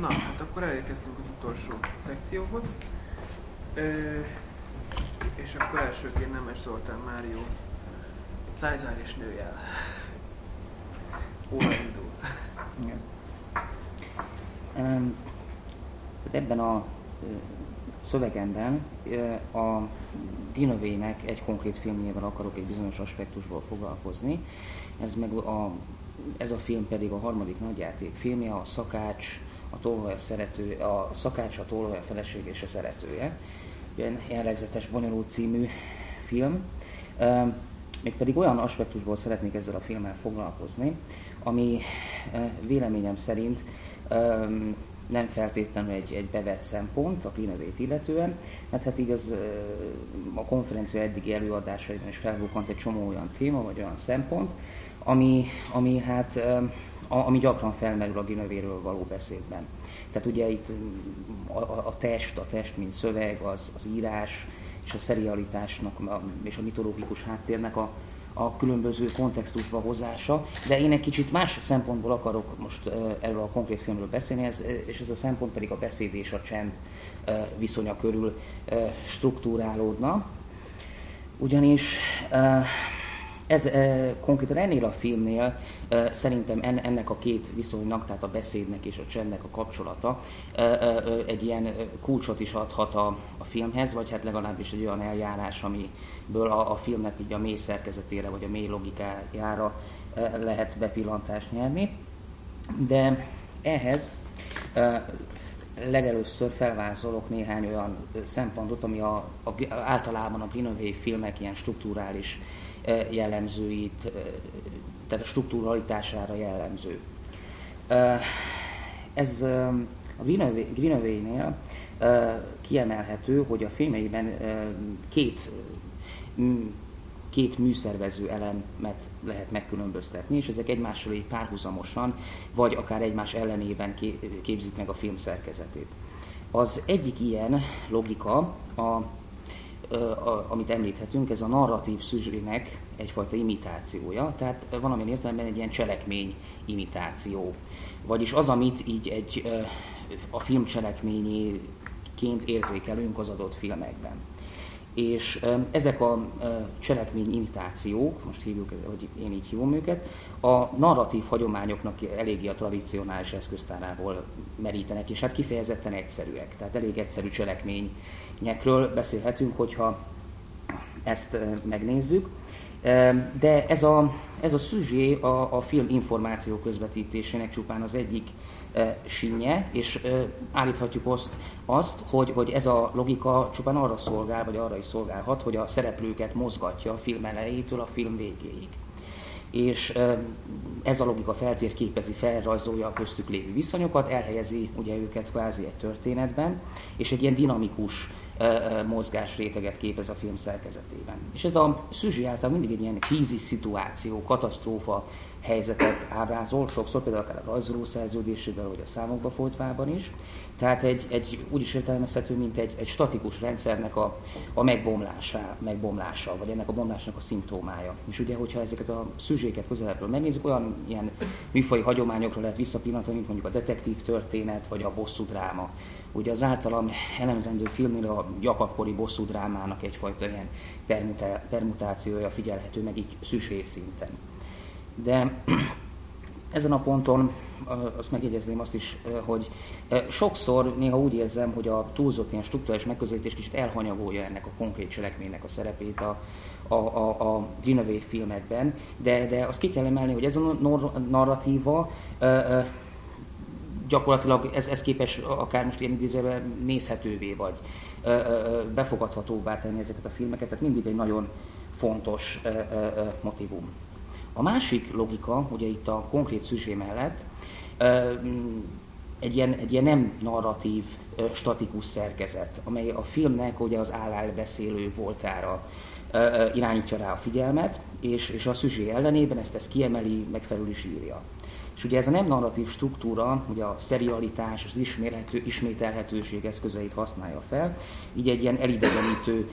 Na, hát akkor elérkeztünk az utolsó szekcióhoz. Ö, és akkor elsőként Nemes Zoltán Mário Szájzár és nőjel. Indul? Igen. Hát Ebben a szövegemben a Dinovének egy konkrét filmjével akarok egy bizonyos aspektusból foglalkozni. Ez, meg a, ez a film pedig a harmadik nagyjáték filmje, a Szakács, a tolvaj a szerető, a Szakács, a tolvaj a feleség és a szeretője. Ilyen jellegzetes, bonyolult című film. Em, Mégpedig olyan aspektusból szeretnék ezzel a filmmel foglalkozni, ami eh, véleményem szerint em, nem feltétlenül egy, egy bevett szempont a Klinövét illetően, mert hát így az, eh, a konferencia eddigi előadásaiban is felbukkant egy csomó olyan téma, vagy olyan szempont, ami, ami hát a, ami gyakran felmerül a Ginövéről való beszédben. Tehát ugye itt mm, a, a, a test, a test, mint szöveg, az, az írás, és a serialitásnak a- és a mitológikus háttérnek a, a különböző kontextusba hozása, de én egy kicsit más szempontból akarok most erről a konkrét filmről beszélni, ez, és ez a szempont pedig a beszéd és a csend viszonya körül struktúrálódna. Ugyanis ez eh, konkrétan ennél a filmnél eh, szerintem en, ennek a két viszonynak, tehát a beszédnek és a csendnek a kapcsolata eh, eh, egy ilyen kulcsot is adhat a, a filmhez, vagy hát legalábbis egy olyan eljárás, amiből a, a filmnek így a mély szerkezetére vagy a mély logikájára eh, lehet bepillantást nyerni. De ehhez eh, legelőször felvázolok néhány olyan szempontot, ami a, a, általában a Greenaway filmek ilyen strukturális jellemzőit, tehát a struktúralitására jellemző. Ez a Greenaway- Greenaway-nél kiemelhető, hogy a filmeiben két két műszervező elemet lehet megkülönböztetni, és ezek egymással így párhuzamosan, vagy akár egymás ellenében ké- képzik meg a film szerkezetét. Az egyik ilyen logika, a, amit említhetünk, ez a narratív szüzsének egyfajta imitációja, tehát valamilyen értelemben egy ilyen cselekmény imitáció. Vagyis az, amit így egy, a film cselekményéként érzékelünk az adott filmekben. És ezek a cselekmény imitációk, most hívjuk, vagy én így hívom őket, a narratív hagyományoknak eléggé a tradicionális eszköztárából merítenek, és hát kifejezetten egyszerűek. Tehát elég egyszerű cselekményekről beszélhetünk, hogyha ezt megnézzük. De ez a, ez a szüzsé a, a film információ közvetítésének csupán az egyik sínje, és állíthatjuk azt, azt hogy, hogy ez a logika csupán arra szolgál, vagy arra is szolgálhat, hogy a szereplőket mozgatja a film elejétől a film végéig. És ez a logika feltérképezi, felrajzolja a köztük lévő viszonyokat, elhelyezi ugye őket kvázi egy történetben, és egy ilyen dinamikus mozgásréteget képez a film szerkezetében. És ez a szüzsi által mindig egy ilyen krízis szituáció, katasztrófa helyzetet ábrázol, sokszor például akár a rajzoló szerződésében, vagy a számokba folytvában is. Tehát egy, egy úgy is értelmezhető, mint egy, egy statikus rendszernek a, a megbomlása, megbomlása, vagy ennek a bomlásnak a szimptómája. És ugye, hogyha ezeket a szüzséket közelebbről megnézzük, olyan ilyen műfai hagyományokra lehet visszapillantani, mint mondjuk a detektív történet, vagy a bosszú dráma. Ugye az általam elemzendő filmnél a japakori bosszú drámának egyfajta ilyen permutá- permutációja figyelhető meg így szüsé szinten. De ezen a ponton azt megjegyezném azt is, hogy sokszor néha úgy érzem, hogy a túlzott ilyen struktúrális megközelítés kicsit elhanyagolja ennek a konkrét cselekménynek a szerepét a, a, a, a Greenaway filmekben, de, de azt ki kell emelni, hogy ez a narratíva gyakorlatilag ez, ez képes akár most ilyen idézőben nézhetővé vagy befogadhatóvá tenni ezeket a filmeket, tehát mindig egy nagyon fontos motivum. A másik logika, ugye itt a konkrét szüzsé mellett, egy ilyen, egy ilyen nem narratív, statikus szerkezet, amely a filmnek ugye az állálbeszélő voltára ö, ö, irányítja rá a figyelmet, és, és a szüzsé ellenében ezt, ezt kiemeli, megfelelő is írja. És ugye ez a nem narratív struktúra, ugye a serialitás, az ismérhető, ismételhetőség eszközeit használja fel, így egy ilyen elidegenítő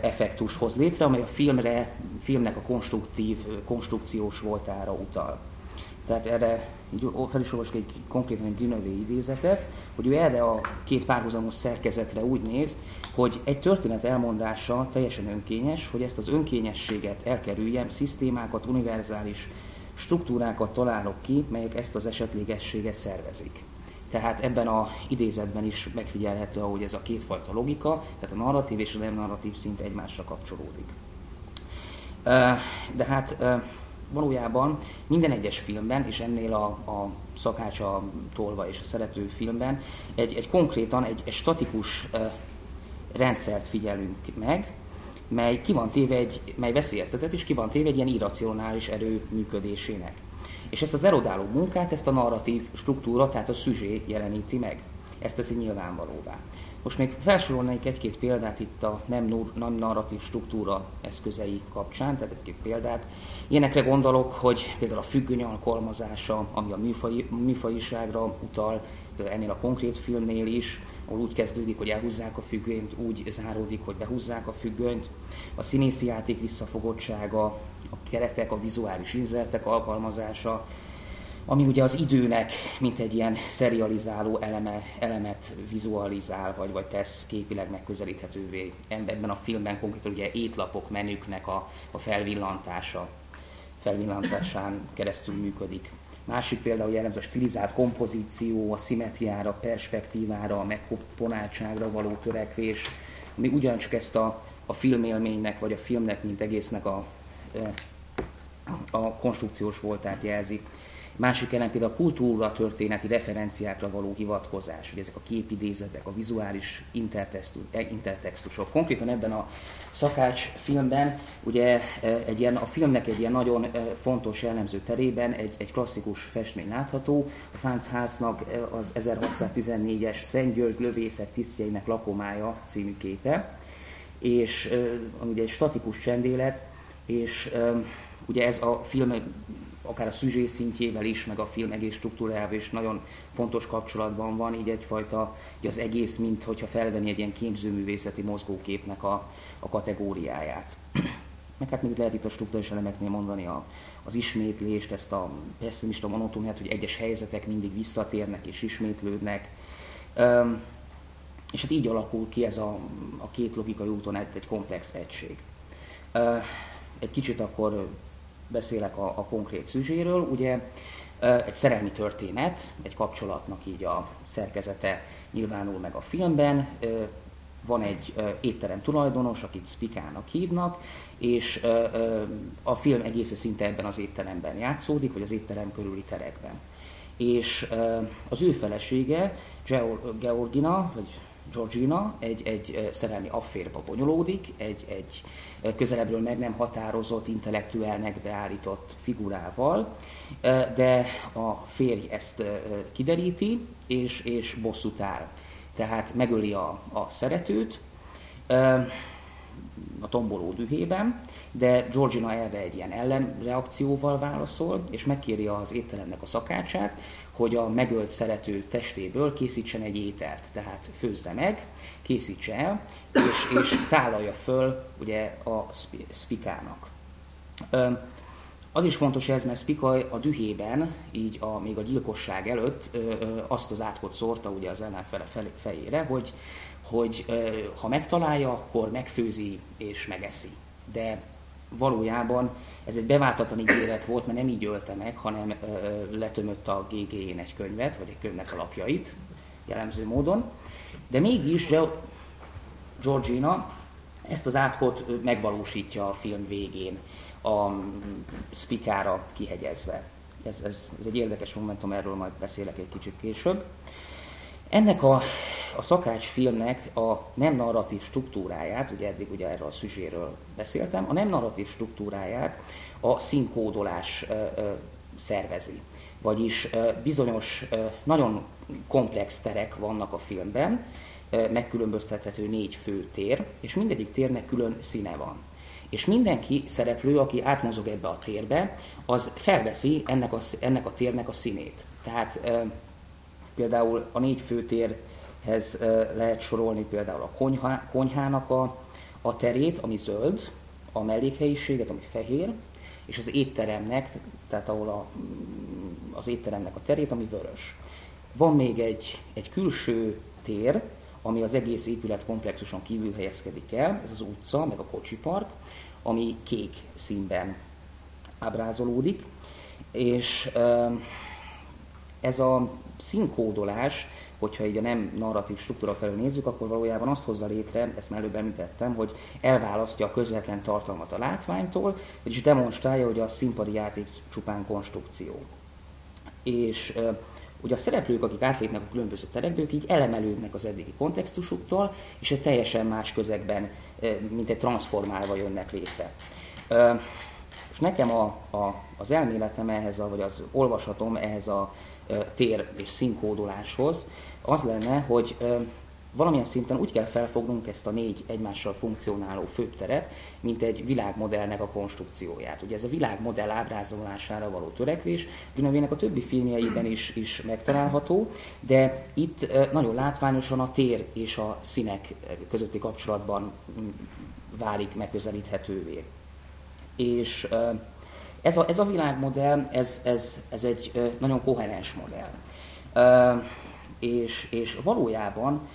effektus hoz létre, amely a filmre, filmnek a konstruktív, konstrukciós voltára utal. tehát erre így fel is olvasok egy konkrétan egy Greenaway idézetet, hogy ő erre a két párhuzamos szerkezetre úgy néz, hogy egy történet elmondása teljesen önkényes, hogy ezt az önkényességet elkerüljem, szisztémákat, univerzális struktúrákat találok ki, melyek ezt az esetlegességet szervezik. Tehát ebben a idézetben is megfigyelhető, hogy ez a kétfajta logika, tehát a narratív és a nem narratív szint egymásra kapcsolódik. De hát valójában minden egyes filmben, és ennél a, a szakácsa tolva és a szerető filmben egy, egy konkrétan egy, egy statikus rendszert figyelünk meg, mely, ki van téve egy, mely veszélyeztetett, és ki van téve egy ilyen irracionális erő működésének. És ezt az erodáló munkát, ezt a narratív struktúra, tehát a szüzsé jeleníti meg. Ezt teszi nyilvánvalóvá. Most még felsorolnék egy-két példát itt a nem, nem narratív struktúra eszközei kapcsán, tehát egy-két példát. Ilyenekre gondolok, hogy például a függöny alkalmazása, ami a műfai, műfajiságra utal, ennél a konkrét filmnél is, ahol úgy kezdődik, hogy elhúzzák a függönyt, úgy záródik, hogy behúzzák a függönyt. A színészi játék visszafogottsága, a keretek, a vizuális inzertek alkalmazása, ami ugye az időnek, mint egy ilyen serializáló eleme, elemet vizualizál, vagy, vagy tesz képileg megközelíthetővé. Ebben a filmben konkrétan ugye étlapok, menüknek a, a felvillantása, felvillantásán keresztül működik. Másik például jellemző a stilizált kompozíció, a szimetriára, perspektívára, a megkomponáltságra való törekvés, ami ugyancsak ezt a, a filmélménynek, vagy a filmnek, mint egésznek a, a konstrukciós voltát jelzi. Másik elem például a kultúra történeti referenciákra való hivatkozás, hogy ezek a képidézetek, a vizuális intertextusok. Konkrétan ebben a Szakács filmben ugye e, egy ilyen, a filmnek egy ilyen nagyon e, fontos jellemző terében egy, egy klasszikus festmény látható, a Franz Háznak e, az 1614-es Szent György lövészek tisztjeinek lakomája című képe, és ugye egy statikus csendélet, és ugye ez a film akár a szüzsé szintjével is, meg a film egész struktúrájával is nagyon fontos kapcsolatban van, így egyfajta, így az egész, mint hogyha felvenni egy ilyen képzőművészeti mozgóképnek a, a kategóriáját. Meg hát még lehet itt a struktúrális elemeknél mondani a, az ismétlést, ezt a pessimista monotóniát, hogy egyes helyzetek mindig visszatérnek és ismétlődnek. Üm, és hát így alakul ki ez a, a két logikai úton egy, egy komplex egység. Egy kicsit akkor beszélek a, a konkrét szüzséről. Ugye egy szerelmi történet, egy kapcsolatnak így a szerkezete nyilvánul meg a filmben. Van egy étterem tulajdonos, akit Spikának hívnak, és a film egész szinte ebben az étteremben játszódik, vagy az étterem körüli terekben. És az ő felesége, Georgina, vagy Georgina egy, egy szerelmi afférba bonyolódik, egy, egy közelebbről meg nem határozott, intellektuálnek beállított figurával, de a férj ezt kideríti, és, és bosszút áll. Tehát megöli a, a szeretőt a tomboló dühében, de Georgina erre egy ilyen ellenreakcióval válaszol, és megkéri az étteremnek a szakácsát, hogy a megölt szerető testéből készítsen egy ételt, tehát főzze meg, készítse el, és, és tálalja föl ugye a spikának. Az is fontos ez, mert Spika a dühében, így a, még a gyilkosság előtt azt az átkot szórta ugye az ellenfele fejére, hogy, hogy ha megtalálja, akkor megfőzi és megeszi. De valójában ez egy beváltatlan ígéret volt, mert nem így ölte meg, hanem letömött a GG-én egy könyvet, vagy egy könyvnek alapjait, jellemző módon. De mégis Georgina ezt az átkot megvalósítja a film végén, a spikára kihegyezve. Ez, ez, ez egy érdekes momentum, erről majd beszélek egy kicsit később. Ennek a, a szakács filmnek a nem narratív struktúráját, ugye eddig ugye erről a szüzséről beszéltem, a nem narratív struktúráját a színkódolás ö, ö, szervezi. Vagyis ö, bizonyos, ö, nagyon komplex terek vannak a filmben, ö, megkülönböztethető négy fő tér, és mindegyik térnek külön színe van. És mindenki szereplő, aki átmozog ebbe a térbe, az felveszi ennek a, ennek a térnek a színét. Tehát Például a négy főtérhez lehet sorolni például a konyhá, konyhának a, a terét, ami zöld, a mellékhelyiséget, ami fehér, és az étteremnek, tehát ahol a mm, az étteremnek a terét, ami vörös. Van még egy, egy külső tér, ami az egész épületkomplexuson kívül helyezkedik el, ez az utca, meg a kocsipark, ami kék színben ábrázolódik, és ez a színkódolás, hogyha így a nem narratív struktúra felől nézzük, akkor valójában azt hozza létre, ezt már előbb említettem, hogy elválasztja a közvetlen tartalmat a látványtól, vagyis demonstrálja, hogy a színpadi játék csupán konstrukció. És Ugye a szereplők, akik átlépnek a különböző terekből, így elemelődnek az eddigi kontextusuktól, és egy teljesen más közegben, mint egy transformálva jönnek létre. És nekem a, a, az elméletem ehhez, a, vagy az olvasatom ehhez a tér és színkódoláshoz az lenne, hogy valamilyen szinten úgy kell felfognunk ezt a négy egymással funkcionáló főteret, mint egy világmodellnek a konstrukcióját. Ugye ez a világmodell ábrázolására való törekvés Günevének a többi filmjeiben is, is megtalálható, de itt nagyon látványosan a tér és a színek közötti kapcsolatban mm, válik megközelíthetővé. És ez a, ez a világmodell, ez, ez, ez egy nagyon koherens modell. És, és valójában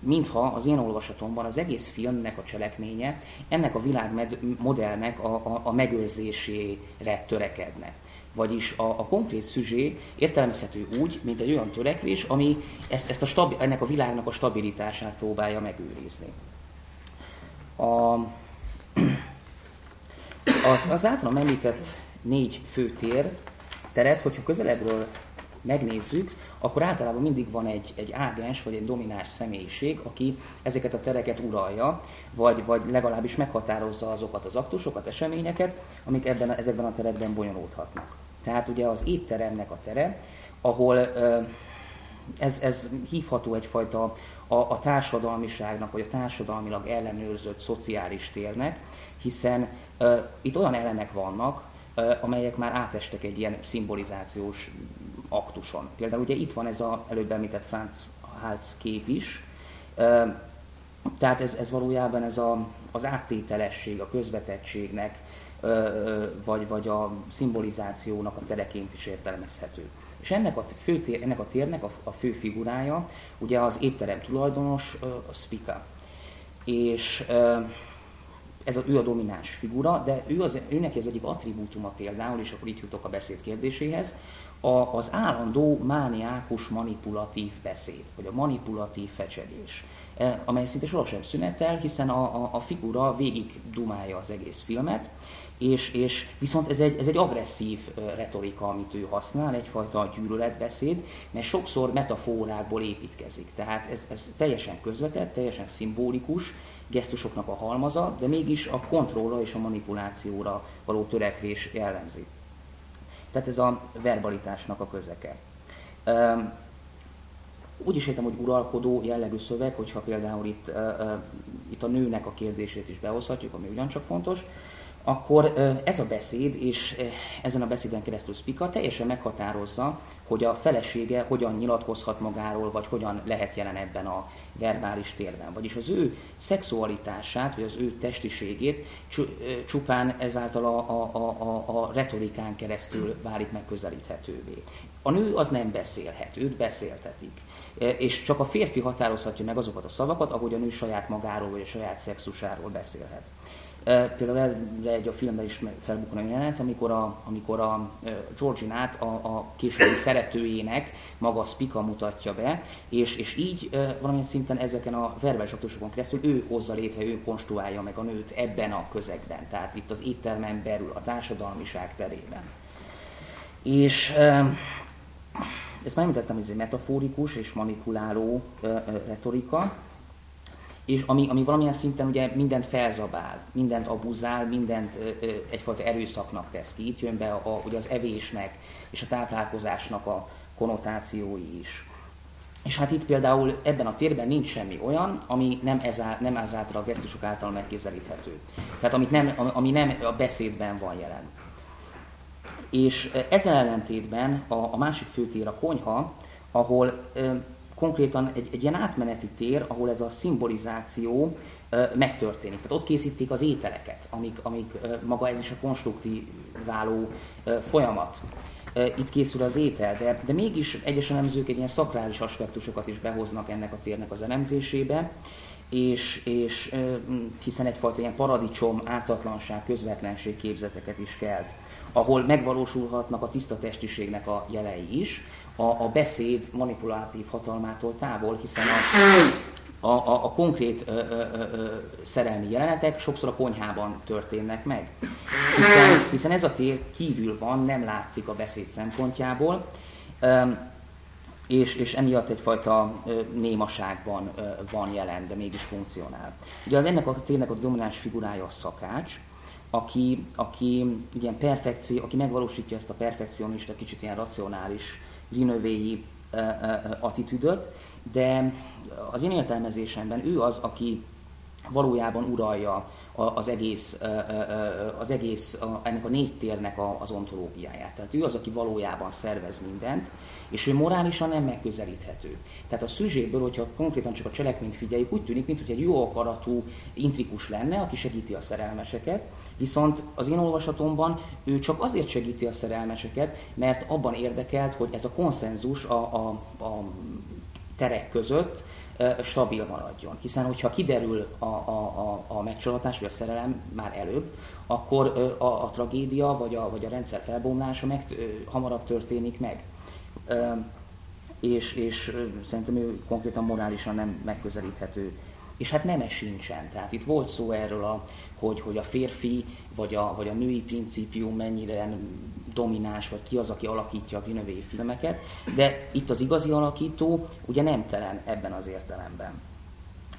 mintha az én olvasatomban az egész filmnek a cselekménye ennek a világmodellnek a, a, a megőrzésére törekedne. Vagyis a, a konkrét szüzsé értelmezhető úgy, mint egy olyan törekvés, ami ezt, ezt a stabi, ennek a világnak a stabilitását próbálja megőrizni. A, az, az általam említett négy főtér teret, hogyha közelebbről megnézzük, akkor általában mindig van egy, egy ágens vagy egy domináns személyiség, aki ezeket a tereket uralja, vagy, vagy legalábbis meghatározza azokat az aktusokat, eseményeket, amik ebben, ezekben a terekben bonyolódhatnak. Tehát ugye az étteremnek a tere, ahol ez, ez hívható egyfajta a, a társadalmiságnak, vagy a társadalmilag ellenőrzött szociális térnek, hiszen itt olyan elemek vannak, amelyek már átestek egy ilyen szimbolizációs aktuson. Például ugye itt van ez a előbb említett Franz Hals kép is, tehát ez, ez valójában ez a, az áttételesség, a közvetettségnek, vagy, vagy a szimbolizációnak a tereként is értelmezhető. És ennek a, fő ennek a térnek a, a fő figurája ugye az étterem tulajdonos, a Spika. És ez a, ő a domináns figura, de ő az, őnek ez egyik attribútuma például, és akkor itt jutok a beszéd kérdéséhez, a, az állandó mániákus manipulatív beszéd, vagy a manipulatív fecsegés, e, amely szinte sohasem szünetel, hiszen a, a, a figura végig dumálja az egész filmet, és, és viszont ez egy, ez egy agresszív retorika, amit ő használ, egyfajta gyűlöletbeszéd, mert sokszor metaforákból építkezik. Tehát ez, ez teljesen közvetett, teljesen szimbolikus, gesztusoknak a halmaza, de mégis a kontrollra és a manipulációra való törekvés jellemzi. Tehát ez a verbalitásnak a közeke. Úgy is értem, hogy uralkodó jellegű szöveg, hogyha például itt, itt a nőnek a kérdését is behozhatjuk, ami ugyancsak fontos, akkor ez a beszéd, és ezen a beszéden keresztül Spika teljesen meghatározza, hogy a felesége hogyan nyilatkozhat magáról, vagy hogyan lehet jelen ebben a verbális térben. Vagyis az ő szexualitását, vagy az ő testiségét csupán ezáltal a, a, a, a retorikán keresztül válik megközelíthetővé. A nő az nem beszélhet, őt beszéltetik. És csak a férfi határozhatja meg azokat a szavakat, ahogy a nő saját magáról vagy a saját szexusáról beszélhet. Például erre egy a filmben is felbukkan a jelenet, amikor a, amikor a Georginát a, a későbbi szeretőjének maga Spika mutatja be, és, és így valamilyen szinten ezeken a verbális aktusokon keresztül ő hozza létre, ő konstruálja meg a nőt ebben a közegben, tehát itt az éttermen belül, a társadalmiság terében. És ezt már említettem, ez egy metaforikus és manipuláló retorika, és ami, ami valamilyen szinten ugye mindent felzabál, mindent abuzál, mindent ö, ö, egyfajta erőszaknak tesz ki. Itt jön be a, ugye az evésnek és a táplálkozásnak a konnotációi is. És hát itt például ebben a térben nincs semmi olyan, ami nem, ezá, nem ezáltal a gesztusok által megkézelíthető. Tehát amit nem, ami nem a beszédben van jelen. És ezzel ellentétben a, a másik főtér a konyha, ahol konkrétan egy, egy ilyen átmeneti tér, ahol ez a szimbolizáció megtörténik. Tehát ott készítik az ételeket, amik, amik maga ez is a konstruktiváló folyamat. itt készül az étel, de, de mégis egyes elemzők egy ilyen szakrális aspektusokat is behoznak ennek a térnek az elemzésébe, és, és hiszen egyfajta ilyen paradicsom, ártatlanság, közvetlenség képzeteket is kelt, ahol megvalósulhatnak a tiszta testiségnek a jelei is, a, a beszéd manipulatív hatalmától távol, hiszen a, a, a, a konkrét ö, ö, ö, szerelmi jelenetek sokszor a konyhában történnek meg. Hiszen, hiszen ez a tér kívül van, nem látszik a beszéd szempontjából, ö, és, és emiatt egyfajta ö, némaságban ö, van jelen, de mégis funkcionál. Ugye az ennek a térnek a domináns figurája a szakács, aki, aki ilyen perfekció, aki megvalósítja ezt a perfekcionista, kicsit ilyen racionális, rinövéi attitűdöt, de az én értelmezésemben ő az, aki valójában uralja az egész, az egész ennek a négy térnek az ontológiáját. Tehát ő az, aki valójában szervez mindent, és ő morálisan nem megközelíthető. Tehát a szüzséből, hogyha konkrétan csak a cselekményt figyeljük, úgy tűnik, mintha egy jó akaratú intrikus lenne, aki segíti a szerelmeseket, Viszont az én olvasatomban ő csak azért segíti a szerelmeseket, mert abban érdekelt, hogy ez a konszenzus a, a, a terek között stabil maradjon. Hiszen, hogyha kiderül a, a, a, a megcsalatás vagy a szerelem már előbb, akkor a, a tragédia vagy a, vagy a rendszer felbomlása meg, hamarabb történik meg. És, és szerintem ő konkrétan morálisan nem megközelíthető és hát neme sincsen. Tehát itt volt szó erről, a, hogy, hogy a férfi vagy a, vagy a női principium mennyire domináns, vagy ki az, aki alakítja a Villeneuve filmeket, de itt az igazi alakító ugye nemtelen ebben az értelemben.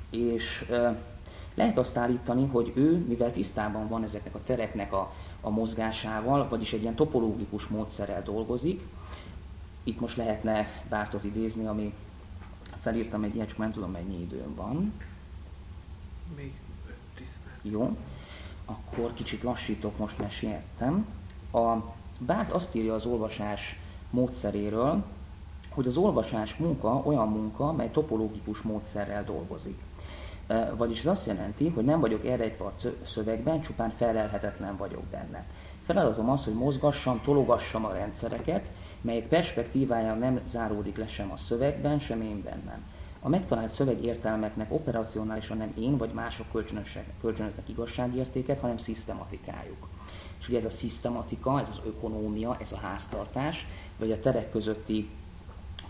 És lehet azt állítani, hogy ő, mivel tisztában van ezeknek a tereknek a, a mozgásával, vagyis egy ilyen topológikus módszerrel dolgozik, itt most lehetne Bártot idézni, ami felírtam egy ilyet, csak nem tudom mennyi időm van. Még 10 perc. Jó, akkor kicsit lassítok, most meséltem. A Bárt azt írja az olvasás módszeréről, hogy az olvasás munka olyan munka, mely topológikus módszerrel dolgozik. Vagyis ez azt jelenti, hogy nem vagyok elrejtve a szövegben, csupán felelhetetlen vagyok benne. Feladatom az, hogy mozgassam, tologassam a rendszereket, melyek perspektívája nem záródik le sem a szövegben, sem én bennem. A megtalált szövegértelmeknek operacionálisan nem én vagy mások kölcsönöznek igazságértéket, hanem szisztematikájuk. És ugye ez a szisztematika, ez az ökonómia, ez a háztartás, vagy a terek közötti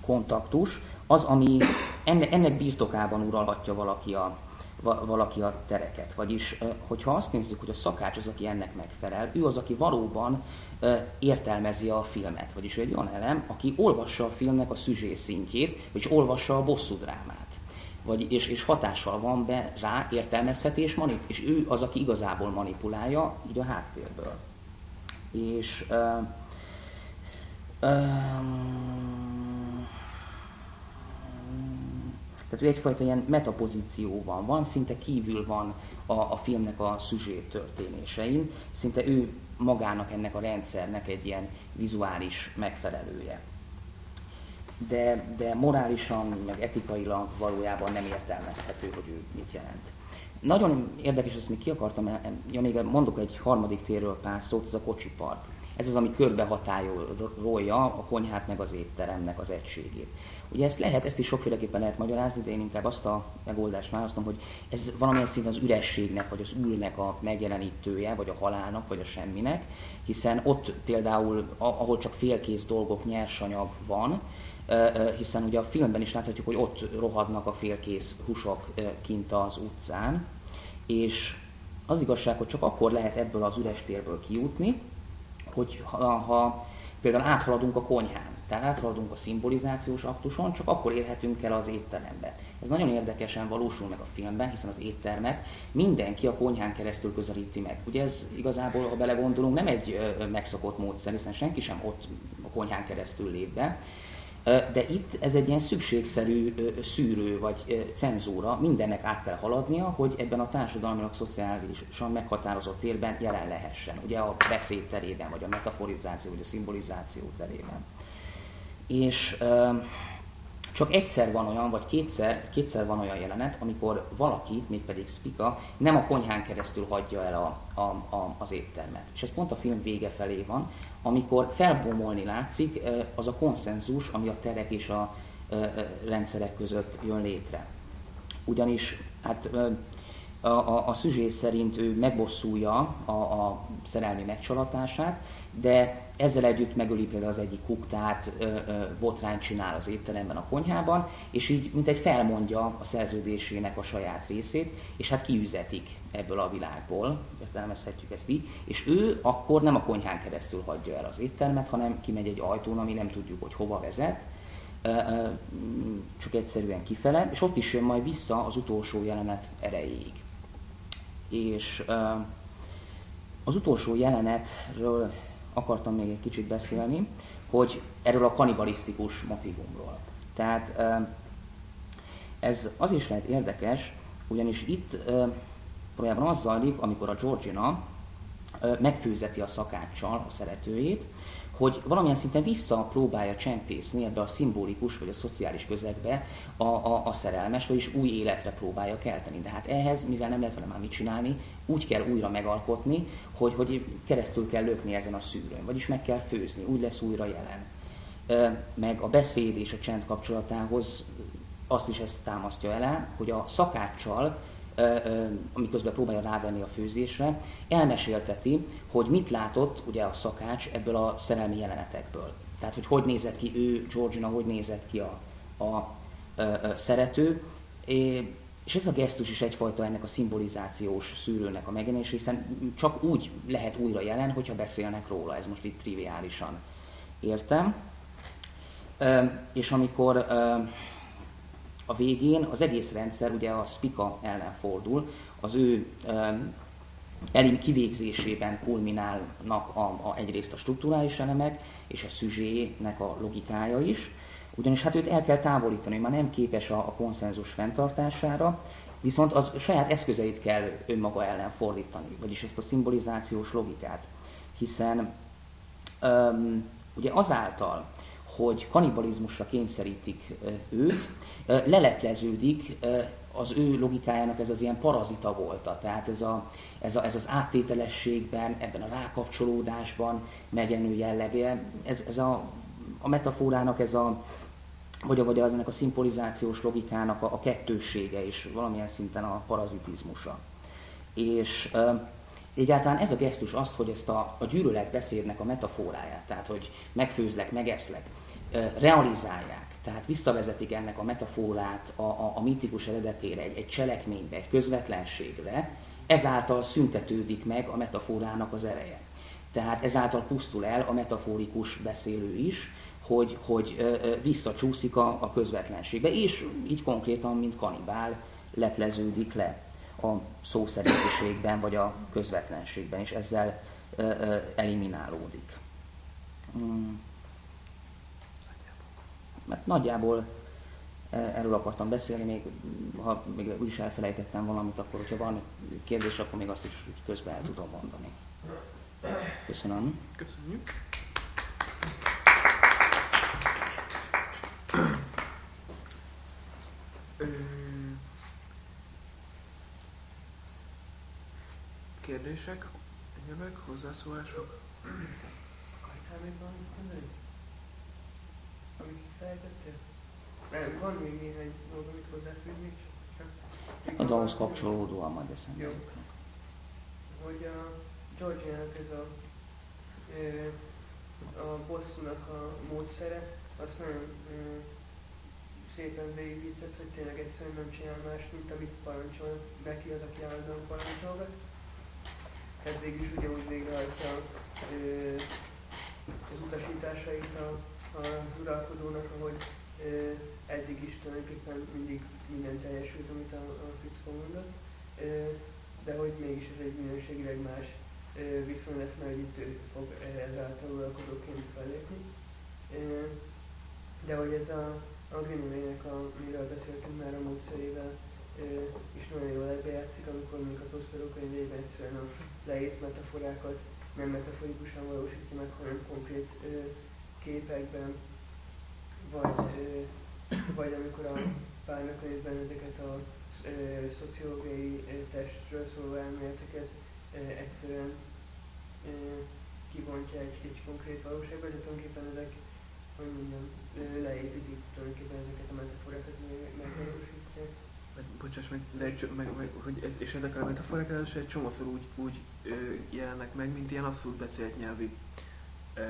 kontaktus, az, ami ennek, birtokában uralhatja valaki a, valaki a tereket. Vagyis, hogyha azt nézzük, hogy a szakács az, aki ennek megfelel, ő az, aki valóban értelmezi a filmet. Vagyis egy olyan elem, aki olvassa a filmnek a szüzsé szintjét, vagyis olvassa a bosszú drámát. Vagy, és, és hatással van be rá, értelmezheti, és, manip, és ő az, aki igazából manipulálja, így a háttérből. És uh, um, tehát ő egyfajta ilyen metapozíció van, van, szinte kívül van a, a filmnek a szüzsé történésein, szinte ő magának ennek a rendszernek egy ilyen vizuális megfelelője. De, de morálisan, meg etikailag valójában nem értelmezhető, hogy ő mit jelent. Nagyon érdekes, ezt még ki akartam, ja, még mondok egy harmadik térről pár szót, ez a kocsipark. Ez az, ami körbehatárolja a konyhát meg az étteremnek az egységét. Ugye ezt lehet, ezt is sokféleképpen lehet magyarázni, de én inkább azt a megoldást választom, hogy ez valamilyen szinten az ürességnek, vagy az űrnek a megjelenítője, vagy a halálnak, vagy a semminek, hiszen ott például, ahol csak félkész dolgok, nyersanyag van, hiszen ugye a filmben is láthatjuk, hogy ott rohadnak a félkész húsok kint az utcán, és az igazság, hogy csak akkor lehet ebből az üres térből kijutni, hogy ha, ha például áthaladunk a konyhán, tehát áthaladunk a szimbolizációs aktuson, csak akkor érhetünk el az étterembe. Ez nagyon érdekesen valósul meg a filmben, hiszen az éttermet mindenki a konyhán keresztül közelíti meg. Ugye ez igazából, ha belegondolunk, nem egy megszokott módszer, hiszen senki sem ott a konyhán keresztül lép be, de itt ez egy ilyen szükségszerű szűrő vagy cenzúra, mindennek át kell haladnia, hogy ebben a társadalmilag szociálisan meghatározott térben jelen lehessen. Ugye a beszéd terében, vagy a metaforizáció, vagy a szimbolizáció terében. És csak egyszer van olyan, vagy kétszer, kétszer van olyan jelenet, amikor valaki, mégpedig Spika, nem a konyhán keresztül hagyja el a, a, a, az éttermet. És ez pont a film vége felé van, amikor felbomolni látszik az a konszenzus, ami a terek és a rendszerek között jön létre. Ugyanis hát a, a, a szüzsé szerint ő megbosszulja a, a szerelmi megcsalatását, de ezzel együtt megöli például az egyik kuktát, botrányt csinál az étteremben, a konyhában, és így mint egy felmondja a szerződésének a saját részét, és hát kiüzetik ebből a világból, értelmezhetjük ezt így, és ő akkor nem a konyhán keresztül hagyja el az éttermet, hanem kimegy egy ajtón, ami nem tudjuk, hogy hova vezet, csak egyszerűen kifele, és ott is jön majd vissza az utolsó jelenet erejéig. És az utolsó jelenetről akartam még egy kicsit beszélni, hogy erről a kanibalisztikus motivumról. Tehát ez az is lehet érdekes, ugyanis itt valójában az zajlik, amikor a Georgina megfőzeti a szakáccsal a szeretőjét, hogy valamilyen szinten visszapróbálja csempészni ebbe a szimbolikus vagy a szociális közegbe a, a, a szerelmes, vagyis új életre próbálja kelteni. De hát ehhez, mivel nem lehet vele már mit csinálni, úgy kell újra megalkotni, hogy, hogy keresztül kell lökni ezen a szűrőn, vagyis meg kell főzni, úgy lesz újra jelen. Meg a beszéd és a csend kapcsolatához azt is ezt támasztja el, hogy a szakáccsal amiközben próbálja rávenni a főzésre, elmesélteti, hogy mit látott ugye a szakács ebből a szerelmi jelenetekből. Tehát, hogy hogy nézett ki ő, Georgina, hogy nézett ki a, a, a szerető, és ez a gesztus is egyfajta ennek a szimbolizációs szűrőnek a megjelenése, hiszen csak úgy lehet újra jelen, hogyha beszélnek róla, ez most itt triviálisan értem. És amikor a végén az egész rendszer ugye a Spika ellen fordul, az ő elim kivégzésében kulminálnak a, a, egyrészt a strukturális elemek, és a szüzsének a logikája is, ugyanis hát őt el kell távolítani, már nem képes a, a konszenzus fenntartására, viszont az saját eszközeit kell önmaga ellen fordítani, vagyis ezt a szimbolizációs logikát, hiszen um, ugye azáltal, hogy kanibalizmusra kényszerítik őt, lelepleződik az ő logikájának ez az ilyen parazita volta. Tehát ez, a, ez, a, ez az áttételességben, ebben a rákapcsolódásban megjelenő jellege, ez, ez a, a metaforának ez a, vagy a, vagy az ennek a szimbolizációs logikának a, a kettőssége és valamilyen szinten a parazitizmusa. És e, egyáltalán ez a gesztus azt, hogy ezt a, a gyűlölet beszédnek a metaforáját, tehát hogy megfőzlek, megeszlek, e, realizálják, tehát visszavezetik ennek a metaforát a, a, a mítikus eredetére, egy, egy cselekménybe, egy közvetlenségre, ezáltal szüntetődik meg a metaforának az ereje. Tehát ezáltal pusztul el a metaforikus beszélő is, hogy, hogy visszacsúszik a, a közvetlenségbe, és így konkrétan, mint kanibál, lepleződik le a szószerintiségben, vagy a közvetlenségben, és ezzel eliminálódik. Hmm mert nagyjából erről akartam beszélni, még ha még úgyis elfelejtettem valamit, akkor hogyha van kérdés, akkor még azt is közben el tudom mondani. Köszönöm. Köszönjük. Kérdések, egyebek, hozzászólások? Akartál még valamit mondani? amit feltettél? Mert van még néhány dolog, amit hozzáfűzni, csak... Hát ahhoz kapcsolódóan majd eszembe Jó. Hogy a Georgiának ez a, a bosszúnak a módszere, azt nagyon szépen végigített, hogy tényleg egyszerűen nem csinál más, mint amit parancsol neki az, aki állandóan parancsolgat. Ez végül is ugyanúgy végrehajtja az utasításait a az uralkodónak, ahogy eddig is tulajdonképpen mindig minden teljesült, amit a, a fickó mondott, de hogy mégis ez egy minőségileg más viszony lesz, mert itt ő fog ezáltal uralkodóként fellépni. De hogy ez a, a Greenway-nek, amiről beszéltünk már a módszerével, is nagyon jól ebbejátszik, amikor még a Prospero könyvében egyszerűen a leírt metaforákat nem metaforikusan valósítja meg, hanem konkrét képekben, vagy, vagy amikor a pályakönyvben ezeket a szociológiai testről szóló elméleteket egyszerűen ö, kivontja egy, egy konkrét valóságba, de tulajdonképpen ezek, hogy mondjam, leépítik tulajdonképpen ezeket a metaforákat, meg- megvalósítják. Vagy, bocsáss meg, de egy, csomó- meg, meg, hogy ez, és ezek a metaforák ráadásul egy csomószor úgy, úgy ö, jelennek meg, mint ilyen abszolút beszélt nyelvi ö,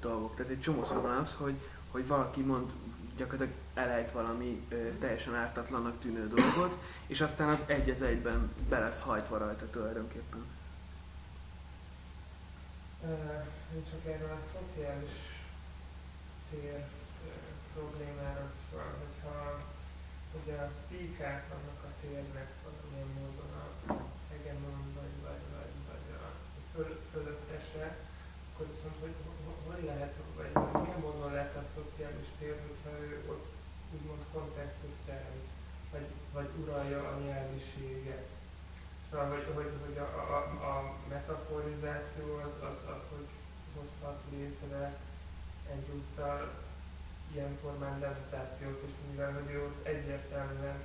dolgok. Tehát egy csomószor van az, hogy, hogy valaki mond, gyakorlatilag elejt valami ö, teljesen ártatlannak tűnő dolgot, és aztán az egy az egyben be lesz hajtva rajta tulajdonképpen. Ö, Én csak erről a szociális tér problémára szóval, hogyha ugye a speakák vannak a térnek valamilyen módon a hegemon vagy, vagy, vagy, vagy a föl, fölöttese, akkor viszont hogy, hogy, hogy lehet, vagy milyen módon lehet a szociális tér, hogyha ő ott úgymond kontextus teremt, vagy, vagy uralja a nyelviséget. Szóval, hogy, hogy, hogy a, a, a metaforizáció az, az, az, hogy hozhat létre egyúttal formán levitációt, és mivel hogy ő ott egyértelműen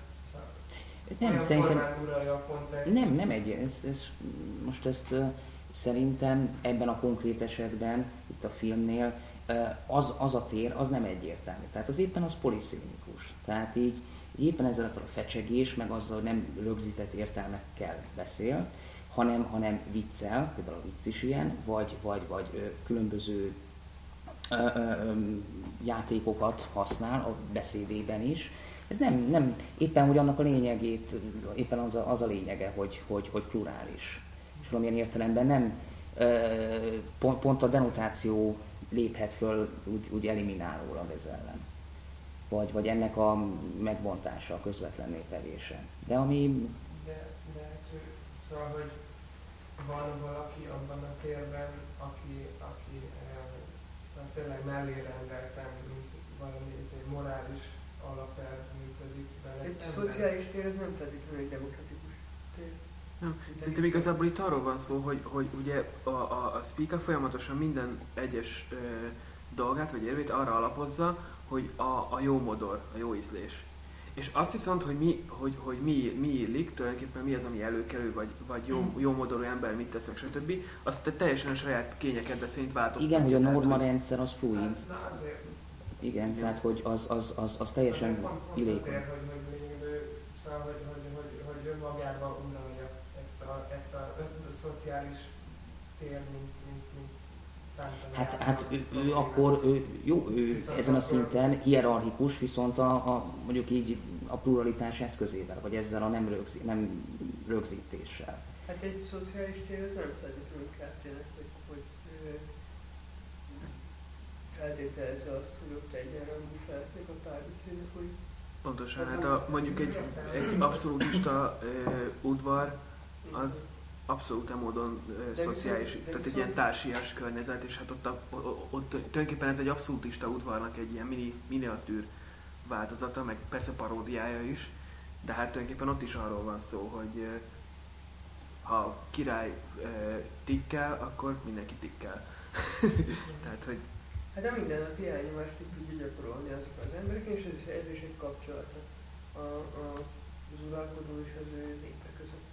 Nem, szerintem. Nem, nem egy, ez, ez, most ezt ö, szerintem ebben a konkrét esetben, itt a filmnél, ö, az, az a tér, az nem egyértelmű. Tehát az éppen az poliszémikus. Tehát így, éppen ezzel a fecsegés, meg azzal hogy nem rögzített értelmekkel beszél, hanem, hanem viccel, például a vicc is ilyen, vagy, vagy, vagy különböző játékokat használ a beszédében is. Ez nem, nem éppen, hogy annak a lényegét, éppen az a, az a lényege, hogy, hogy, hogy plurális. És valamilyen értelemben nem pont, pont a denotáció léphet föl úgy, úgy eliminálólag ez ellen. Vagy, vagy ennek a megbontása, a közvetlen tevése. De ami De, de szóval, hogy van valaki abban a térben, aki, aki tényleg mellé rendelten, mint valami morális alapelv működik vele Egy szociális tér, ez nem feltétlenül egy demokratikus tér. Nem, Szerintem igazából itt arról van szó, hogy, hogy ugye a, a, a speaker folyamatosan minden egyes ö, dolgát vagy érvét arra alapozza, hogy a, a jó modor, a jó ízlés. És azt viszont, hogy mi, hogy, hogy mi, mi illik, tulajdonképpen mi az, ami előkelő, vagy, vagy jó, jó modorú ember mit tesz, meg stb., azt te teljesen a saját kényekedve szerint változtatja. igen, hogy a Tehát, norma hogy- rendszer az fluid. Hát, na azért, Igen, tehát hogy az, az, az, az teljesen illékony. azért, hogy, hogy lényeg, ő, szóval, hogy, hogy, hogy, hogy önmagában uralja ezt a, ezt a, ezt a szociális tér, mint, mint, mint Hát, hát ő, ő akkor, ő, jó, ő ezen a szinten hierarchikus, viszont a, a, mondjuk így a pluralitás eszközével, vagy ezzel a nem, rögzi, nem rögzítéssel. Hát egy szociális tér, ez nem feltétlenül tényleg, hogy, hogy feltételezze azt, hogy ott egyenrangú felték a párbeszédnek, hogy Pontosan, hát a, mondjuk egy, egy abszolútista ö, udvar, az abszolút módon ö, De szociális, viszont- tehát egy ilyen társias környezet, és hát ott, a, ott tulajdonképpen ez egy abszolútista udvarnak egy ilyen mini, miniatűr változata, meg persze paródiája is, de hát tulajdonképpen ott is arról van szó, hogy ha a király tikkel, akkor mindenki tikkel. tehát, hogy Hát de minden nap elnyomást tudja gyakorolni azok az emberek, és ez, ez is egy kapcsolat a, a, az uralkodó és az ő népe között.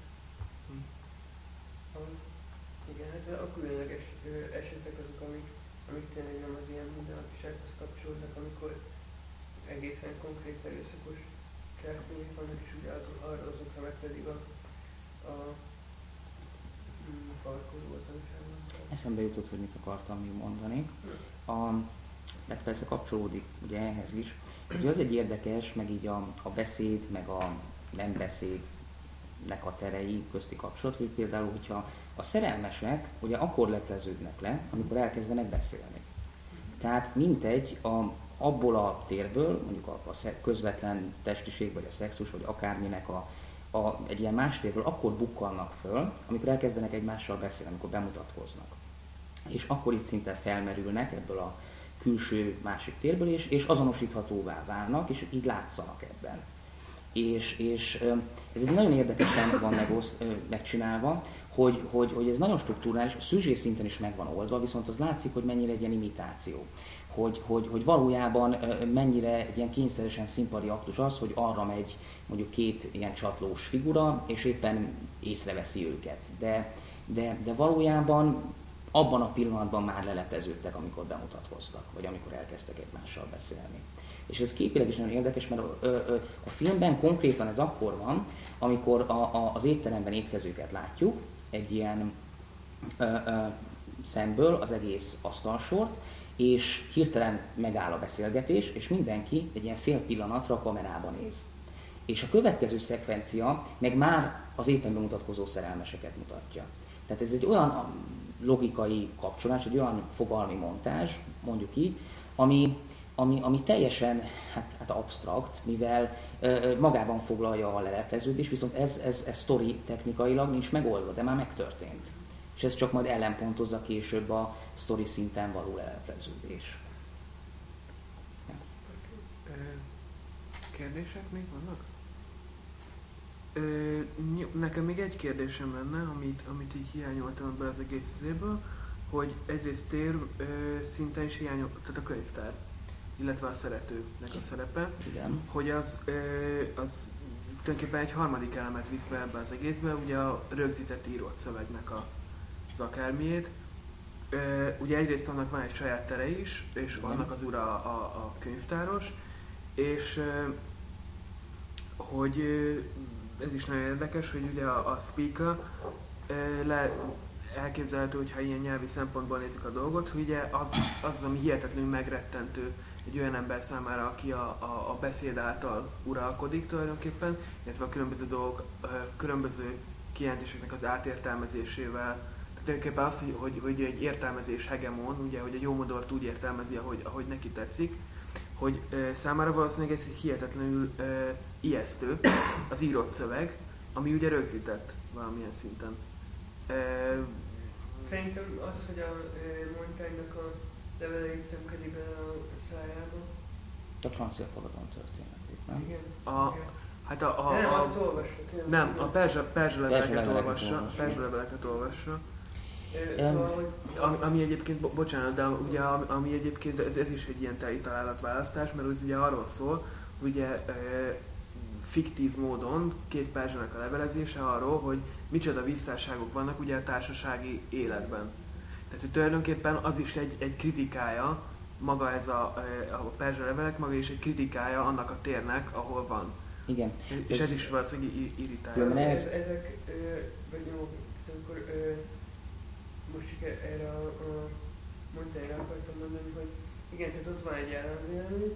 Hm. A, igen, hát a különleges esetek azok, amik, amik tényleg nem az ilyen mindennapisághoz kapcsolódnak, amikor egészen konkrét erőszakos cselekmények vannak, és ugye arra- azokra meg pedig a, a mm, parkoló az. Eszembe jutott, hogy mit akartam még mondani. A, meg persze kapcsolódik ugye ehhez is. Ugye az egy érdekes, meg így a, a beszéd, meg a nem beszédnek a terei közti kapcsolat, hogy például, hogyha a szerelmesek ugye akkor lepleződnek le, amikor elkezdenek beszélni. Tehát mintegy, a, abból a térből, mondjuk a, a közvetlen testiség, vagy a szexus, vagy akárminek a, a, egy ilyen más térből akkor bukkannak föl, amikor elkezdenek egymással beszélni, amikor bemutatkoznak. És akkor itt szinte felmerülnek ebből a külső másik térből, és, és azonosíthatóvá válnak, és így látszanak ebben. És, és ez egy nagyon érdekesen van megosz, ö, megcsinálva, hogy, hogy, hogy ez nagyon struktúrális, szűzsé szinten is meg van oldva, viszont az látszik, hogy mennyire egy ilyen imitáció. hogy, hogy, hogy valójában mennyire egy ilyen kényszeresen színpadi aktus az, hogy arra megy mondjuk két ilyen csatlós figura, és éppen észreveszi őket. De, de, de valójában abban a pillanatban már lelepeződtek, amikor bemutatkoztak, vagy amikor elkezdtek egymással beszélni. És ez képileg is nagyon érdekes, mert a, a, a filmben konkrétan ez akkor van, amikor a, a, az étteremben étkezőket látjuk, egy ilyen ö, ö, szemből az egész asztalsort, és hirtelen megáll a beszélgetés, és mindenki egy ilyen fél pillanatra a kamerába néz. És a következő szekvencia meg már az éppen bemutatkozó szerelmeseket mutatja. Tehát ez egy olyan logikai kapcsolás, egy olyan fogalmi montázs, mondjuk így, ami, ami, ami teljesen hát, hát absztrakt, mivel ö, magában foglalja a lelepleződés, viszont ez, ez, ez sztori technikailag nincs megoldva, de már megtörtént. És ez csak majd ellenpontozza később a sztori szinten való lelepleződés. Kérdések még vannak? Ö, nekem még egy kérdésem lenne, amit, amit így hiányoltam ebből az egész izéből, hogy egyrészt tér ö, szinten is hiányol, tehát a könyvtár, illetve a szeretőnek a szerepe, Igen. hogy az, az tulajdonképpen egy harmadik elemet visz be ebbe az egészbe, ugye a rögzített írott szövegnek a, az akármiét. Ugye egyrészt annak van egy saját tere is, és Igen. annak az ura a, a, a könyvtáros, és hogy ez is nagyon érdekes, hogy ugye a, a speaker le, elképzelhető, hogyha ilyen nyelvi szempontból nézik a dolgot, hogy ugye az, az ami hihetetlenül megrettentő egy olyan ember számára, aki a, a, a beszéd által uralkodik tulajdonképpen, illetve a különböző dolgok, különböző kijelentéseknek az átértelmezésével. Tulajdonképpen az, hogy, hogy, hogy egy értelmezés hegemon, ugye, hogy a jó modort úgy értelmezi, ahogy, ahogy neki tetszik, hogy számára valószínűleg ez hihetetlenül ö, ijesztő az írott szöveg, ami ugye rögzített valamilyen szinten. Ö, Szerintem az, hogy a Montaigne-nak a leveleit tömkedi bele a szájába. A francia forradalom történetét, nem? Igen. A- igen. hát a, a, De nem, a, azt olvassa. tényleg. nem, a perzsa, perzsa leveleket olvassa, perzsa leveleket olvassa. Szóval, Ami, ami egyébként, bo- bocsánat, de ugye ami, ami egyébként, ez, ez is egy ilyen teli találatválasztás, mert ez ugye arról szól, hogy ugye e, fiktív módon két perzsának a levelezése arról, hogy micsoda visszáságok vannak ugye a társasági életben. Tehát hogy tulajdonképpen az is egy, egy kritikája, maga ez a, a perzsa levelek, maga is egy kritikája annak a térnek, ahol van. Igen. És Ez- ez is valószínűleg irritálja. Ez, ez- ezek, vagy jó, akkor ö, most csak e- erre a, a Montaigne akartam mondani, hogy igen, tehát ott van egy ellenvélemény,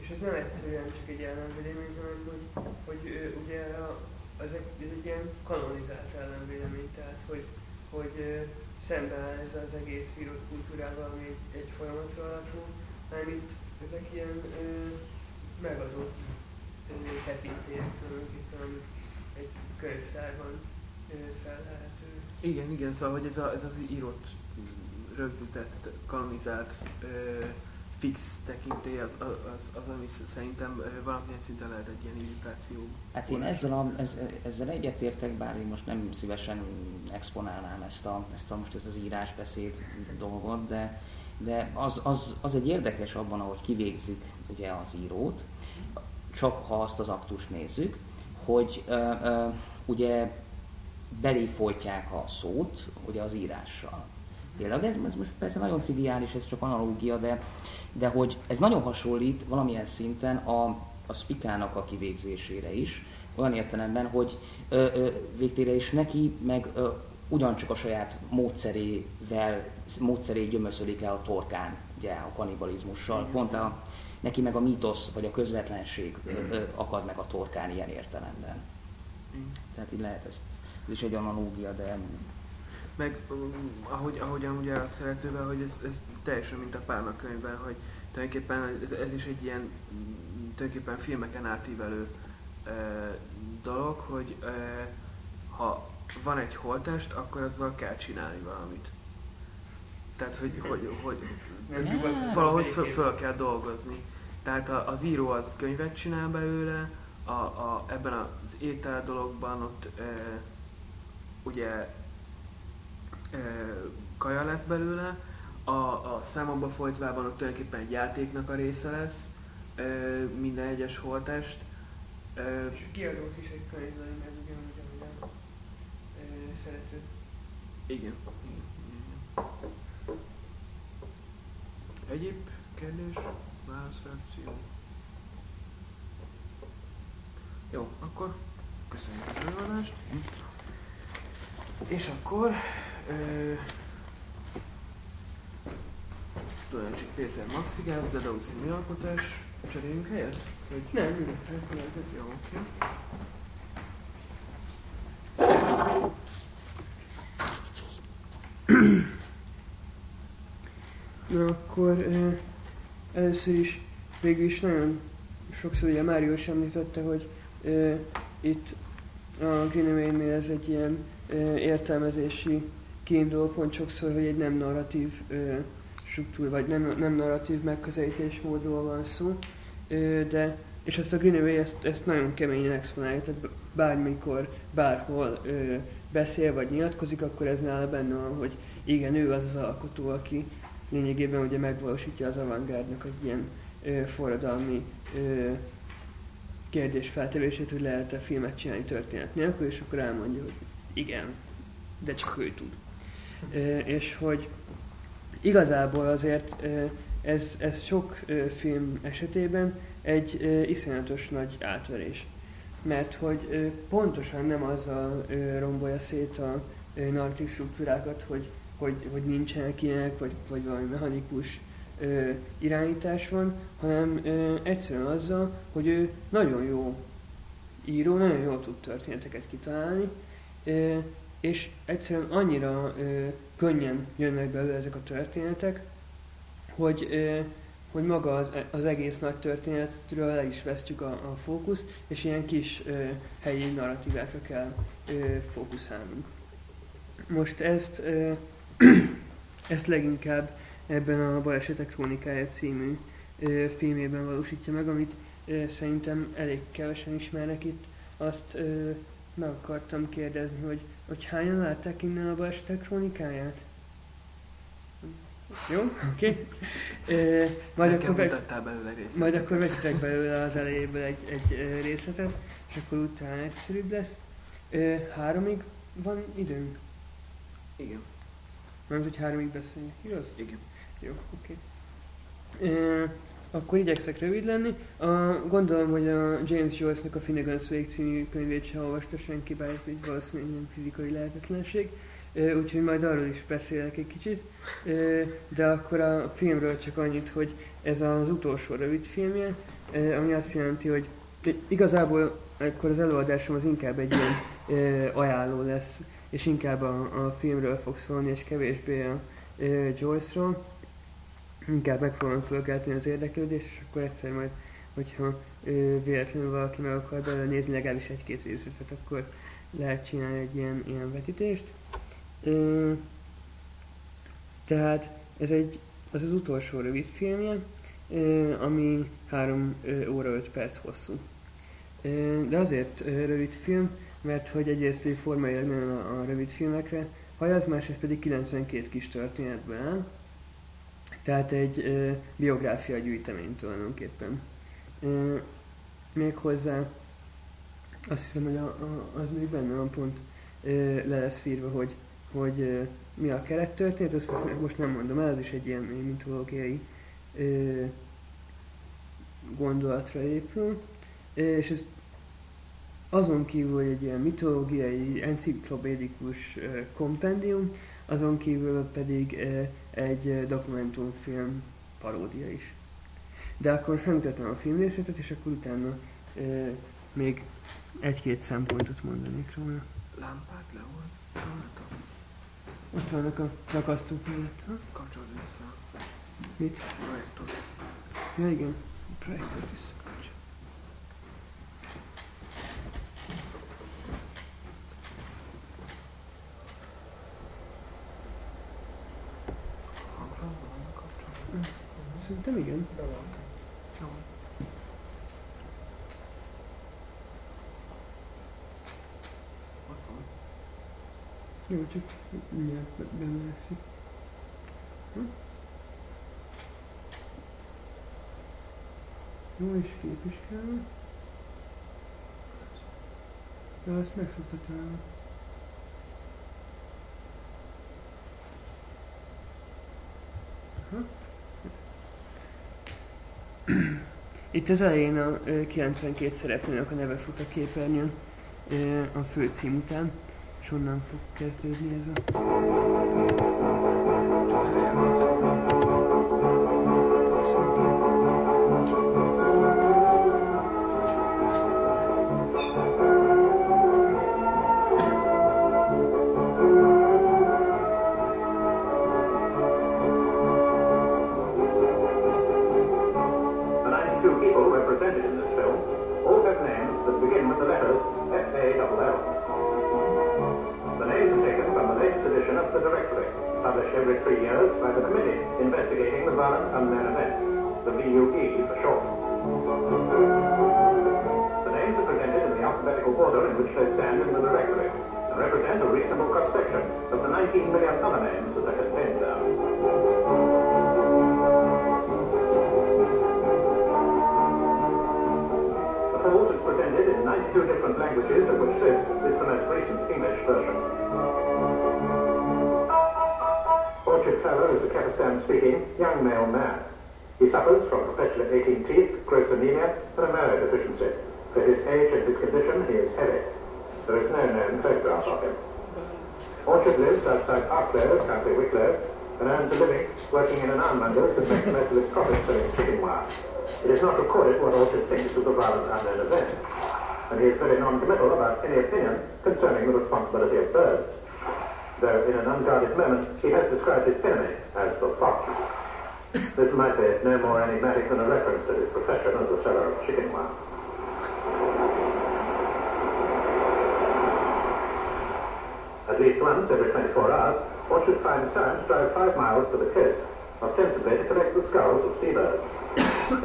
és ez nem egyszerűen csak egy ellenvélemény, hanem hogy, hogy ö, ugye a, az egy, ez egy ilyen kanonizált ellenvélemény, tehát hogy, hogy ö, szembeáll ez az egész írott kultúrával, ami egy, egy folyamatra alapul, itt ezek ilyen ö, megadott ö, tulajdonképpen, amik egy könyvtárban ö, felelhető. Igen, igen, szóval hogy ez, a, ez az írott, rögzített, kanonizált, ö, fix tekintély, az, az, az, ami szerintem valamilyen szinten lehet egy ilyen irritáció. Hát én ezzel, a, ez, ezzel egyetértek, bár én most nem szívesen exponálnám ezt, a, ezt a, most ez az írásbeszéd dolgot, de, de az, az, az egy érdekes abban, ahogy kivégzik ugye az írót, csak ha azt az aktust nézzük, hogy ö, ö, ugye belé folytják a szót, ugye az írással. Tényleg, ez, ez most persze nagyon triviális, ez csak analógia, de, de hogy ez nagyon hasonlít valamilyen szinten a, a spikának a kivégzésére is, olyan értelemben, hogy ö, ö, végtére is neki meg ö, ugyancsak a saját módszerével, módszerét gyömöszölik le a torkán, ugye a kanibalizmussal. Pont a, neki meg a mítosz, vagy a közvetlenség ö, ö, akad meg a torkán ilyen értelemben. Tehát így lehet ezt, ez is egy analógia, de Meg ahogy, ahogyan ugye a szeretővel, hogy ez, ez teljesen mint a Pálma könyvben, hogy tulajdonképpen ez, ez is egy ilyen tulajdonképpen filmeken átívelő e, dolog, hogy e, ha van egy holtest, akkor azzal kell csinálni valamit. Tehát, hogy, hogy, hogy Ja. nyugodtan valahogy föl, föl kell dolgozni. Tehát a, az író az könyvet csinál belőle, a, a, ebben az étel dologban ott e, ugye kaja lesz belőle, a, a számokba folytvában ott tulajdonképpen egy játéknak a része lesz, ö, minden egyes holtest. Ö, És a kiadót is egy könyvben, mert ugyanúgy, ahogy a ö, szerető. igen. igen, igen. Egyéb kérdés, válasz, reakció? Jó, akkor köszönjük az előadást. És akkor ö, Tulajdoncsik Péter Maxigáz, de Dau színű alkotás. Cseréljünk helyet? Vagy... Nem, nyugodtan, Jó, oké. Na akkor ö, először is végül is nagyon sokszor ugye Mário is említette, hogy ö, itt a Greenaway-nél ez egy ilyen ö, értelmezési kiinduló pont sokszor, hogy egy nem narratív ö, struktúr, vagy nem, nem narratív megközelítésmódról van szó, ö, de és ezt a Greenaway ezt, ezt nagyon keményen exponálja, tehát bármikor, bárhol ö, beszél vagy nyilatkozik, akkor ez nála benne van, hogy igen, ő az az alkotó, aki lényegében ugye megvalósítja az avantgárdnak egy ilyen ö, forradalmi ö, kérdés feltevését, hogy lehet-e filmet csinálni történet nélkül, és akkor elmondja, hogy igen, de csak ő tud. És hogy igazából azért ez, ez sok film esetében egy iszonyatos nagy átverés. Mert hogy pontosan nem azzal rombolja szét a narratív struktúrákat, hogy, hogy, hogy nincsenek ilyenek, vagy, vagy valami mechanikus irányítás van, hanem ö, egyszerűen azzal, hogy ő nagyon jó író, nagyon jól tud történeteket kitalálni, és egyszerűen annyira ö, könnyen jönnek belőle ezek a történetek, hogy, ö, hogy maga az, az egész nagy történetről el is vesztjük a, a fókuszt, és ilyen kis ö, helyi narratívákra kell ö, fókuszálnunk. Most ezt, ö, ezt leginkább ebben a Balesetek Krónikája című ö, filmében valósítja meg, amit ö, szerintem elég kevesen ismernek itt. Azt ö, meg akartam kérdezni, hogy, hogy hányan látták innen a Balesetek Krónikáját? Jó, oké. Okay. Majd akkor, ve- majd akkor vesztek belőle az elejéből egy, egy ö, részletet, és akkor utána egyszerűbb lesz. Ö, háromig van időnk? Igen, Nem hogy háromig beszéljünk, igaz? igen. Jó, oké. Okay. Akkor igyekszek rövid lenni. A, gondolom, hogy a James Joyce-nak a Finnegan's Wake című könyvét se olvasta senki, bár ez így valószínűleg nem fizikai lehetetlenség. Úgyhogy majd arról is beszélek egy kicsit. De akkor a filmről csak annyit, hogy ez az utolsó rövid filmje, ö, ami azt jelenti, hogy igazából akkor az előadásom az inkább egy ilyen ajánló lesz, és inkább a, a filmről fog szólni, és kevésbé a Joyce-ról. Inkább megpróbálom fölkelteni az érdeklődést, és akkor egyszer majd, hogyha ö, véletlenül valaki meg akar nézni legalábbis egy-két részletet, akkor lehet csinálni egy ilyen, ilyen vetítést. Ö, tehát ez egy, az az utolsó rövid filmje, ö, ami 3 óra 5 perc hosszú. Ö, de azért ö, rövid film, mert hogy egyrészt nagyon a, a rövid filmekre hajaz, másrészt pedig 92 kis történetben áll. Tehát egy ö, biográfia gyűjtemény tulajdonképpen. Ö, méghozzá azt hiszem, hogy a, a, az még benne van pont ö, le lesz írva, hogy, hogy ö, mi a kerettörténet, azt most, nem mondom el, az is egy ilyen mitológiai ö, gondolatra épül, és ez azon kívül, hogy egy ilyen mitológiai, enciklopédikus kompendium, azon kívül pedig egy dokumentumfilm paródia is. De akkor megmutatom a filmrészletet, és akkor utána ö, még egy-két szempontot mondanék róla. Lámpát le volt? Ott vannak a rakasztók mellett. Ha? Kapcsolod vissza Mit? a projektort. Ja igen, projektor visszakapcsol. Szerintem igen. Jó, csak mindjárt bemelegszik. Hm? Jó, és kép is kell. De ezt meg szokta találni. Huh? Itt az elején a ö, 92 szereplőnek a neve fut a képernyőn a főcím után, és onnan fog kezdődni ez a... version. Orchard Feller is a Kazakhstan-speaking young male man. He suffers from perpetual aching teeth, gross anemia, and a marrow deficiency. For his age and his condition, he is heavy. There is no known photograph of him. Orchard lives outside Arklow, County Wicklow, and earns a living working in an ironmonger's and makes most of his profits selling chicken wire. It is not recorded what Orchard thinks of the violent unknown event, and he is very non-committal about any opinion concerning the responsibility of birds. Though in an unguarded moment he has described his enemy as the fox. This might be no more enigmatic than a reference to his profession as a seller of chicken wire. At least once every 24 hours, one should find time to drive five miles to the coast, ostensibly to collect the skulls of seabirds.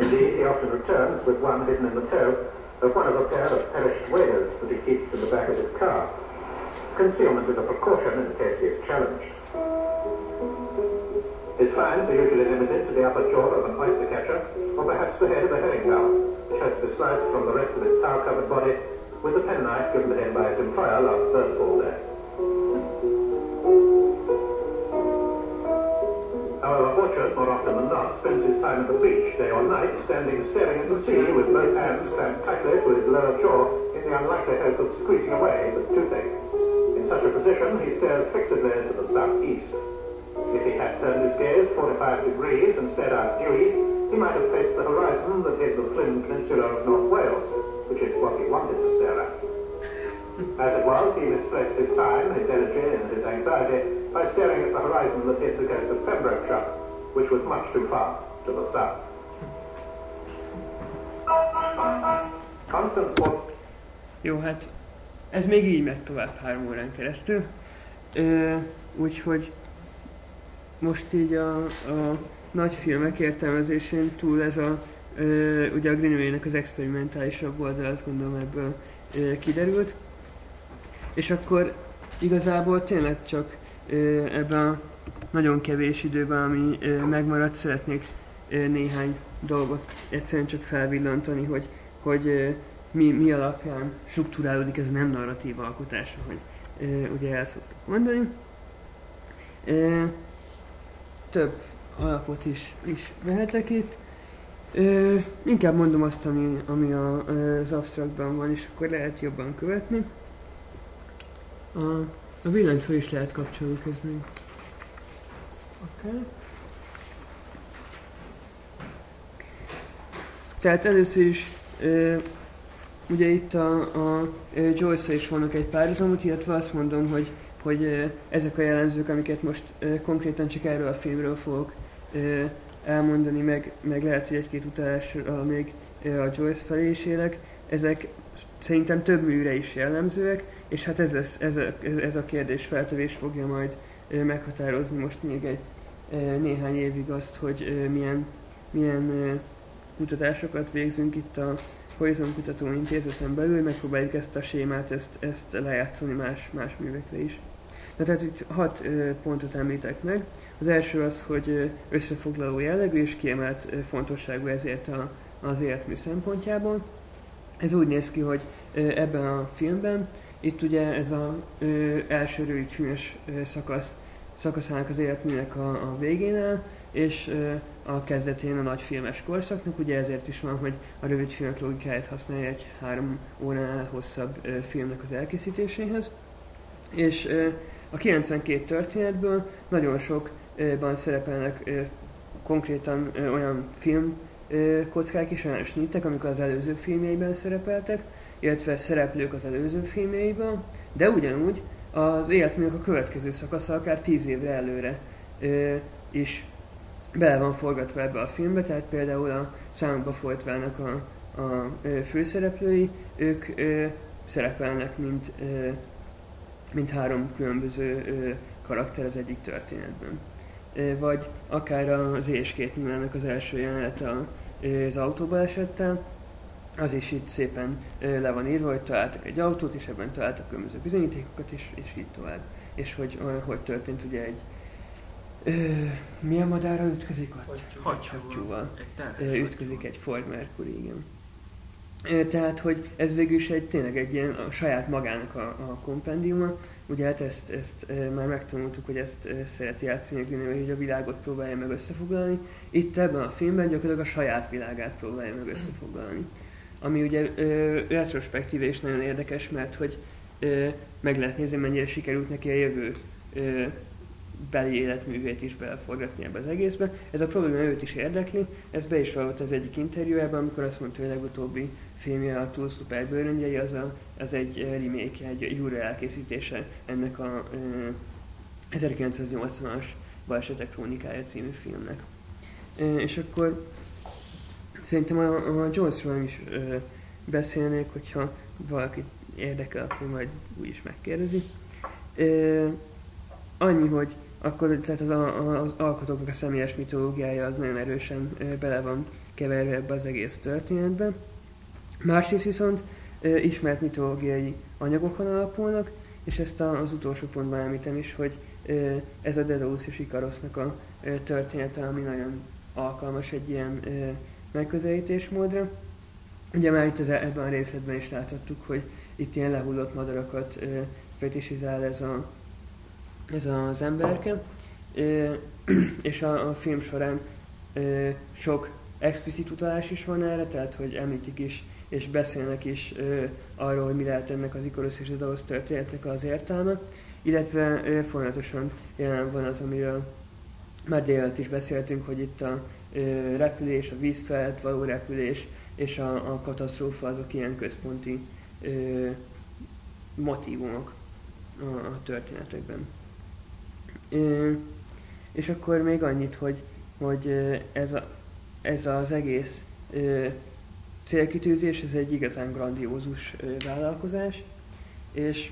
Indeed, he often returns with one hidden in the toe of one of a pair of perished waders that he keeps in the back of his car. Concealment is a precaution in case he is challenged. His finds are usually limited to the upper jaw of an oyster catcher, or perhaps the head of a herring gull, which has to be sliced from the rest of its towel-covered body with a penknife given to him by his employer last bird day. However, Orchard, more often than not, spends his time at the beach, day or night, standing staring at the sea with both hands clamped tightly to his lower jaw in the unlikely hope of squeezing away the toothache. In such a position, he stares fixedly to the southeast. If he had turned his gaze 45 degrees and stared out due east, he might have faced the horizon that hid the Flynn Peninsula of North Wales, which is what he wanted to stare at. As it was, he misplaced his time, his energy, and his anxiety by staring at the horizon that hid the coast of Pembrokeshire, which was much too far to the south. Jó, hát ez még így megy tovább három órán keresztül. Ö, úgyhogy most így a, a nagy filmek értelmezésén túl ez a, ö, ugye a Greenway-nek az experimentálisabb oldal, azt gondolom ebből ö, kiderült. És akkor igazából tényleg csak ebben nagyon kevés időben, ami megmaradt, szeretnék néhány dolgot egyszerűen csak felvillantani, hogy, hogy mi, mi alapján struktúrálódik ez a nem narratív alkotás, ahogy ugye el szoktuk mondani. Több alapot is, is vehetek itt. Ö, inkább mondom azt, ami, ami az abstractban van, és akkor lehet jobban követni. A, a villanyt fel is lehet kapcsolni közben. Oké. Okay. Tehát először is ö, ugye itt a, a joyce is vannak egy párhuzamot, illetve azt mondom, hogy, hogy ezek a jellemzők, amiket most ö, konkrétan csak erről a filmről fogok ö, elmondani, meg, meg lehet, hogy egy-két utalásra még ö, a Joyce felé is élek, ezek szerintem több műre is jellemzőek, és hát ez, lesz, ez, a, ez a kérdés feltevés fogja majd meghatározni most még egy néhány évig azt, hogy milyen, milyen kutatásokat végzünk itt a Horizon Kutatóintézeten belül, megpróbáljuk ezt a sémát, ezt, ezt lejátszani más, más művekre is. Na tehát itt hat pontot említek meg. Az első az, hogy összefoglaló jellegű és kiemelt fontosságú ezért a, az életmű szempontjából. Ez úgy néz ki, hogy ebben a filmben, itt ugye ez az első rövidfilmes szakasz, szakaszának az életműnek a, a végén áll, és a kezdetén a nagy filmes korszaknak, ugye ezért is van, hogy a rövid filmek logikáját használja egy három óránál hosszabb filmnek az elkészítéséhez. És a 92 történetből nagyon sokban szerepelnek konkrétan olyan film kockák is, olyan snittek, amik az előző filmjeiben szerepeltek, illetve szereplők az előző filmjeiben, de ugyanúgy az életműnek a következő szakasza akár tíz évre előre is bele van forgatva ebbe a filmbe, tehát például a számukba folytvának a, a főszereplői, ők ö, szerepelnek, mint, ö, mint három különböző ö, karakter az egyik történetben. Ö, vagy akár az és két az első jelenet az autóba esettel, az is itt szépen le van írva, hogy találtak egy autót, és ebben találtak különböző bizonyítékokat, és, és így tovább. És hogy, hogy történt ugye egy, Ö, milyen madárra ütközik ott? Hattyúval. Ütközik egy Ford Mercury, igen. Ö, tehát, hogy ez végül is egy, tényleg egy ilyen a saját magának a, a kompendiuma. Ugye hát ezt, ezt e, már megtanultuk, hogy ezt e, szereti játszani a hogy a világot próbálja meg összefoglalni. Itt ebben a filmben gyakorlatilag a saját világát próbálja meg összefoglalni. Ami ugye e, retrospektív és nagyon érdekes, mert hogy e, meg lehet nézni, mennyire sikerült neki a jövő e, beli életművét is beleforgatni ebbe az egészbe. Ez a probléma őt is érdekli, ez be is vallott az egyik interjújában, amikor azt mondta, hogy a legutóbbi filmje a Túl Super bőröngyei, az, a, az egy remake, egy újra elkészítése ennek a e, 1980-as Balesetek Krónikája című filmnek. E, és akkor szerintem a, a Jones-ról is e, beszélnék, hogyha valaki érdekel, akkor majd úgy is megkérdezi. E, annyi, hogy akkor tehát az, az alkotóknak a személyes mitológiája az nagyon erősen bele van keverve ebbe az egész történetbe. Másrészt viszont ismert mitológiai anyagokon alapulnak, és ezt az utolsó pontban említem is, hogy ez a Dedalus és Ikarosznak a története, ami nagyon alkalmas egy ilyen megközelítésmódra. Ugye már itt az, e-, ebben a részletben is láthattuk, hogy itt ilyen lehullott madarakat fetisizál ez a ez az emberke, és a, a film során sok explicit utalás is van erre, tehát hogy említik is és beszélnek is arról, hogy mi lehet ennek az Ikoros és az történetnek az értelme, illetve folyamatosan jelen van az, amiről már délelőtt is beszéltünk, hogy itt a repülés, a víz felett való repülés és a, a katasztrófa azok ilyen központi ö, motivumok a, a történetekben. És akkor még annyit, hogy, hogy ez, a, ez az egész célkitűzés, ez egy igazán grandiózus vállalkozás, és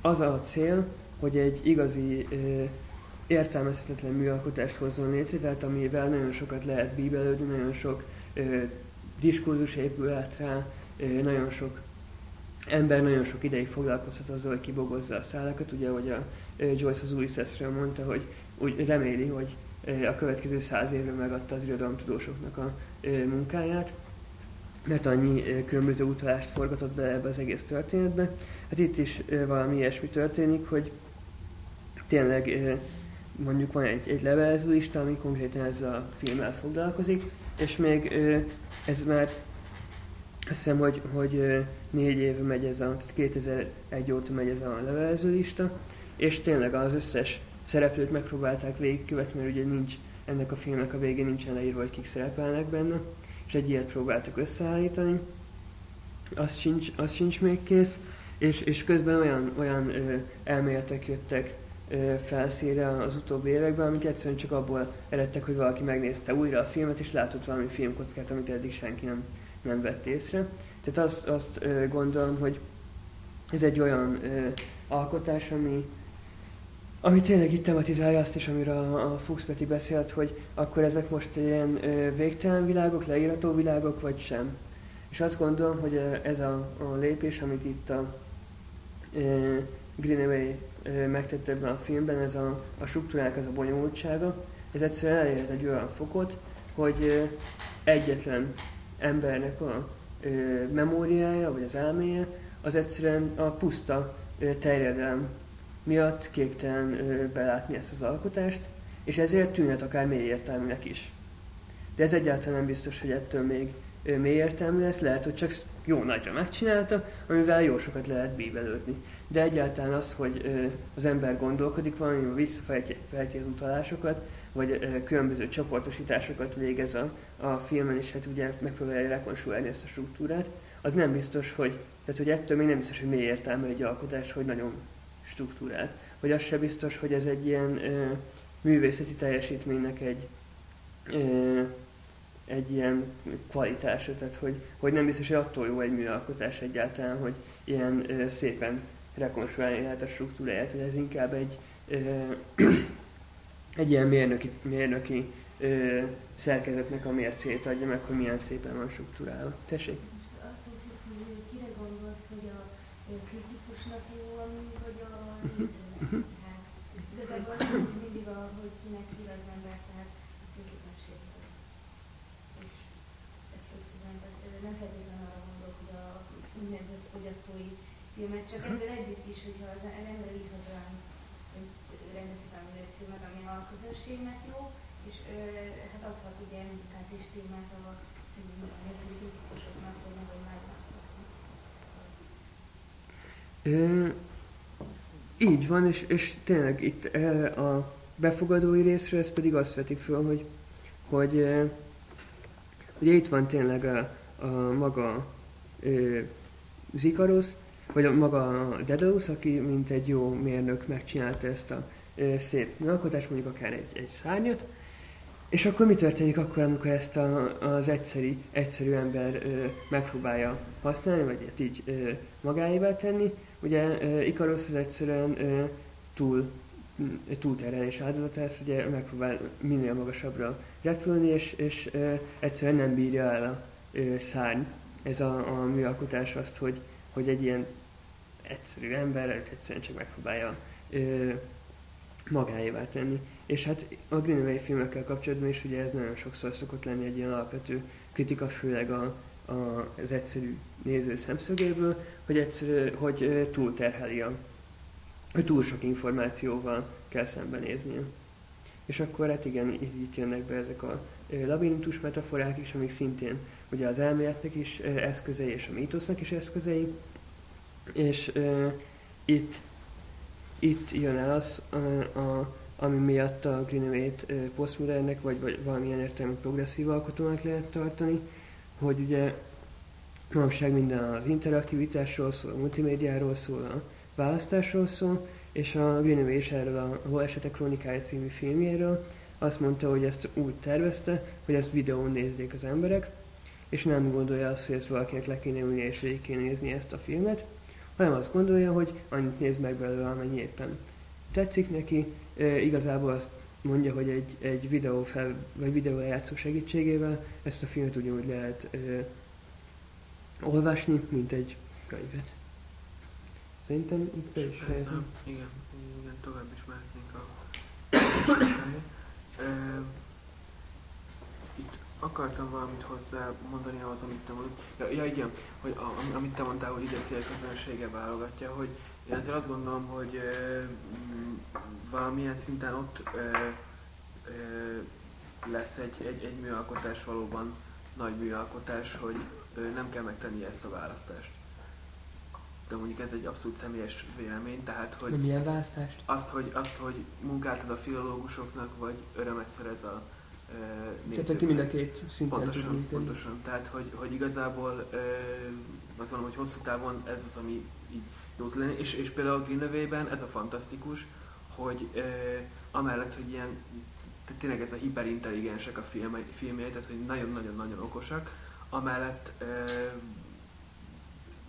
az a cél, hogy egy igazi értelmezhetetlen műalkotást hozzon létre, tehát amivel nagyon sokat lehet bíbelődni, nagyon sok diskurzus épül rá, nagyon sok ember nagyon sok ideig foglalkozhat azzal, hogy kibogozza a szálakat. Ugye, hogy a Joyce az Ulyssesről mondta, hogy úgy reméli, hogy a következő száz évre megadta az irodalomtudósoknak a munkáját, mert annyi különböző utalást forgatott be ebbe az egész történetbe. Hát itt is valami ilyesmi történik, hogy tényleg mondjuk van egy, egy levelező lista, ami konkrétan ezzel a filmmel foglalkozik, és még ez már azt hiszem, hogy, hogy négy éve megy ez a, 2001 óta megy ez a levelező és tényleg az összes szereplőt megpróbálták végigkövetni, mert ugye nincs, ennek a filmnek a végén nincsen leírva, hogy kik szerepelnek benne, és egy ilyet próbáltak összeállítani, az sincs, az sincs még kész, és, és közben olyan, olyan ö, elméletek jöttek ö, felszíre az utóbbi években, amik egyszerűen csak abból eredtek, hogy valaki megnézte újra a filmet, és látott valami filmkockát, amit eddig senki nem nem vett észre. Tehát azt, azt gondolom, hogy ez egy olyan ö, alkotás, ami, ami tényleg itt tematizálja azt is, amiről a, a Fuchs Peti beszélt, hogy akkor ezek most ilyen ö, végtelen világok, leírató világok, vagy sem. És azt gondolom, hogy ez a, a lépés, amit itt a ö, Greenaway megtett ebben a filmben, ez a, a struktúrák, ez a bonyolultsága, ez egyszerűen elérhet egy olyan fokot, hogy egyetlen embernek a memóriája, vagy az elméje, az egyszerűen a puszta terjedelem miatt képtelen belátni ezt az alkotást, és ezért tűnhet akár mély értelműnek is. De ez egyáltalán nem biztos, hogy ettől még mély értelmű lesz, lehet, hogy csak jó nagyra megcsinálta, amivel jó sokat lehet bíbelődni. De egyáltalán az, hogy az ember gondolkodik valami, visszafejti az utalásokat, vagy különböző csoportosításokat végez a, a filmen, és hát ugye megpróbálja rekonstruálni ezt a struktúrát, az nem biztos, hogy, tehát hogy ettől még nem biztos, hogy mély értelme egy alkotás, hogy nagyon struktúrált. Vagy az se biztos, hogy ez egy ilyen ö, művészeti teljesítménynek egy, ö, egy ilyen kvalitása, tehát hogy, hogy nem biztos, hogy attól jó egy műalkotás egyáltalán, hogy ilyen ö, szépen rekonstruálni lehet a struktúráját, hogy ez inkább egy, ö, egy ilyen mérnöki, mérnöki ö, szerkezetnek a mércét adja meg, hogy milyen szépen van struktúrálva. Tessék? Most attól függ, hogy kire gondolsz, hogy a ö, kritikusnak jó vagy a nézőnek. Tehát igazából nem tudjuk mindig, a, hogy kinek ír az ember, tehát a célképességhez. És ezt függően, tehát ö, nem feltétlenül arra gondolok, hogy a úgynevezett fogyasztói filmet, csak ezzel együtt is, hogyha az ember írhat olyan hogy rendezik valami filmet, ami a közönségnek jó, és ö, hát adhat ugye munkát és témát a a kritikusoknak, hogy nagyon megváltozni. Ö, így van, és, és tényleg itt a befogadói részről ez pedig azt veti föl, hogy, hogy ugye itt van tényleg a, a maga ö, Zikarosz, vagy a maga a Daedalus, aki mint egy jó mérnök megcsinálta ezt a ö, szép műalkotást, mondjuk akár egy, egy szárnyat, és akkor mi történik akkor, amikor ezt a, az egyszeri, egyszerű ember ö, megpróbálja használni, vagy hát így ö, magáévá tenni? Ugye ö, Ikarosz az egyszerűen ö, túl túlterhelés áldozata lesz, ugye megpróbál minél magasabbra repülni, és, és ö, egyszerűen nem bírja el a ö, szárny, ez a, a műalkotás azt, hogy, hogy egy ilyen egyszerű ember egyszerűen csak megpróbálja ö, magáévá tenni. És hát a Greenaway filmekkel kapcsolatban is ugye ez nagyon sokszor szokott lenni egy ilyen alapvető kritika, főleg a, a, az egyszerű néző szemszögéből, hogy, egyszerű, hogy túlterheli a, hogy túl sok információval kell szembenéznie. És akkor hát igen, itt, jönnek be ezek a labirintus metaforák is, amik szintén ugye az elméletnek is eszközei, és a mítosznak is eszközei, és ö, itt, itt jön el az, a, a, ami miatt a Greenaway-t posztmodernnek, vagy, vagy valamilyen értelemben progresszív alkotónak lehet tartani, hogy ugye manapság minden az interaktivitásról szól, a multimédiáról szól, a választásról szól, és a Greenaway is erről a Hol esetek kronikája című filmjéről azt mondta, hogy ezt úgy tervezte, hogy ezt videón nézzék az emberek, és nem gondolja azt, hogy ezt valakinek le kéne ülni és végig kéne nézni ezt a filmet, hanem azt gondolja, hogy annyit néz meg belőle, amennyi éppen tetszik neki, e, igazából azt mondja, hogy egy, egy videó fel, vagy videó lejátszó segítségével ezt a filmet ugyanúgy lehet e, olvasni, mint egy könyvet. Szerintem itt be is. Igen, igen, tovább is mehetnénk a akartam valamit hozzá mondani ahhoz, amit te mondasz. Ja, ja igen, hogy a, am- amit te mondtál, hogy ide célközönsége válogatja, hogy én azért azt gondolom, hogy ö, valamilyen szinten ott ö, ö, lesz egy, egy, egy műalkotás valóban nagy műalkotás, hogy ö, nem kell megtenni ezt a választást. De mondjuk ez egy abszolút személyes vélemény, tehát hogy Hogy milyen választást? azt, hogy, azt, hogy munkát ad a filológusoknak, vagy örömet szerez a Tehát aki mind a két szinten Pontosan, működni. pontosan. Tehát, hogy, hogy igazából e, azt mondom, hogy hosszú távon ez az, ami így jó tud lenni. És, és például a Greenaway-ben ez a fantasztikus, hogy amellett, hogy ilyen tehát tényleg ez a hiperintelligensek a filmei, filmjei, tehát hogy nagyon-nagyon-nagyon okosak, amellett e,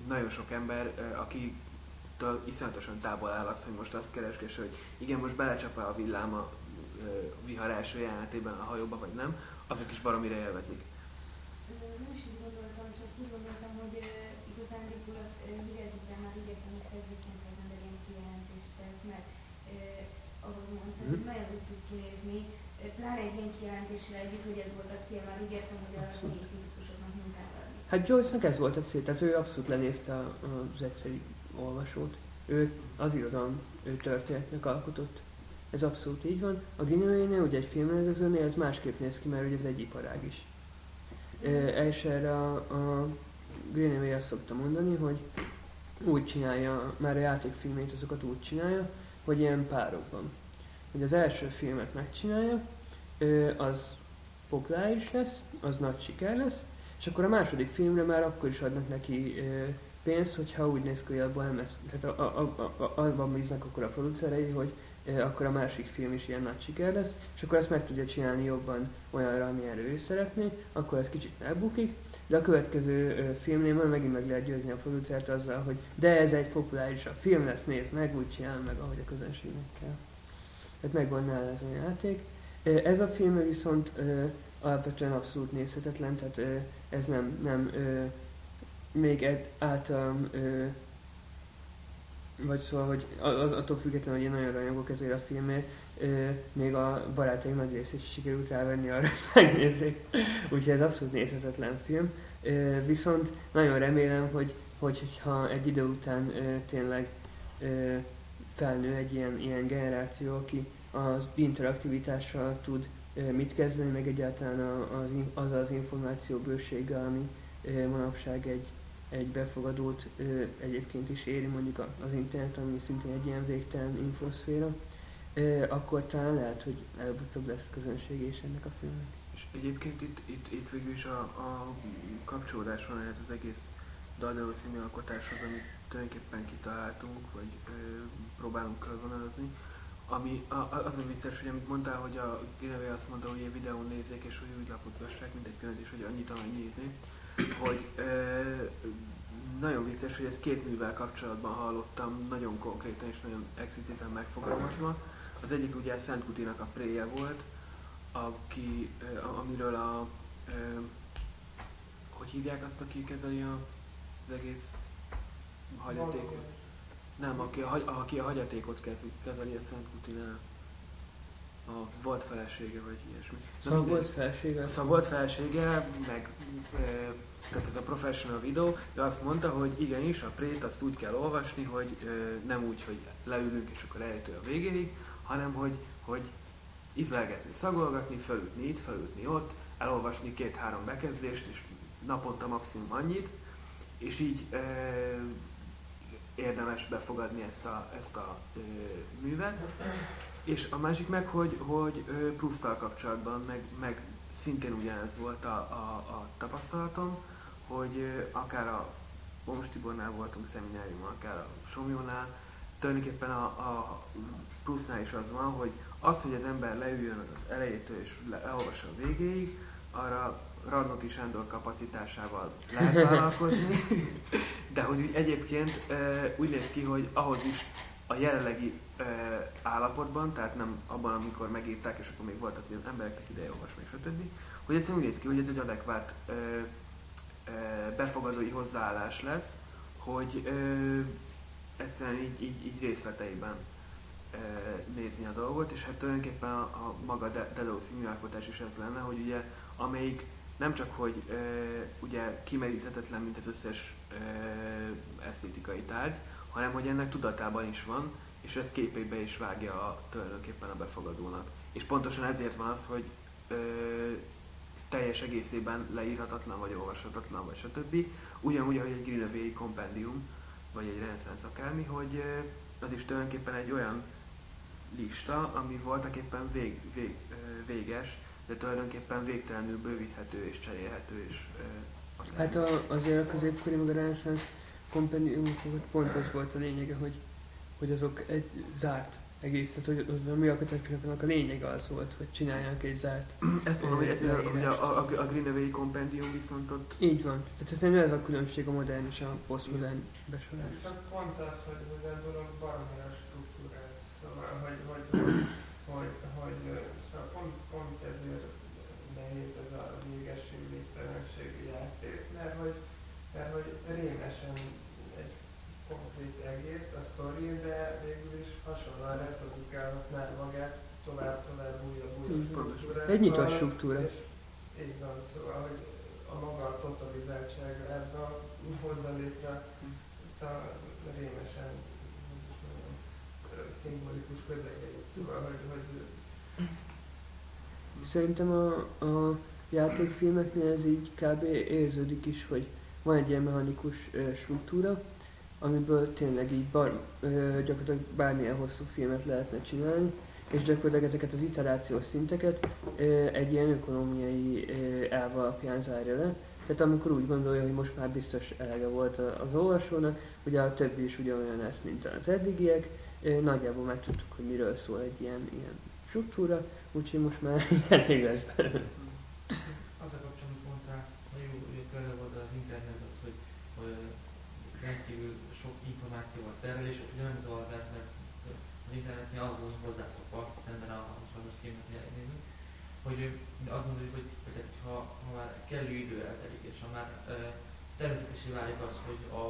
nagyon sok ember, e, aki iszonyatosan távol áll az, hogy most azt keresgesse, hogy igen, most belecsap a villám a ö, vihar első jelenetében a hajóba, vagy nem, azok is baromira élvezik. Nem is így gondoltam, csak úgy gondoltam, hogy igazándiból a hírezőben már egyetemi szerzőként az ember ilyen kijelentést tesz, mert ö, ahogy mondtam, Mhm. nagyon úgy tud kinézni, pláne egy ilyen kijelentéssel együtt, hogy ez volt a cél, már úgy értem, hogy az négy kritikusoknak munkát adni. Hát Joyce-nak ez volt a cél, tehát ő abszolút lenézte az egyszerű olvasót. Ő az irodalom, ő történetnek alkotott. Ez abszolút így van. A Greenaway-nél, ugye egy filmrendezőnél ez másképp néz ki, mert ugye ez egy iparág is. És erre a, a Greenaway azt szokta mondani, hogy úgy csinálja, már a játékfilmét azokat úgy csinálja, hogy ilyen párokban. Hogy az első filmet megcsinálja, az populáris lesz, az nagy siker lesz, és akkor a második filmre már akkor is adnak neki pénzt, hogyha úgy néz ki, hogy abban nem lesz, tehát a, a, a, abban bíznak akkor a producerei, hogy akkor a másik film is ilyen nagy siker lesz, és akkor ezt meg tudja csinálni jobban olyanra, amilyen ő szeretné, akkor ez kicsit elbukik, de a következő filmnél már megint meg lehet győzni a producert azzal, hogy de ez egy populárisabb film lesz, nézd meg, úgy csinál meg, ahogy a közönségnek kell. Tehát megvan nála ez a játék. Ez a film viszont alapvetően abszolút nézhetetlen, tehát ez nem, nem még egy általam vagy szóval, hogy attól függetlenül, hogy én nagyon rajongok ezért a filmért, még a barátaim nagy részét is sikerült rávenni arra, hogy megnézzék. Úgyhogy ez abszolút nézhetetlen film. Viszont nagyon remélem, hogy, hogy ha egy idő után tényleg felnő egy ilyen, ilyen generáció, aki az interaktivitással tud mit kezdeni, meg egyáltalán az, az az információ bősége, ami manapság egy, egy befogadót egyébként is éri, mondjuk az internet, ami szintén egy ilyen végtelen infoszféra, akkor talán lehet, hogy előbb-utóbb lesz közönség és ennek a filmnek. És egyébként itt, itt, itt végül is a, a kapcsolódás van ez az egész Dardanello színű alkotáshoz, amit tulajdonképpen kitaláltunk, vagy ö, próbálunk körvonalazni. Ami a, az a vicces, hogy amit mondtál, hogy a Ginevő azt mondta, hogy ilyen videón nézzék, és hogy úgy lapozgassák, mint egy könyv, és hogy annyit, amennyi nézni, hogy ö, nagyon vicces, hogy ezt két művel kapcsolatban hallottam, nagyon konkrétan és nagyon expliciten megfogalmazva. Az egyik ugye Szent Kutinak a préje volt, aki, amiről a, hogy hívják azt, aki kezeli a, az egész hagyatékot? Nem, aki a, aki a hagyatékot kezeli, kezeli a Szent Kutinál. A volt felesége, vagy ilyesmi. Szóval volt felesége? Szóval volt felesége, meg e, tehát ez a professional videó, de azt mondta, hogy igenis, a prét azt úgy kell olvasni, hogy e, nem úgy, hogy leülünk és akkor elejtő a végéig, hanem hogy, hogy ízlelgetni, szagolgatni, felütni itt, felütni ott, elolvasni két-három bekezdést, és naponta maximum annyit, és így e, érdemes befogadni ezt a, ezt a e, művet. És a másik meg, hogy, hogy Prusztal kapcsolatban meg, meg szintén ugyanez volt a, a, a tapasztalatom, hogy akár a Boms Tibornál voltunk szemináriumon, akár a Somjónál, tulajdonképpen a, a plusznál is az van, hogy az, hogy az ember leüljön az elejétől és elolvassa a végéig, arra Radnoti Sándor kapacitásával lehet vállalkozni, de hogy egyébként úgy néz ki, hogy ahhoz is a jelenlegi állapotban, tehát nem abban, amikor megírták, és akkor még volt az, hogy az embereknek ideje olvasni, stb., hogy egyszerűen úgy néz ki, hogy ez egy adekvát befogadói hozzáállás lesz, hogy egyszerűen így, így, így részleteiben nézni a dolgot, és hát tulajdonképpen a, a maga Dedalus műalkotás is ez lenne, hogy ugye amelyik nem csak, hogy e, ugye kimeríthetetlen, mint az összes e, esztétikai tárgy, hanem hogy ennek tudatában is van, és ez képébe is vágja a, tulajdonképpen a befogadónak. És pontosan ezért van az, hogy ö, teljes egészében leírhatatlan, vagy olvashatatlan, vagy stb. Ugyanúgy, ahogy egy Greenaway kompendium, vagy egy reneszánsz akármi, hogy az is tulajdonképpen egy olyan lista, ami voltak éppen vég, vég, véges, de tulajdonképpen végtelenül bővíthető és cserélhető. És, hát a, azért a középkori meg a reneszánsz kompendiumokat pont az volt a lényege, hogy, hogy azok egy zárt egész, tehát hogy az a mi alkotásoknak a lényege az volt, hogy csináljanak egy zárt Ezt mondom, hogy ez a, a, a, a Greenaway kompendium viszont ott... Így van. Tehát szerintem ez a különbség a modern és a posztmodern besorolás. Csak pont az, hogy, hogy a dolog baromira struktúrát, szóval, hogy, hogy, hogy, hogy, hogy szóval pont, pont ezért nehéz ez a végesség, végtelenség játék, mert hogy, mert hogy rémesen egy konkrét egész, a sztori, de végül is hasonlóan reprodukálhatná magát tovább, tovább, újabb, Így, újabb pontosan. struktúrákkal. Egy nyitott struktúra. És így van, szóval, hogy a maga a totalizáltsága ebben hozza létre ezt a rémesen szimbolikus közegeit. Szóval, hogy, hogy Szerintem a, a játékfilmeknél ez így kb. érződik is, hogy van egy ilyen mechanikus ö, struktúra, amiből tényleg így bar, ö, gyakorlatilag bármilyen hosszú filmet lehetne csinálni, és gyakorlatilag ezeket az iterációs szinteket egy ilyen ökonomiai elv alapján zárja le. Tehát amikor úgy gondolja, hogy most már biztos elege volt a- az olvasónak, ugye a többi is ugyanolyan lesz, mint az eddigiek, nagyjából megtudtuk, hogy miről szól egy ilyen, ilyen struktúra, úgyhogy most már elég lesz belőle. Azzal kapcsolatban mondtál, hogy hogy például volt az internet az, hogy, hogy rendkívül sok információval terel, és ugye nem zavar, mert az internetnél az vagyunk hozzászokva, szemben a sajnos filmeknél nézni, hogy azt mondjuk, hogy, hogy tehát, ha, ha már kellő idő eltelik, és ha már ö, természetesen válik az, hogy a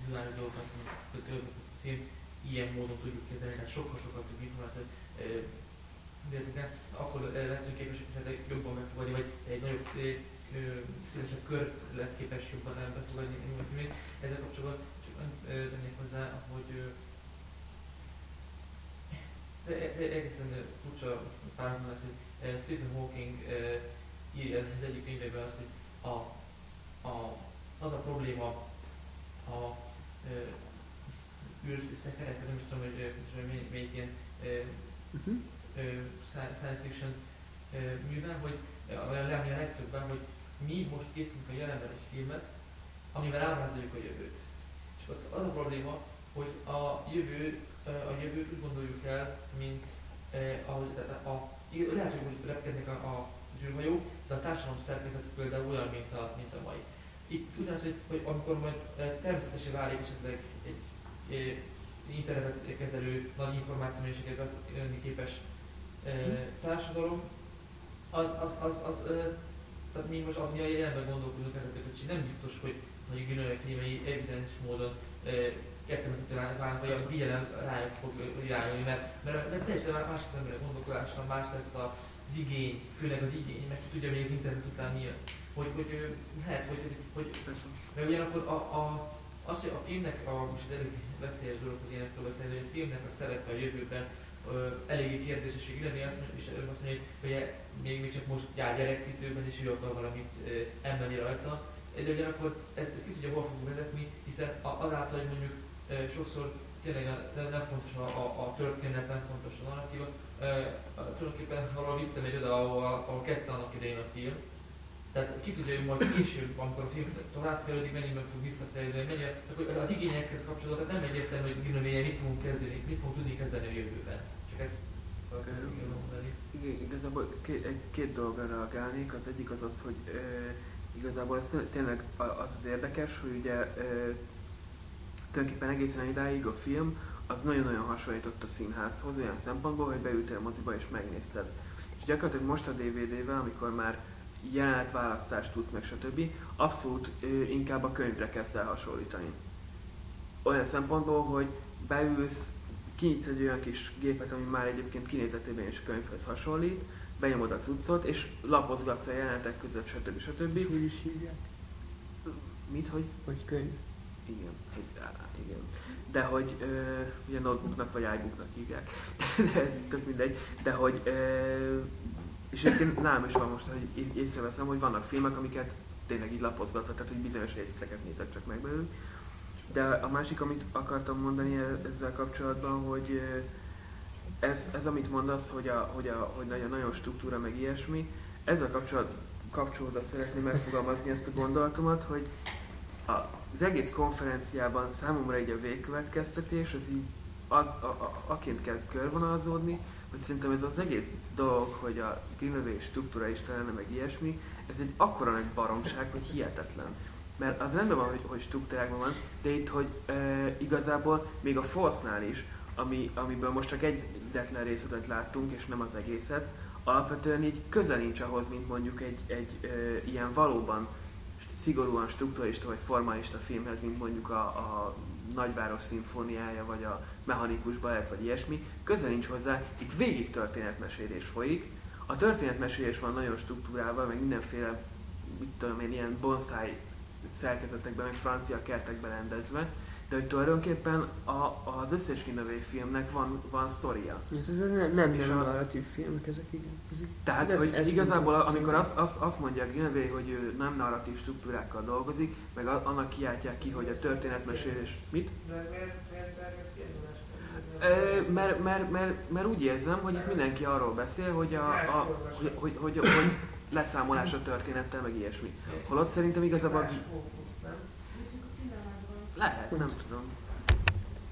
vizuális dolgokat, film, ilyen módon tudjuk kezelni, tehát sokkal-sokkal több információt Értitek? akkor leszünk képesek ezek jobban megfogadni, vagy egy nagyobb, szélesebb kör lesz képes jobban befogadni. Ezzel kapcsolatban csak annyit tennék hozzá, hogy de egészen furcsa párhuzam lesz, hogy Stephen Hawking írja az egyik könyvében azt, hogy a, a, az a probléma a űrszekerek, nem is tudom, hogy hogy mely- melyik ilyen Uh-huh. science fiction művel, hogy leállni a legtöbben, hogy mi most készítünk a jelenben egy filmet, amivel ábrázoljuk a jövőt. És ott az a probléma, hogy a jövő, a jövőt úgy gondoljuk el, mint tehát a, a, lehet, hogy úgy repkednek a, a zsűrhajók, de a társadalom szerkezet például olyan, mint a, mint a mai. Itt ugyanaz, hogy, hogy amikor majd ö, természetesen válik esetleg egy, egy internetet kezelő, nagy információmennyiséget venni képes ö, társadalom, az, az, az, az tehát mi most ami a jelenben gondolkodunk ezeket, hogy nem biztos, hogy mondjuk Günőnek filmei evidens módon kettőműzető válnak, vagy a figyelem rájuk fog irányulni, mert, mert, mert teljesen más az emberek gondolkodása, más lesz az igény, főleg az igény, meg ki tudja, hogy az internet után mi jön. Hogy, hogy lehet, hogy, hogy, hogy mert ugyanakkor a, a, az, hogy a filmnek, a, most elég veszélyes dolog, hogy ilyenekről beszélni, hogy a filmnek a szerepe a jövőben ö, eléggé kérdéses, hogy lenni azt mondja, és azt mondja, hogy ugye, még, még csak most jár gyerekcipőben, és ő akar valamit emelni rajta, de ugyanakkor ez, ez ki tudja hol fog vezetni, hiszen azáltal, hogy mondjuk sokszor tényleg nem, nem fontos a, a, a történet, nem fontos a narratíva, a- tulajdonképpen valahol visszamegy oda, ahol, ahol kezdte annak idején a film, tehát ki tudja, hogy majd később, amikor a film továbbfejlődik, mennyiben fog visszafejlődni, mennyire, az igényekhez kapcsolatban tehát nem egyértelmű, hogy Ginövényen mit fogunk kezdeni, mit fogunk tudni kezdeni a jövőben. Csak ezt. Igen, igazából két, két dologra reagálnék. Az egyik az az, hogy ö, igazából ez tényleg az az érdekes, hogy ugye ö, tulajdonképpen egészen idáig a film az nagyon-nagyon hasonlított a színházhoz olyan szempontból, hogy beültél a moziba és megnézted. És gyakorlatilag most a DVD-vel, amikor már választást tudsz meg stb. abszolút ö, inkább a könyvre kezd el hasonlítani. Olyan szempontból, hogy beülsz, kinyitsz egy olyan kis gépet, ami már egyébként kinézetében is könyvhöz hasonlít, benyomod a cuccot, és lapozgatsz a jelenetek között, stb. stb. És úgy is hívják, Mit, hogy? hogy könyv. Igen, igen. De hogy ö, ugye notebooknak vagy iBooknak hívják, de ez tök mindegy, de hogy ö, és egyébként nálam is van most, hogy ész- észreveszem, hogy vannak filmek, amiket tényleg így lapozgatod, tehát hogy bizonyos részleteket nézek csak meg belőlük. De a másik, amit akartam mondani e- ezzel kapcsolatban, hogy ez, ez amit mondasz, hogy, a, hogy, a, hogy nagyon, nagyon struktúra meg ilyesmi, ezzel kapcsolat, kapcsolódva szeretném megfogalmazni ezt a gondolatomat, hogy a, az egész konferenciában számomra egy a végkövetkeztetés, az így az, a, a, aként kezd körvonalazódni, hogy szerintem ez az egész dolog, hogy a Greenway struktúra is lenne, meg ilyesmi, ez egy akkora nagy baromság, hogy hihetetlen. Mert az rendben van, hogy, hogy struktúrákban van, de itt, hogy e, igazából még a False-nál is, ami, amiből most csak egyetlen részletet láttunk, és nem az egészet, alapvetően így közel nincs ahhoz, mint mondjuk egy, egy e, ilyen valóban szigorúan strukturalista vagy formalista filmhez, mint mondjuk a, a Nagyváros szimfóniája, vagy a Mechanikus Balett, vagy ilyesmi, közel nincs hozzá, itt végig történetmesélés folyik. A történetmesélés van nagyon struktúrálva, meg mindenféle, mit tudom én, ilyen bonsai szerkezetekben, meg francia kertekben rendezve, de hogy tulajdonképpen a, az összes Kinové filmnek van, van sztoria. Hát ez nem, nem, a- narratív filmek ezek, igen. Tehát, ez- hogy ez igazából amikor azt, azt, azt mondja Ginové, hogy ő nem narratív struktúrákkal dolgozik, meg a- annak kiáltják ki, hogy a történetmesélés... Mit? De miért, miért mert, mert, mert, mert úgy érzem, hogy itt mindenki arról beszél, hogy, a, a, hogy, hogy, hogy, hogy leszámolás a történettel, meg ilyesmi. Holott szerintem igazából Más fókusz, nem? Csak a pillanatban. Lehet, nem tudom.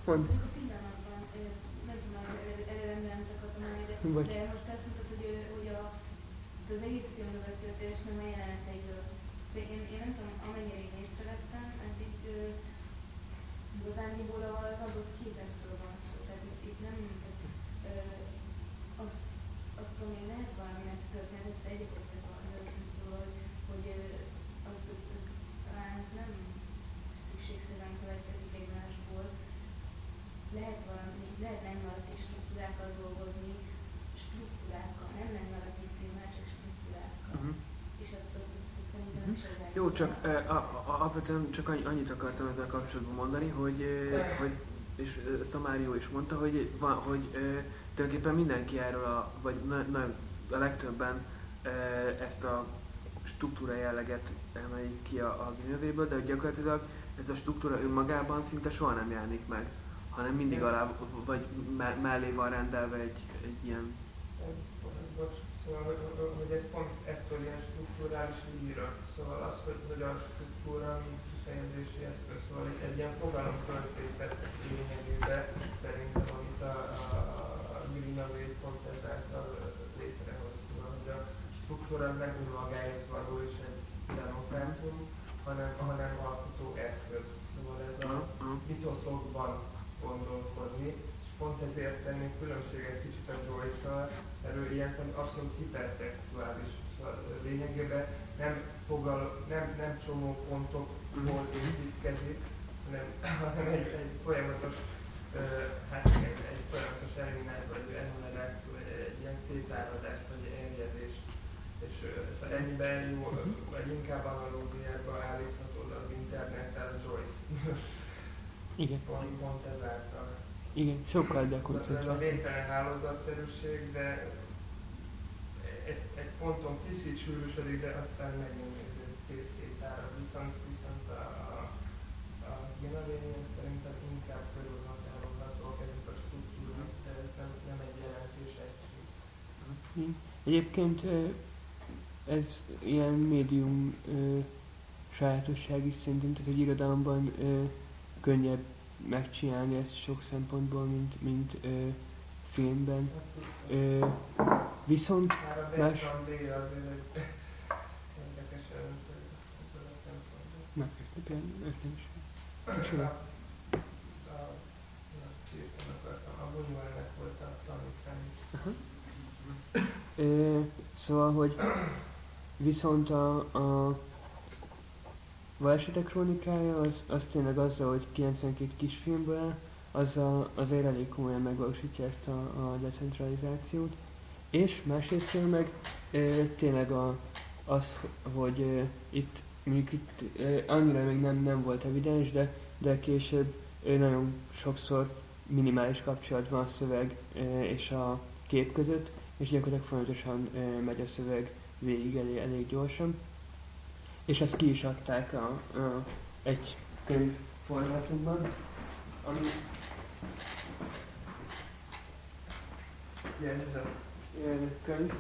Pont. Vagy. de most azt mondtad, hogy, hogy a, az egész filmről beszéltél, és nem a jeleneteiről. Szóval én, én nem tudom, amennyire én észrevettem, eddig ö, igazándiból az adott képekről van szó. Tehát itt, itt nem, tehát, ö, az, attól még lehet valaminek történet, ezt egyetértek a szóval, hogy, hogy ö, az, az, az, talán ez nem szükségszerűen következik egymásból. Lehet valami, lehet nem narratív struktúrákkal dolgozni, struktúrákkal, nem nem narratív filmmel, csak struktúrákkal. Uh-huh. És az, az, az, az szerintem csak a, alapvetően csak annyi- annyit akartam ezzel kapcsolatban mondani, hogy, hogy és ezt a Mário is mondta, hogy, van, hogy tulajdonképpen mindenki erről, a, vagy na, na, a legtöbben ezt a struktúra jelleget emelik ki a, a Ginövéből, de gyakorlatilag ez a struktúra önmagában szinte soha nem jelenik meg, hanem mindig alá, vagy me, mellé van rendelve egy, egy ilyen Bocs, szóval, hogy, ez pont ettől ilyen strukturális líra. Szóval az, hogy, hogy a struktúra, mint kifejezési eszköz, szóval egy, ilyen fogalom költészet lényegében szerintem, amit a, a, a Greenaway pont ezáltal létrehoz. Szóval, hogy a struktúra nem önmagáért való és egy demokrátum, hanem, hanem alkotó eszköz. Szóval ez a, mitoszokban gondolkodni, és pont ezért tennék különbséget kicsit a Joyce-szal, mert ő ilyen abszolút hipertextuális, szóval lényegében nem, fogal, nem, nem csomó pontokból építkezik, hanem, hanem egy, egy folyamatos, ö, hát egy, egy folyamatos eliminált, vagy enumeráció, vagy egy ilyen szétáradás, vagy eljezés. És ö, szóval ennyiben jó, vagy inkább analógiába állítható az internettel a Joyce. Igen, Pont, pont ezáltal. igen, sokkal Ez a végtelen hálózatszerűség, de egy, egy ponton kicsit sűrűsödik, de aztán megint szét szétárad. Viszont, viszont a, a, a szerintem inkább körülhatárolhatók ezek a struktúrák, de ez nem, nem egy jelentős egység. Igen. Egyébként ez ilyen médium ö, sajátosság is szerintem, tehát egy irodalomban ö, könnyebb megcsinálni ezt sok szempontból, mint, mint ö, filmben. Ö, viszont Más-. Na. Ö, szóval, hogy viszont a, a Balesetek krónikája az, az tényleg azzal, hogy 92 kisfilmből áll, az a, azért elég komolyan megvalósítja ezt a, a decentralizációt. És másrésztről meg ö, tényleg a, az, hogy ö, itt mondjuk itt ö, annyira még nem, nem volt evidens, de, de később ö, nagyon sokszor minimális kapcsolat van a szöveg ö, és a kép között, és gyakorlatilag folyamatosan ö, megy a szöveg végig elég, elég gyorsan. És ezt ki is adták a, a, egy könyv formátumban, ami Ja, a könyv,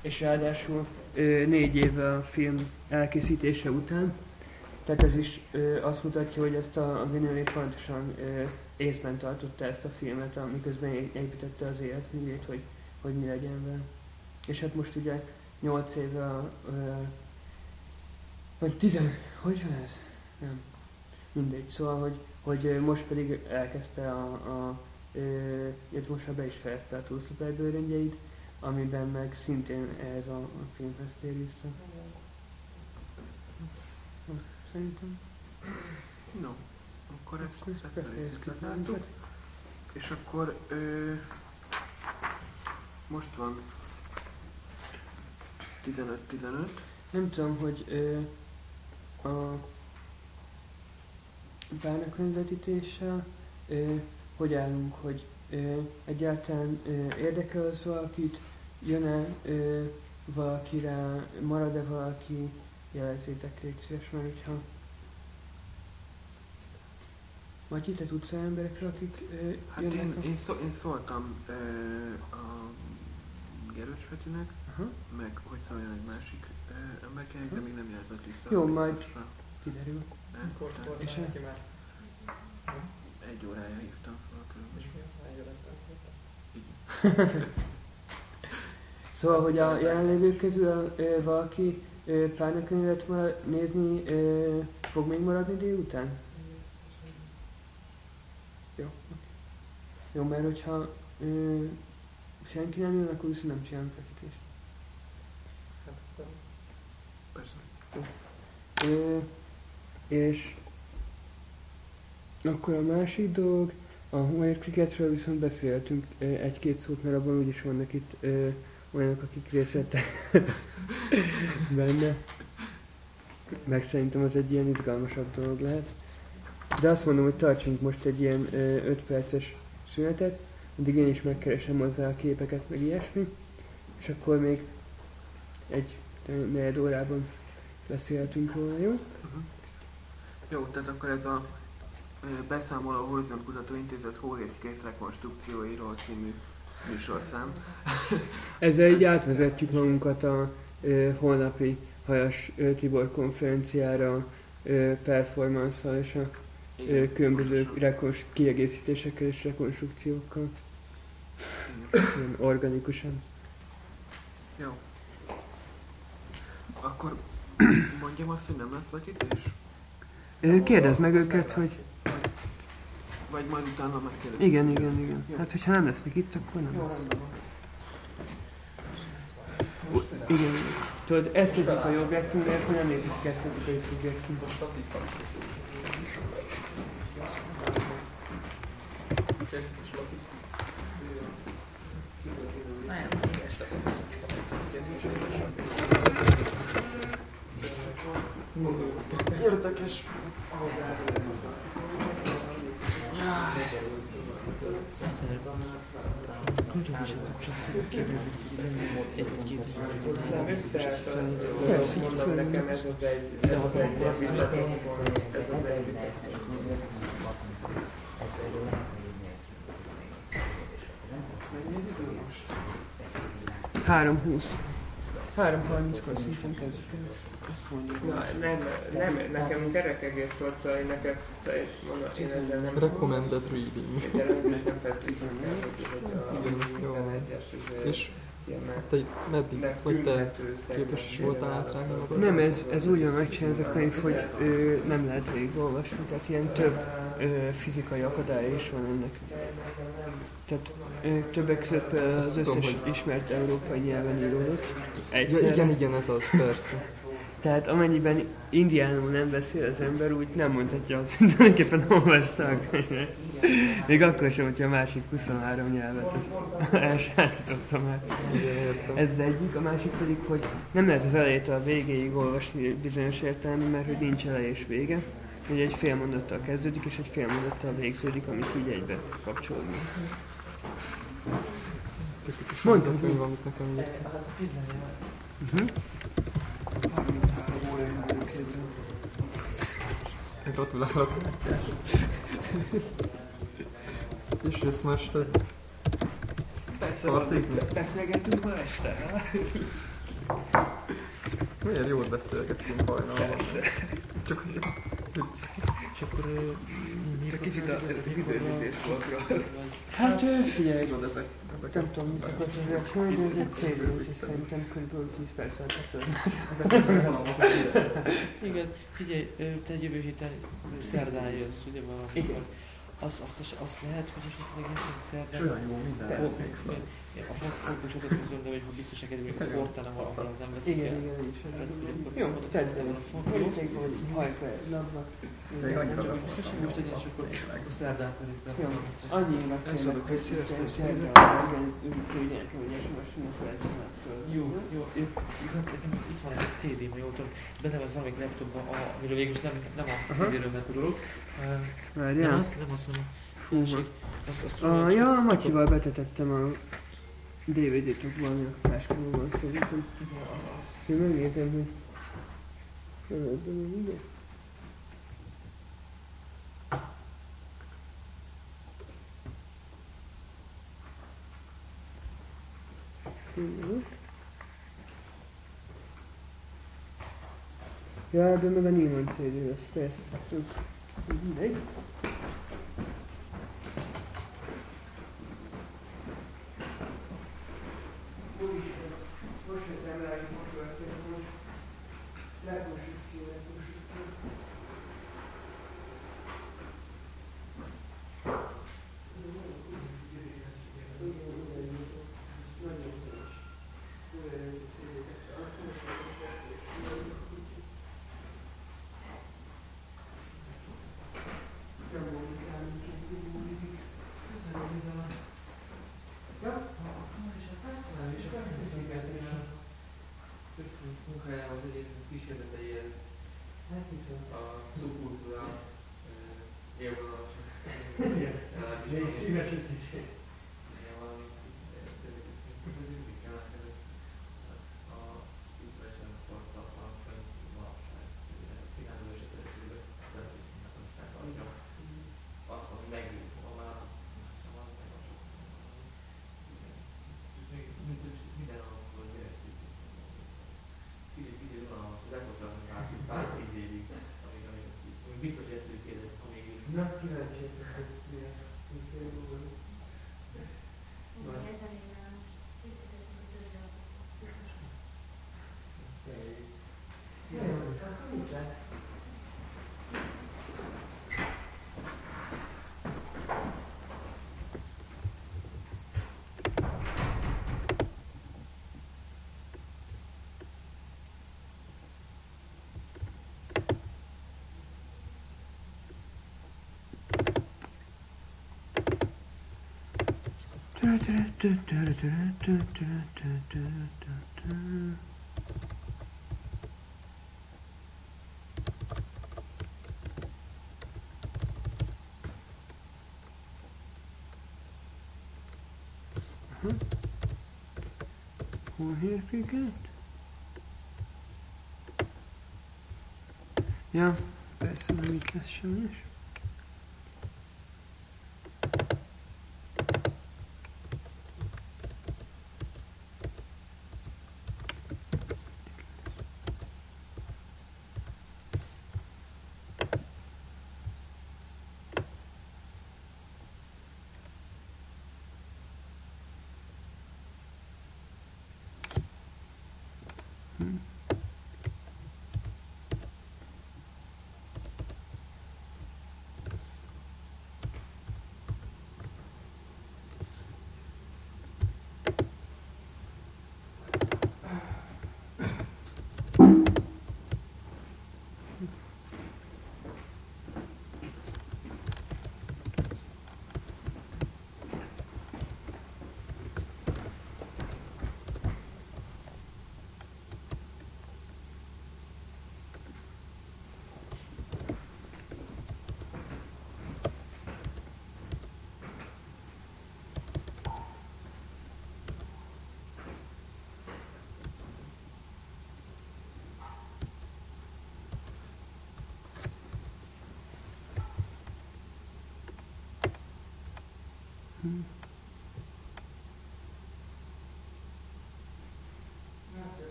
és ráadásul négy évvel a film elkészítése után, tehát ez is azt mutatja, hogy ezt a, Villeneuve fontosan észben tartotta ezt a filmet, miközben é- építette az életművét, hogy, hogy mi legyen vele. És hát most ugye 8 éve, a, ö, vagy 10, hogy van ez? Nem. Mindegy. Szóval, hogy, hogy most pedig elkezdte a, a illetve most már be is fejezte a túlszlopály bőröngyeit, amiben meg szintén ez a, a filmhez tér vissza. szerintem. No, akkor ezt, ezt befejezzük az lezártuk. És akkor ö, most van 15-15. Nem tudom, hogy ö, a bánakönyvetítéssel hogy állunk, hogy egyáltalán érdekel az valakit, jön-e valaki rá, marad-e valaki, jelezzétek légy szíves, mert hogyha vagy itt te tudsz olyan emberekről, akik ö, Hát én, a... én, szó, én szóltam ö, a Gerőcs meg hogy szóljon egy másik ö, emberkének, de még nem jelzett vissza. Jó, majd-. Kiderül. Szólt És neki már? egy órája hívtam fel körülbelül. Szóval, hogy a jelenlévők közül ö, valaki ö, pályakönyvet ma nézni ö, fog még maradni délután? Jó. Jó, mert hogyha ö, senki nem jön, akkor viszont nem csinálunk fekítést. Hát akkor Persze. Ö, és akkor a másik dolog, a Wire Cricketről viszont beszéltünk egy-két szót, mert abban úgyis vannak itt ö, olyanok, akik részt vettek benne. Meg szerintem az egy ilyen izgalmasabb dolog lehet. De azt mondom, hogy tartsunk most egy ilyen 5 perces szünetet, addig én is megkeresem hozzá a képeket, meg ilyesmi, és akkor még egy negyed órában beszélhetünk róla, jó? Jó, tehát akkor ez a beszámoló a Horizont Kutatóintézet hóhérkét rekonstrukcióiról című műsorszám. Ezzel így átvezetjük magunkat a ö, holnapi Hajas ö, Tibor konferenciára ö, performance és a ö, különböző rekons- kiegészítésekkel és rekonstrukciókkal, Igen. organikusan. Jó. Akkor mondjam azt, hogy nem lesz vetítés? Ö, Kérdezd meg őket, hogy Vagy majd utána megkérdezik. igen, igen, igen. Hát, hogyha nem lesznek itt, akkor nem Jó, lesz. van. Igen, igen. Tudod, esztétikai objektum, de akkor nem létezik esztétikai szubjektum. Érdekes. nem összeálltam, Persze, így föl- nekem ez az egy, ez az egy ez az egy vitatott pont. Mennyi az idő most? 3.20. 3.30-kor szintén kezdjük el. Azt mondja. Na, nem, nem, nekem kerek egész volt, szóval én nekem, szóval én mondom, én ezzel nem... Recommended reading. Jelenleg nem kell, hogy hogy a egyes izé, És kiemelt. te meddig, Nem vagy te képes is voltál átrágni magad? Nem, ez, ez úgy van megcsinálva ez a könyv, hogy ö, nem lehet végigolvasni, tehát ilyen több ö, fizikai akadálya is van ennek. Tehát ö, többek között az összes hogy- ismert európai nyelven íródott. Ja, igen, igen, ez az, persze. Tehát amennyiben indiánul nem beszél az ember, úgy nem mondhatja azt, hogy tulajdonképpen olvasta a könyvet. Még akkor sem, hogyha a másik 23 nyelvet ezt elsajátította már. Ez az egyik, a másik pedig, hogy nem lehet az elejétől a végéig olvasni bizonyos értelemben, mert hogy nincs eleje és vége. Hogy egy fél mondattal kezdődik, és egy fél mondattal végződik, amik így egybe kapcsolódnak. Tipikusan Mondd. az a amit. Uh-huh. Gratulálok. És jössz ma este partizni? Beszélgetünk ma este? Miért jól beszélgetünk hajnalban? Csak hogy És akkor Csak kicsit a időzítés volt rossz. Hát figyelj, tudod, ezek nem tudom, mit akarsz ezzel csinálni, de ez egy út, és szerintem kb. 10 percet tört. Igaz, figyelj, te jövő héten szerdán jössz, ugye valamikor? Igen. Azt, azt, azt, lehet, hogy esetleg esetleg szerdán... Olyan jó minden. A fotósot azt tudom, de hogy ha biztos neked, hogy a portálon valahol az nem veszik Igen, el. igen. Tehát, hogy akkor Jó, még van, hajt le egy De Csak nem biztos, hogy most egy és akkor a szerdán szerintem. Jó, annyinak Ezt kérlek, hogy szíves te- tesz, te- nézek. igen, úgy küldj nekem egy SMS-t, felteszem föl. Jó, jó, nekem itt van egy CD, ma jól tudom, benne van valamelyik laptopban, a, amiről végül is nem, nem a. CD-ről ment a dolog. Uh, nem Várjál. az, nem az, hanem a Fú. Azt, azt tudom, Ah, ja, Matyival betetettem a DVD-tokban, ami a táskában van szerintem. Ezt megnézem, hogy... Földben van, Ja, de meg a Neiman CD lesz, persze. Csak mindegy. Most jöttem rá, hogy most történt, hogy rekonstrukció, rekonstrukció. munkájához egyébként kísérleteihez a szubkultúra élvonalas. Legalábbis Szívesítés. Igen, valami közöttük kellene a kulturálisan tartalmas manapság, ez a cigányos esetében, lehet, hogy cigányosság adja. Azt, ami megint ma már, sem van, meg a sok. Igen. És még mind- minden arról szól, hogy érezzük. Kicsit, kicsit unalmas, az elfogadom már pár tíz évig, amíg, amíg, amíg biztos, hogy ezt ők kérdezik, amíg ők Na, kíváncsi leszek, hogy mi lesz. Mi kell volna. Igen, ez elég rányos. Készítettem a tőzsdei Sziasztok, akkor mit lát? Hol hívják őket? Ja, persze nem itt lesz sajnos.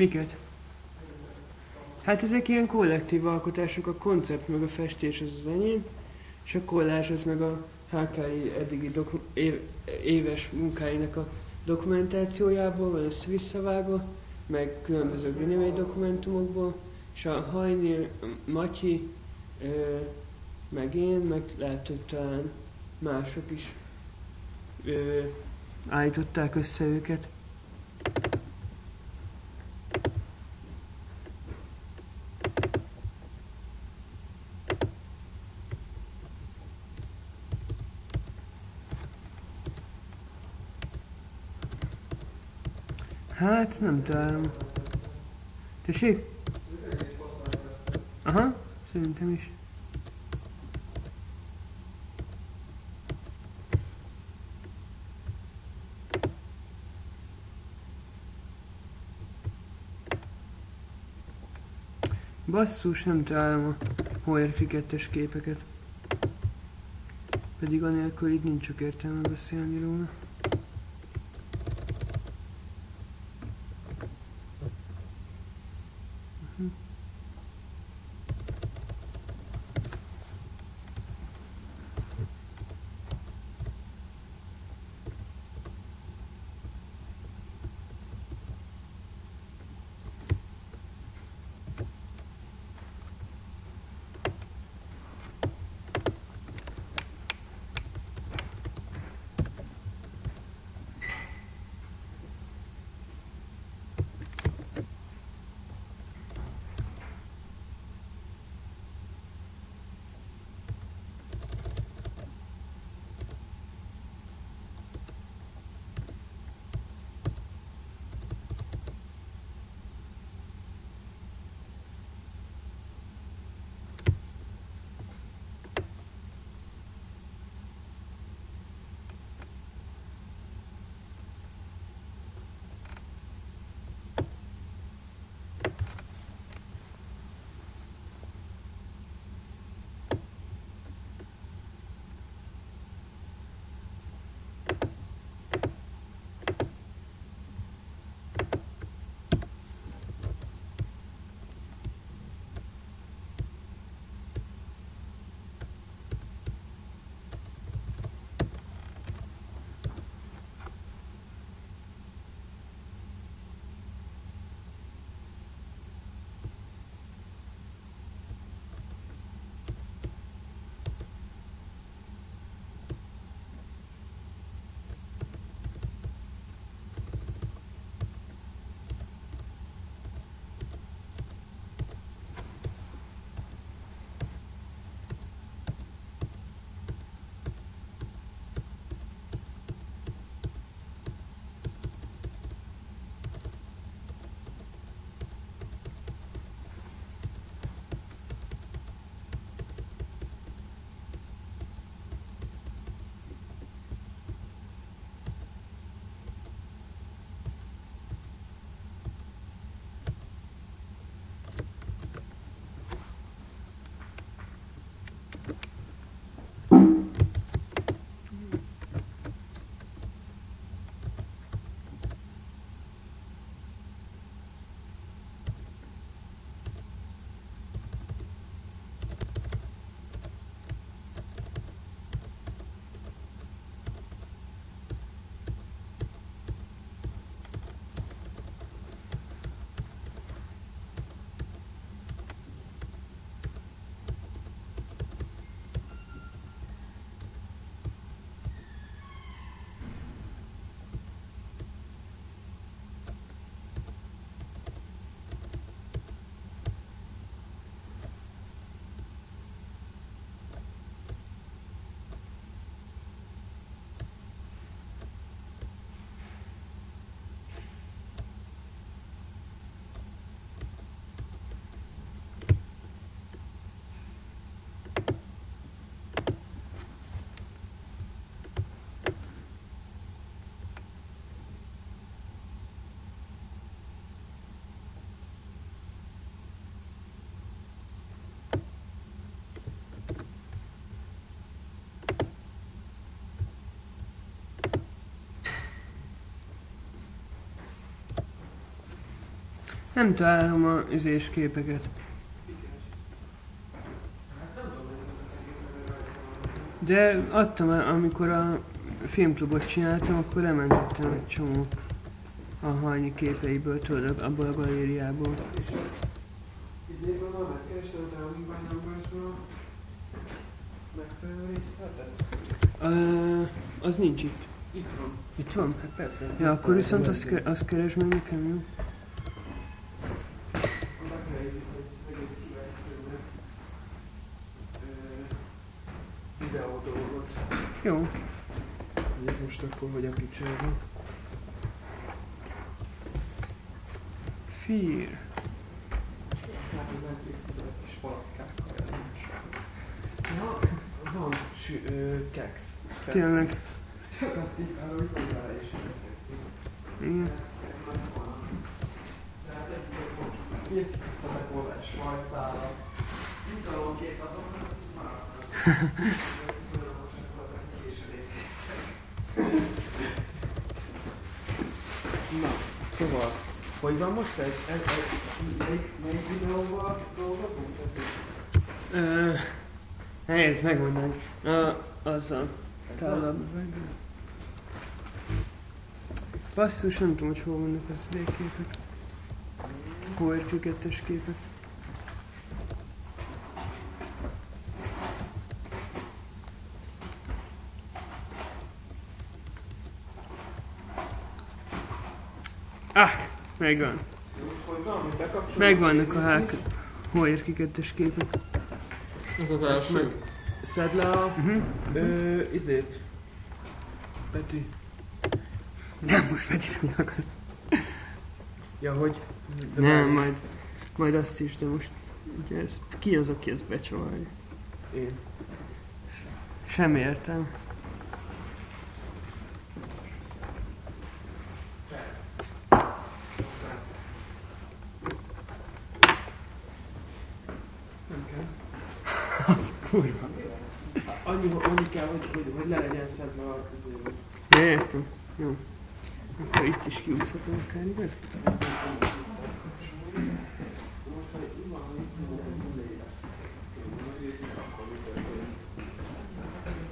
Miket? Hát ezek ilyen kollektív alkotások, a koncept meg a festés az az enyém, és a kollás az meg a HKI eddigi év- éves munkáinak a dokumentációjából van össze-visszavágva, meg különböző Greenway dokumentumokból, és a Hajni, Matyi, ö, meg én, meg lehet, hogy talán mások is ö, állították össze őket. Hát, nem találom. Tessék? Aha, szerintem is. Basszus, nem találom a Hoyer krikettes képeket. Pedig anélkül itt nincs csak értelme beszélni róla. Nem találom a üzés képeket. De adtam, el, amikor a filmklubot csináltam, akkor lementettem egy csomó a hajnyi képeiből, tudod, abból a galériából. Ö, az nincs itt. Itt van. Itt van? Hát persze. Ja, akkor viszont azt, azt keresd meg nekem, jó? Megnézzük, hogy szegény kivetőnek videó dolgot. Jó. Ez most akkor hogy a picture Fear. Hát, hogy nem készítem egy kis palackákkal jelentősen. Ja, van. Keks. Tényleg. Csak azt így arra, hogy hozzá is emlékszik. Igen. Tehát egyébként most készítettem egy volás sajtára. Utalom két azoknak, akik maradnak. Nagyon most voltak későn érkeztek. Na, szóval, hogy van most ez? ez, ez melyik, melyik videóval dolgozunk? Ö, nehéz megmondani. A, azzal. Ezzel? Távolabb vagy. Basszus, nem tudom, hogy hol vannak az képek. QR2-es képek. Ah, megvan. Hogy van? Megvannak a hák... Hoyer kikettes képek. Ez az Ezt meg első. szed le a... Uh-huh. Ö, izét. Peti. Nem, most feltétlenül akar. Ja, hogy? De Nem, várj. majd, majd azt is, de most ugye ez, ki az, aki ezt becsavarja? Én. Semmi értelme. Nem kell. Kurva. Annyi, annyi kell, hogy, hogy, hogy le legyen szedve a izé. Ja, értem. Jó. Akkor itt is igaz?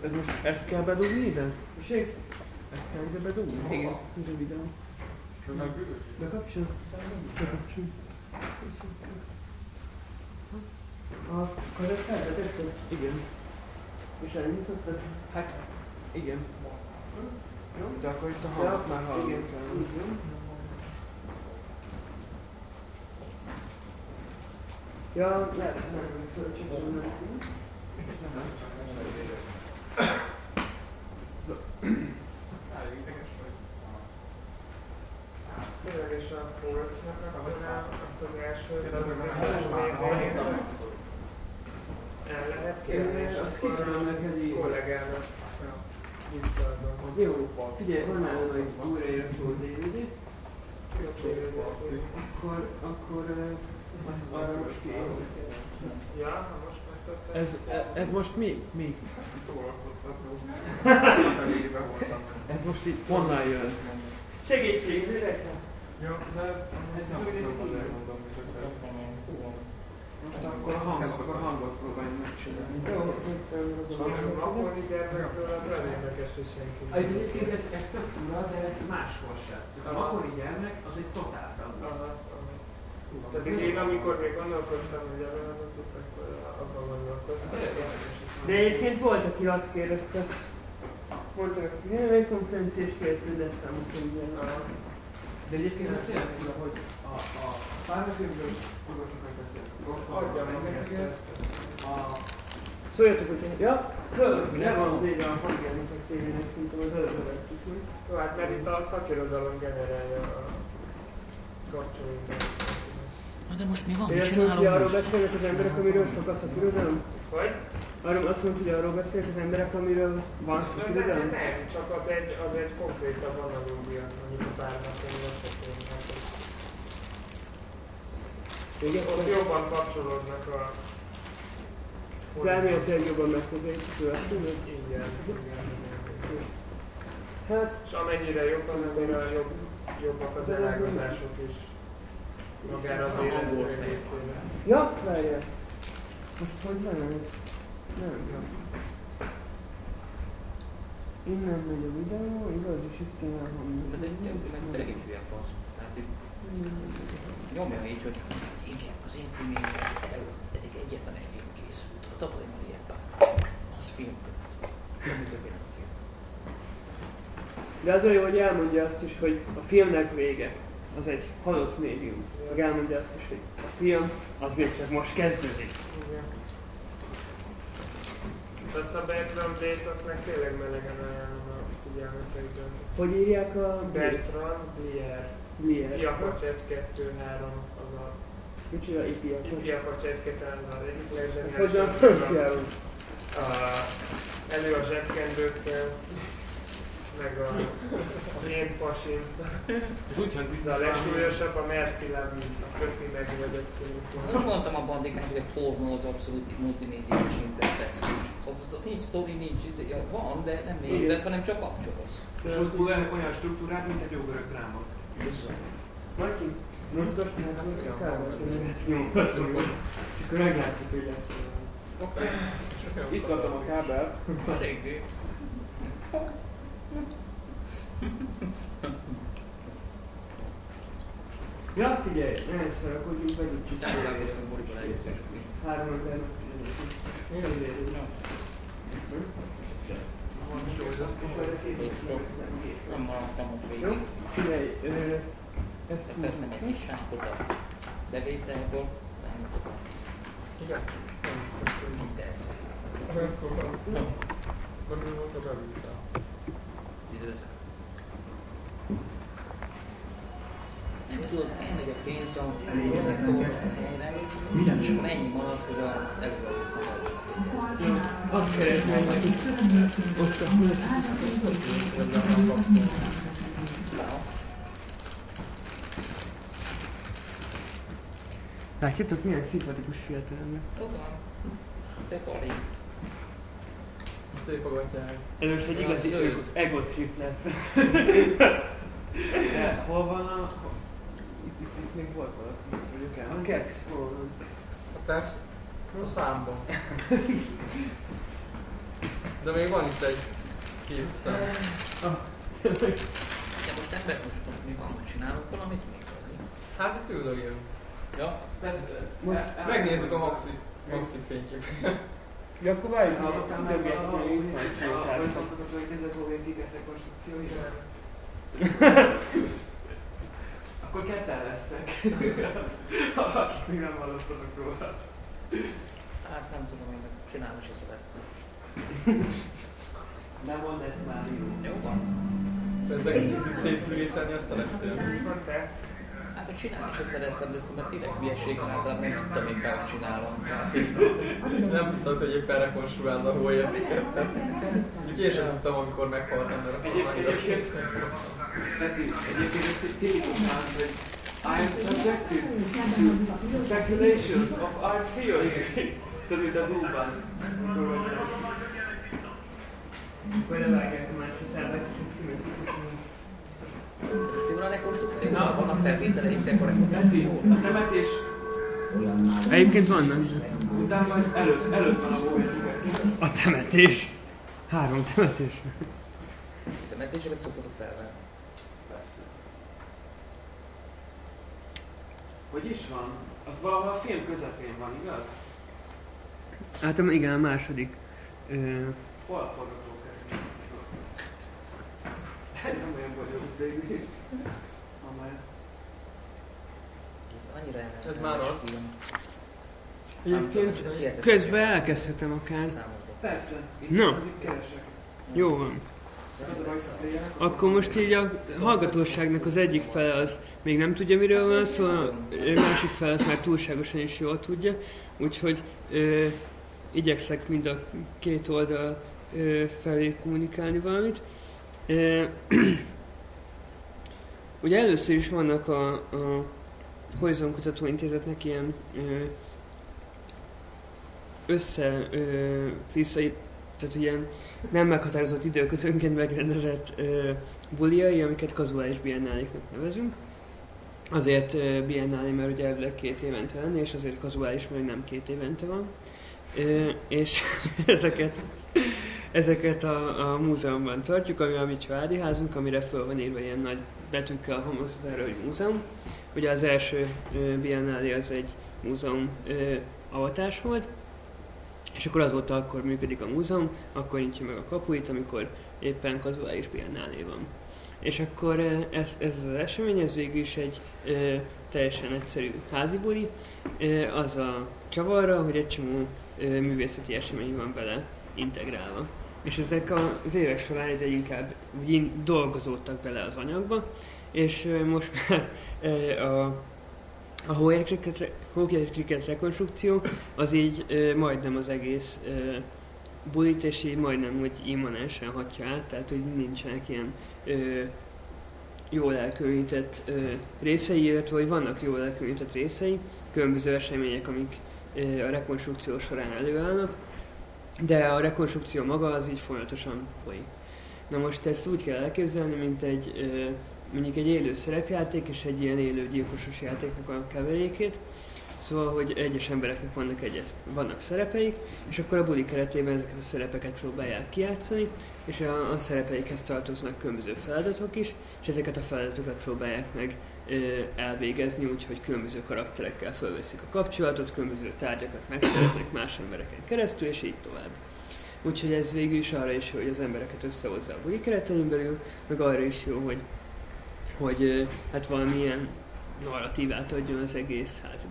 Ez most ezt kell bedugni ide? Ezt kell ide bedugni? Igen. Ez a videó. Bekapcsol? Bekapcsol. A karakterbe tetszett? Igen. És elnyitottad? Hát, igen. Jó. De akkor itt a hangot már hallunk igen. Ja, lehet, hogy fölcsatolom. Ténylegesen a Force-nak akarnám azt az első el lehet kérni, és Azt kikérem neked így. kollégának visszaadom. Jó, figyelj, van nálam egy újraírható DVD, akkor, akkor Ez, ez most mi? Mi? Ez most így honnan jön? Segítség, direkten! Jó, de Most akkor a hangot, akkor a hangot próbáljuk megcsinálni. Jó, a makoni gyermekről az elérdeges, hogy senki. Ez egyébként ez, ez tök fura, de ez máskor sem. A makori gyermek az egy totál Tehát én amikor még gondolkoztam, hogy nem tudtak, akkor abban gondolkoztam. De egyébként volt, aki azt kérdezte, nem egy konferencia és kérdezte, hogy lesz számukra ilyen. De egyébként ez tényleg fura, hogy a, a szárnyakövből orvosokat beszélünk. Adjam meg neked. A Szóljatok, hogy ja, föl, le van a hangjának a tévének, szerintem az előbb vettük, hogy Jó, hát mert itt a szakirodalom generálja a kapcsolódást. Na de most mi van? Én mondom, hogy arról most? beszélnek az emberek, amiről sok a szakirodalom? Vagy? Arról azt mondta, hogy arról beszélnek az emberek, amiről van Nem, nem, szakirodalom? nem, csak az egy, az egy konkrétabb analógia, amit a párnak. Igen, Ott jobban kapcsolódnak a... de elméletileg jobban megközelíthető a. Igen, igen, igen. Hát, És amennyire jobb, annyira jobb, jobbak az elágazások is. Magára az részére. ja, várjál. Most hogy van ez? Nem, nem. Innen megy a videó, igaz, és itt kell elhangzni. Ez egy tényleg egy hülye fasz. Tehát itt nyomja így, hogy igen, az én filmjén eddig egyetlen egy film készült. A tavaly Marietta. Az film. De az a jó, hogy elmondja azt is, hogy a filmnek vége. Az egy halott médium. Meg elmondja azt is, hogy a film az még csak most kezdődik. Igen. Azt a Bertrand Date, azt meg tényleg melegen ajánlom a figyelmetekben. Hogy írják a Bertrand Blier. Blier? Iakacs 1, 2, 3, az a Micsoda Ipiak? Iakacs 1, 2, 3, az egyik Ez legzseniálisabb. hogyan franciául? A, elő a zsebkendőkkel, meg a, a én pasim. Ez úgy hangzik, De a legsúlyosabb a Merci Lamy, a köszi meg vagy egy Most mondtam a bandikának, hogy a pornó az abszolút multimédiás intertextus. Ott, ott nincs sztori, nincs, izé, ja, van, de nem nézett, hanem csak kapcsolsz. És az olyan, olyan struktúrát, mint egy jó görög dráma. Marki, mozgass meg a kábelt. Akkor meglátjuk, hogy lesz. Izgatom a kábelt. Eléggé. Ja, figyelj, ne szarakodjunk, vegyük csak Távolálkoztunk Borival először. Három ember. Nem maradtam ott Jó, végig. figyelj, ö, ezt Tesznek egy kis sánkot a bevételből, aztán mutat a Igen. tesztet. Olyan szóval. Nem mi volt a bevétel? Nem tudod, elmegy a pénz a helynek, és akkor ennyi marad, hogy a azt keresném, hogy ott a Látjátok, milyen szimpatikus fiatalember. Tudom. Te Kari. Szép a gatyák. Először egy igazi ego trip lett. De hol van a... Itt, itt, itt még volt valaki, mondjuk el. A van? A test a számban. De még van itt egy két szám. De most ember, most, most mi van, hogy csinálunk valamit még? Hát itt üldögélünk. Ja, Ez, Most Megnézzük a maxi, maxi fényképet. Ja, akkor várjuk, hogy a nyerjünk, a majd ez a is. Akkor ketten lesznek. Akik még nem hallottatok róla. hát nem tudom, én meg csinálni se szerettem. Nem mondd ezt már, jó. Jó van. Ezek itt szétfűrészelni azt szerettél. Van te? Hát, hogy csinálni se szerettem, de ezt mert tényleg hülyeség, általában nem tudtam, még megcsinálom. Nem tudtad, hogy éppen rekonstruáld a hóértéket. Úgyhogy én sem tudtam, amikor meghaltam, mert akkor már egyébként, Peti, egyébként ez egy tipikus mondat, hogy I am subjected to speculations of art theory. Tudod, mint az levágják a másik tervet, és egy van. Vannak temetés Egyébként vannak. után vagy előtt, előtt van a. A temetés. Három temetés. Temetéseket szoktatok felvenni. Hogy is van? Az valahol a film közepén van, igaz? Hát igen, a második. Ö, Hol a forgatókönyv? Nem olyan bonyolult végül is. Ez annyira elmegy. Ez már az. Egyébként közben elkezdhetem akár. Persze. Itt keresek. Jó van. Akkor most így a hallgatóságnak az egyik fele az még nem tudja, miről van szó, a másik fele az már túlságosan is jól tudja, úgyhogy ö, igyekszek mind a két oldal ö, felé kommunikálni valamit. Ö, ugye először is vannak a, a Horizon Kutatóintézetnek ilyen össze ö, tehát ilyen nem meghatározott időközönként megrendezett ö, buliai, amiket kazuális biennáléknak nevezünk. Azért ö, biennálé, mert ugye elvileg két évente lenne, és azért kazuális, mert nem két évente van. Ö, és ezeket, ezeket a, a múzeumban tartjuk, ami a mi családi házunk, amire föl van írva ilyen nagy betűkkel a homosztára, hogy múzeum. Ugye az első ö, biennálé az egy múzeum ö, avatás volt, és akkor azóta akkor működik a múzeum, akkor nyitja meg a kapuit, amikor éppen kazuális biennálé van. És akkor ö, ez, ez az esemény, ez végül is egy ö, teljesen egyszerű házi buli, ö, az a csavarra, hogy egy csomó ö, művészeti esemény van bele integrálva. És ezek az évek során egyre inkább úgy dolgozódtak bele az anyagba, és most már a a Cricket rekonstrukció az így ö, majdnem az egész ö, bulit, és így majdnem, hogy immanensen hatja át, tehát hogy nincsenek ilyen ö, jól elkülönített részei, illetve hogy vannak jól elkülönített részei, különböző események, amik ö, a rekonstrukció során előállnak, de a rekonstrukció maga az így folyamatosan folyik. Na most ezt úgy kell elképzelni, mint egy ö, mondjuk egy élő szerepjáték és egy ilyen élő gyilkosos játéknak a keverékét. Szóval, hogy egyes embereknek vannak, egyes, vannak szerepeik, és akkor a buli keretében ezeket a szerepeket próbálják kijátszani, és a, a szerepeikhez tartoznak különböző feladatok is, és ezeket a feladatokat próbálják meg ö, elvégezni, úgyhogy különböző karakterekkel felveszik a kapcsolatot, különböző tárgyakat megszereznek más embereken keresztül, és így tovább. Úgyhogy ez végül is arra is jó, hogy az embereket összehozza a buli keretein belül, meg arra is jó, hogy hogy hát valamilyen narratívát adjon az egész házi.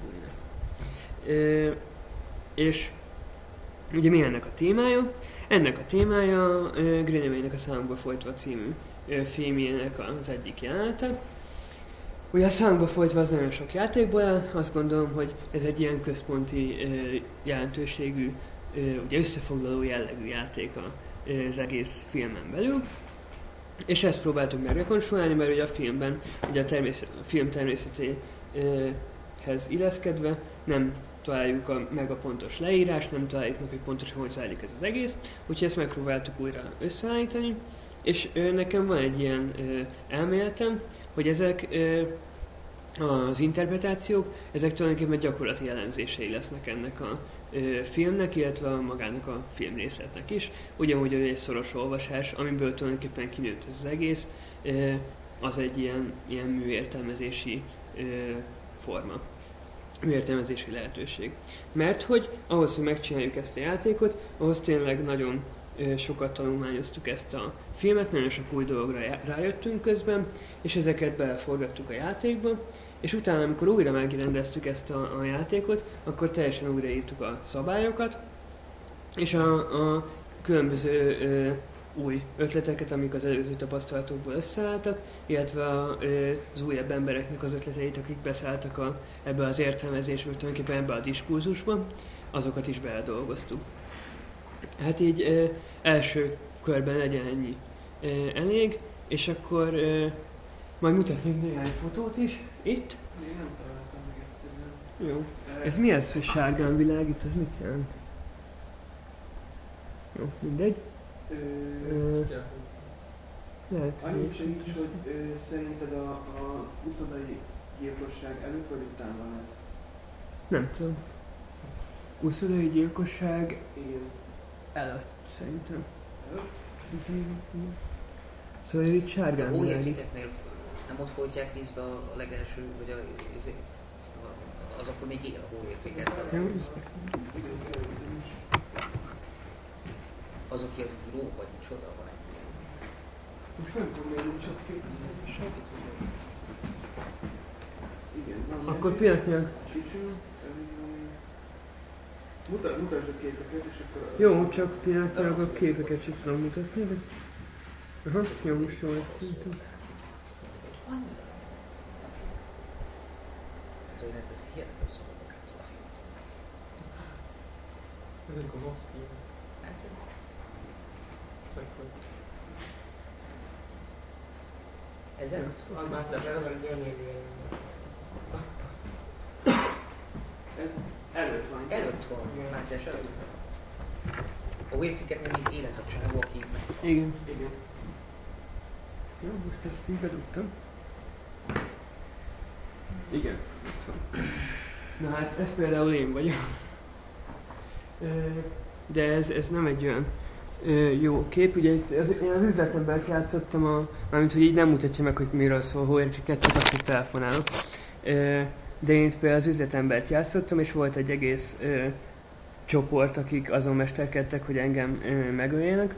És ugye mi ennek a témája? Ennek a témája Greenaway-nek a Számba folytva című filmjének az egyik jelenete. Ugye a Számba folytva az nagyon sok játékból áll, azt gondolom, hogy ez egy ilyen központi jelentőségű, ugye összefoglaló jellegű játék az egész filmen belül. És ezt próbáltuk meg rekonstruálni, mert ugye a filmben, ugye a, természet, a film természetéhez illeszkedve nem találjuk a, meg a pontos leírás, nem találjuk meg, hogy pontosan hogy zajlik ez az egész, úgyhogy ezt megpróbáltuk újra összeállítani, és ö, nekem van egy ilyen ö, elméletem, hogy ezek ö, az interpretációk, ezek tulajdonképpen gyakorlati elemzései lesznek ennek a ö, filmnek, illetve magának a filmrészletnek is. Ugyanúgy, hogy egy szoros olvasás, amiből tulajdonképpen kinőtt ez az egész, ö, az egy ilyen, ilyen műértelmezési ö, forma műértelmezési lehetőség. Mert hogy ahhoz, hogy megcsináljuk ezt a játékot, ahhoz tényleg nagyon sokat tanulmányoztuk ezt a filmet, nagyon sok új dologra rájöttünk közben, és ezeket beleforgattuk a játékba, és utána, amikor újra megrendeztük ezt a, a játékot, akkor teljesen újraírtuk a szabályokat, és a, a különböző ö, új ötleteket, amik az előző tapasztalatokból összeálltak, illetve az újabb embereknek az ötleteit, akik beszálltak a, ebbe az értelmezésbe, tulajdonképpen ebbe a diskurzusba, azokat is beledolgoztuk. Hát így ö, első körben legyen ennyi ö, elég, és akkor ö, majd mutatnék néhány fotót is, itt. Én nem találtam meg egyszerűen. Jó. Ez mi ez, hogy sárgán világít, ez mit jelent? Jó, mindegy. Ö, Ö, Annyit segíts, hogy ö, szerinted a, a 20. gyilkosság előtt vagy után van ez? Nem tudom. Uszodai gyilkosság Igen. előtt, szerintem. Előtt? Szóval itt sárgán világít. Hóértékeknél nem ott folytják vízbe a, a legelső, vagy a, azért, az akkor még él a hóértéket. Az, aki az ló, vagy micsoda van egy ilyen. Most nem tudom, még úgy csak képzelni. Igen, van Akkor pillanatnyilag. Mutasd a képeket, és akkor... Jó, csak pillanatnyilag a képeket sem tudom mutatni, de... Aha, jó, most jó lesz szerintem. Filmtől. Ezek a maszki. Hát ez Ezek hogy... ez előtt. Az Master Chef. Ez előtt van. Előtt van, Mátyás előtt. A Wavekiketnél még él ez a csávó, aki Igen. Igen. Jó, most ezt így bedugtam. Igen. van. Na hát, ez például én vagyok. De ez, ez nem egy olyan jó kép. Ugye itt az, én az üzletembert játszottam, a, mármint hogy így nem mutatja meg, hogy miről szól Hóércsiket, csak azt, hogy telefonálok. De én itt például az üzletembert játszottam, és volt egy egész ö, csoport, akik azon mesterkedtek, hogy engem ö, megöljenek.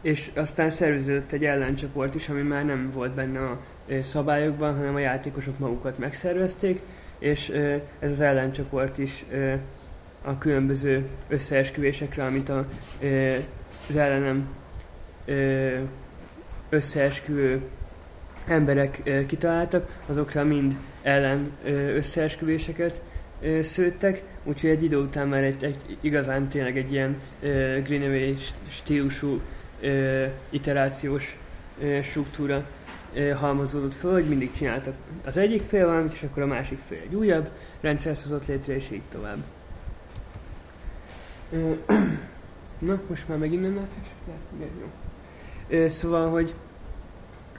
és aztán szerveződött egy ellencsoport is, ami már nem volt benne a ö, szabályokban, hanem a játékosok magukat megszervezték, és ö, ez az ellencsoport is ö, a különböző összeesküvésekre, amit a, ö, az ellenem ö, összeesküvő emberek ö, kitaláltak, azokra mind ellen ö, összeesküvéseket ö, szőttek, úgyhogy egy idő után már egy, egy igazán tényleg egy ilyen ö, Greenaway stílusú ö, iterációs ö, struktúra ö, halmozódott föl, hogy mindig csináltak az egyik fél valamit, és akkor a másik fél egy újabb rendszert hozott létre, és így tovább. Na, most már megint nem látok? Igen, jó. Szóval, hogy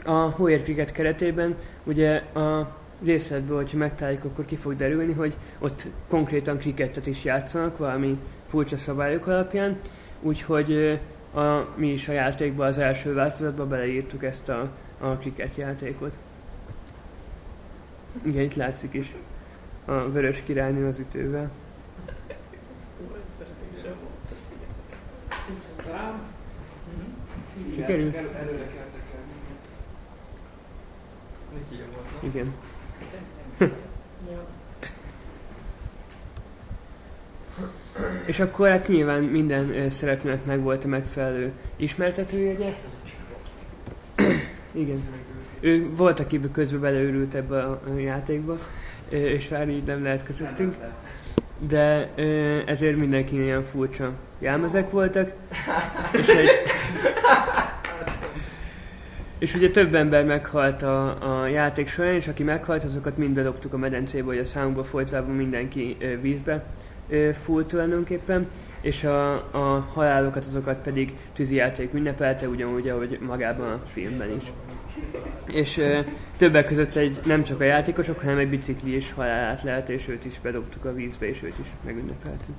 a Hoyer Cricket keretében ugye a részletből, hogyha megtaláljuk, akkor ki fog derülni, hogy ott konkrétan krikettet is játszanak valami furcsa szabályok alapján, úgyhogy a, mi is a játékba az első változatba beleírtuk ezt a, a kriket játékot. Igen, itt látszik is a vörös királynő az ütővel. Sikerült? Igen. És akkor hát nyilván minden ö, szereplőnek megvolt a megfelelő ismertetőjegye. Igen. Ő volt, aki közben beleőrült ebbe a játékba, és már így nem lehet közöttünk. De ö, ezért mindenki ilyen furcsa jelmezek voltak. És, egy, és ugye több ember meghalt a, a játék során, és aki meghalt, azokat mind bedobtuk a medencébe, hogy a számunkba folytvából mindenki ö, vízbe ö, fúlt tulajdonképpen, és a, a halálokat azokat pedig tűzijáték ünnepelte, ugyanúgy, ahogy magában a filmben is. És ö, többek között egy, nem csak a játékosok, hanem egy bicikli is halálát lehet, és őt is bedobtuk a vízbe, és őt is megünnepeltük.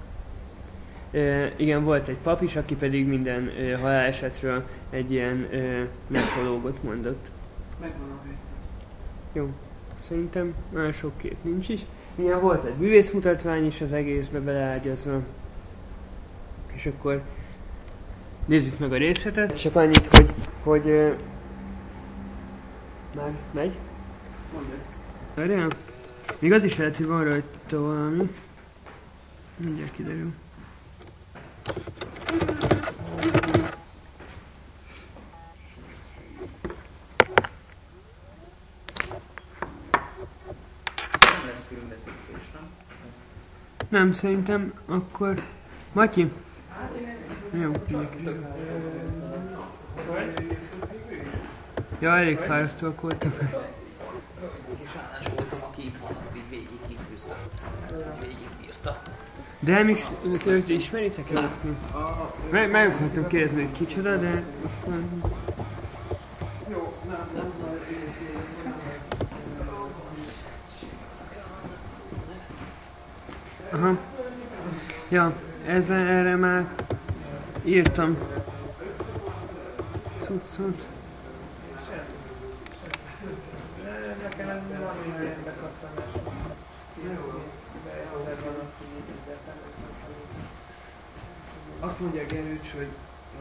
Ö, igen, volt egy pap is, aki pedig minden ö, halálesetről egy ilyen ö, nekrológot mondott. Megvan a része. Jó, szerintem nagyon sok kép nincs is. Igen, volt egy művészmutatvány is az egészbe beleágyazva. És akkor nézzük meg a részletet. Csak annyit, hogy, hogy már megy. Mondja. Várjál? Még az is lehet, hogy van rajta valami. Mindjárt kiderül. Nem szerintem akkor... Matyi? Jó, mindenki. Ja, elég fárasztóak voltak. Kis állás voltam, aki itt van, így végig kiküzdött. Végig bírta. De nem is, őt ismeritek el? Meg, meg akartam kérdezni, hogy kicsoda, de aztán... Jó, nem, nem Aha. Ja, ez, erre már írtam cuccot. Nekem ez van ilyen bekattanás. De egyszer van az, hogy így Azt mondja Gerőcs, hogy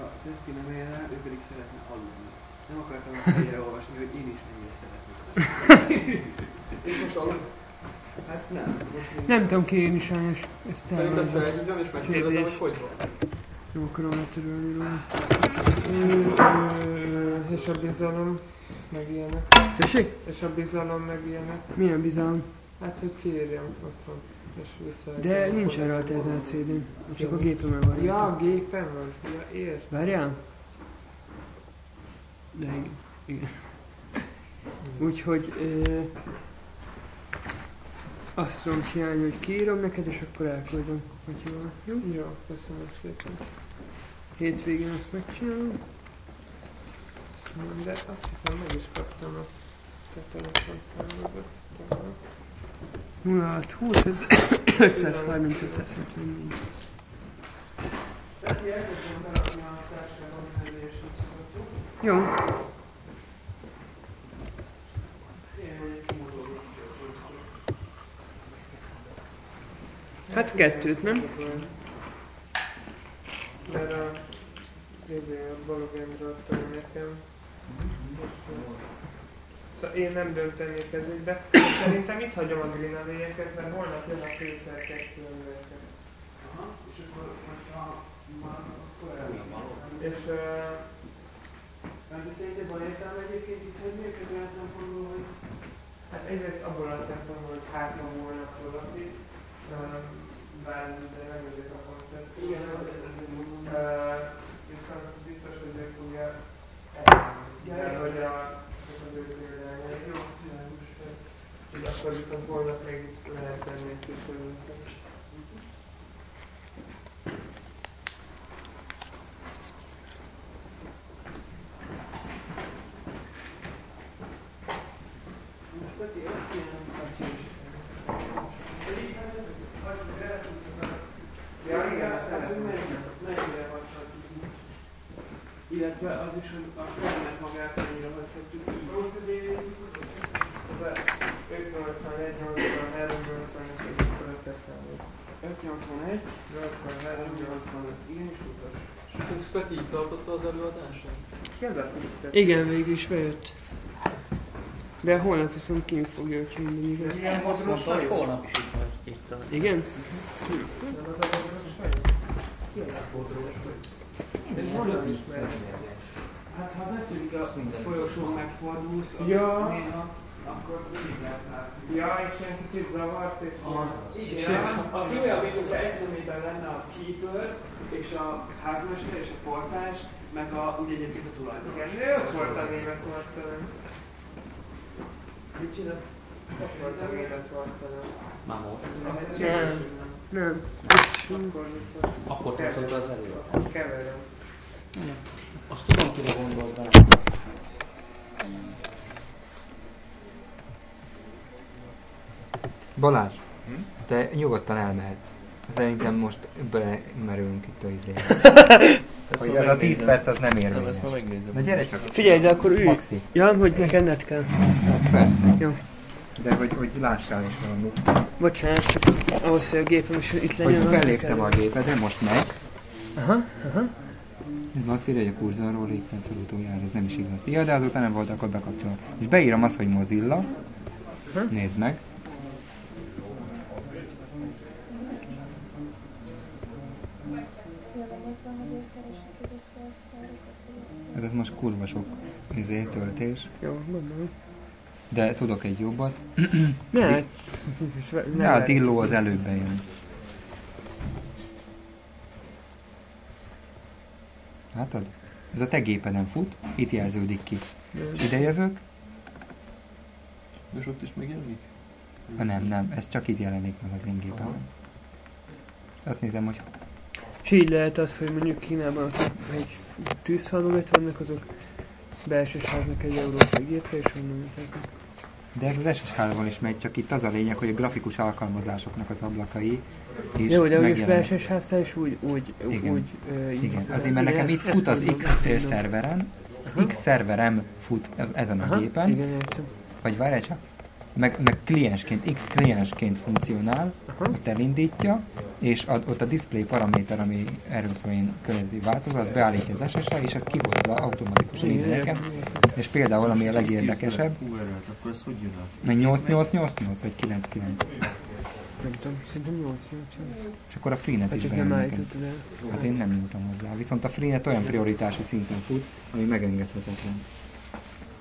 az Eszti nem él rá, ő pedig szeretne aludni. Nem akartam a fejére olvasni, hogy én is mennyire szeretnék. És most alud. Hát nem, most még Nem tudom kiírni sajnos, ezt Szerintem elmondom. felhívjam és megkérdezem, hogy hogy van. Nem akarom letörölni róla. És a bizalom, meg ilyenek. Tessék? És a bizalom, meg ilyenek. Milyen bizalom? Hát, hogy kiírjam otthon. És vissza. De nincs rajta ezen a CD-n, csak a gépemen van. Ja, a gépen van. Ja, ért. Várjál? De igen. igen. Úgyhogy ö, azt tudom csinálni, hogy kiírom neked, és akkor elküldöm, hogy. Jó? Jó, köszönöm szépen. Hétvégén azt megcsinálom. De azt hiszem meg is kaptam a te telefonszámodat. talán. 0620 530 574. Tehát elkezdtem berakni a társadalom mellé, és így tudok. Jó. Hát kettőt, nem? Mert a a Balog Endre adta meg nekem. Szóval én nem döntenék ez ügybe. Szerintem itt hagyom a greenavélyeket, mert holnap jön a főszerkesztő a műveket. És akkor, hogyha már akkor És de szerinted van értelme egyébként itt hagyni őket olyan szempontból, hogy hát egyrészt abból a szempontból, hogy hát ma holnap valaki, bár de nem ezek a koncepció. igen, ez ez mondom. Viszont biztos, hogy ő fogja De hogy a. Jó. És akkor viszont holnap még lehet tenni egy kis hát. Illetve az is, hogy a 581, 83, 85, igen, és 20-as. Fux Peti így tartotta az előadását? Az a Fixter? Igen, végül is bejött. De holnap viszont kint fogja őt minden igaz. Igen, azt mondta, hogy holnap is itt vagy. Itt. Igen? A? Igen. Hát ha beszélik a Azt minden. folyosón megfordulsz, Ja. néha, akkor mindig lehet látni. Ja, és ilyen kicsit zavart, és És ez, a kivel, mint hogyha egy szemében lenne a keeper, és a házmester, és a portás, meg a, ugye egyébként a tulajdonos. Igen, volt a német marcelem. Mit csinál? Ott volt a német. Már most. Nem. Nem. Akkor viszont Akkor tartotta az előadást. keverem. Azt tudom, kire gondoltál. Balázs, te nyugodtan elmehetsz. Szerintem most belemerülünk itt a izébe. Hogy ez a 10 perc az nem érvényes. Ezt már megnézem. Na gyere csak, Figyelj, de akkor ülj. Maxi. Ja, hogy neked kell. Hát persze. Jó. De hogy, hogy lássál is valamit. Bocsánat, csak ahhoz, hogy a gépem is itt legyen. Hogy felléptem a gépedre, most megy. Aha, aha. Ez azt írja, hogy a kurzorról léptem fel utoljára, ez nem is igaz. Ja, de azután nem volt, akkor bekapcsolom. És beírom azt, hogy Mozilla. Nézd meg. Hát ez most kurva sok izé, töltés. Jó, gondolom. De tudok egy jobbat. Ne, Di- hát, De a Dilló az előbben jön. Látod? Ez a te gépeden fut, itt jelződik ki. És ide jövök, És ott is megjelenik? ha nem, nem, ez csak itt jelenik meg az én gépemen. Azt nézem, hogy És így lehet az, hogy mondjuk Kínában egy tűzhalogat vannak, azok belső háznak egy európai gépre, és onnan utaznak. de ez az SSH-val is megy, csak itt az a lényeg, hogy a grafikus alkalmazásoknak az ablakai is Jó, de úgyis megjelennek. belső háztál is úgy, úgy, Igen. úgy, így- Igen, azért mert nekem itt fut az X szerveren. X szerverem fut ezen a gépen, Igen, értem. vagy várj csak, meg, meg kliensként, X kliensként funkcionál, Aha. ott elindítja, és a, ott a display paraméter, ami én környezeti változó, az beállítja az SSH, és ez kihozza ide nekem. És például, ami a legérdekesebb, meg 8888 vagy 99. Nem tudom, szerintem 8 8 És akkor a freenet is bejön nekem. Hát én nem nyúltam hozzá. Viszont a freenet olyan prioritási szinten fut, ami megengedhetetlen.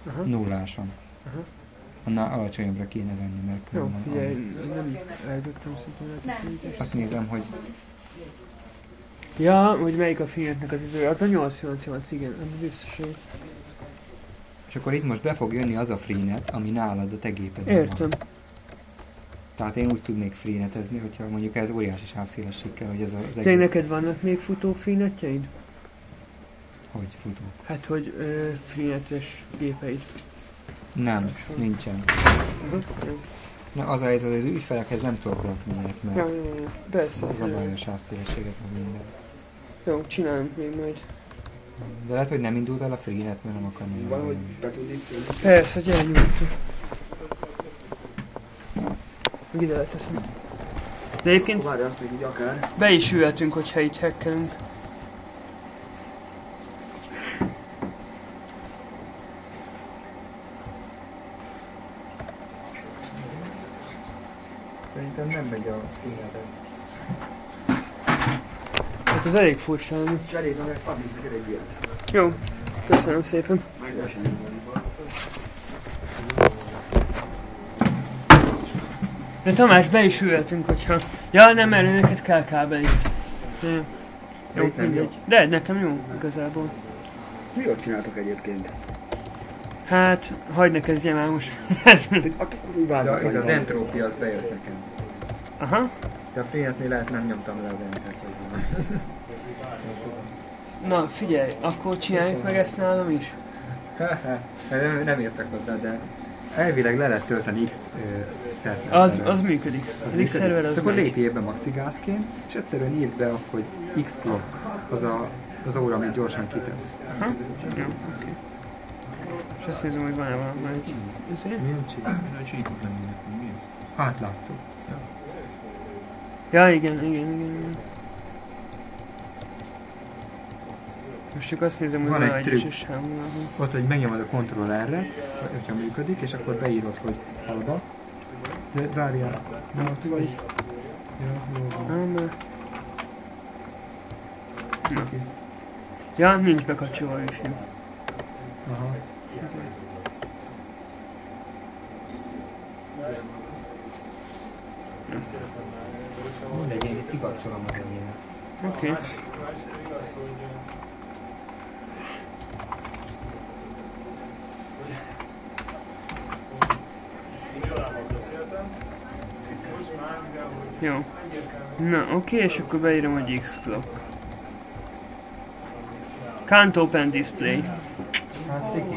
Aha. Nulláson. Aha. Annál alacsonyabbra kéne venni, mert Jó, figyelj, a- nem eldögtem szerintem lehet Azt nézem, hogy Ja, hogy melyik a filmnek az idő. Hát a 888, igen, ez biztos, hogy... és akkor itt most be fog jönni az a freenet, ami nálad a te gépeden Értem. van. Tehát én úgy tudnék freenetezni, hogyha mondjuk ez óriási sávszélességkel, hogy ez az Te egész... neked vannak még futó freenetjeid? Hogy futó? Hát, hogy ö, freenetes gépeid. Nem, nincsen. Na, az a helyzet, hogy az ügyfelekhez nem tudok rakni ilyet, mert Ja, ja, ja, persze. az a baj a sávszélességet, meg minden. Jó, csinálunk még majd. De lehet, hogy nem indult el a freenet, mert nem akarnám. Valahogy be tudnék fölni. Persze, gyere. Meg ide leteszem. De egyébként Várj, azt még így akár. be is ülhetünk, hogyha itt hekkelünk. Megy a fényedet. Hát ez elég furcsa. ami. Cserébe meg addig neked egy ilyet. Jó, köszönöm szépen. De Tamás, be is ülhetünk, hogyha... Ja, nem, mert neked kell kábel itt. Ja. Jó, nem mindegy. De nekem jó, igazából. Mi ott csináltok egyébként? Hát, hagyd ne kezdjem el most. Ez mi? Akkor úgy várnak, ez az entrópia az bejött nekem. Aha. De a lehet nem nyomtam le az entert. vagy Na, figyelj, akkor csináljuk meg ezt nálam is. valami. nem, nem értek hozzá, de elvileg le lehet tölteni X ö, szervert. Az, az működik. Az X szerver az akkor lépjél be maxigázként, és egyszerűen írd be azt, hogy X clock, az a, az óra, amit gyorsan kitesz. Aha. Jó, oké. És azt nézem, hogy van-e valami? Milyen csík? Átlátszó. Ja, igen, igen, igen, igen. Most csak azt nézem, hogy Van egy trükk. Ott, hogy megnyomod a Ctrl R-et, hogyha működik, és akkor beírod, hogy halba. De várjál, nem ott vagy? Ja, jó van. Na. Ja, nincs bekapcsolva wifi. Aha. Ezért. Mindegy, én kikapcsolom az enyémet. Oké. Jó. Na, oké, és akkor beírom, hogy X clock. Can't open display. Hát ciki.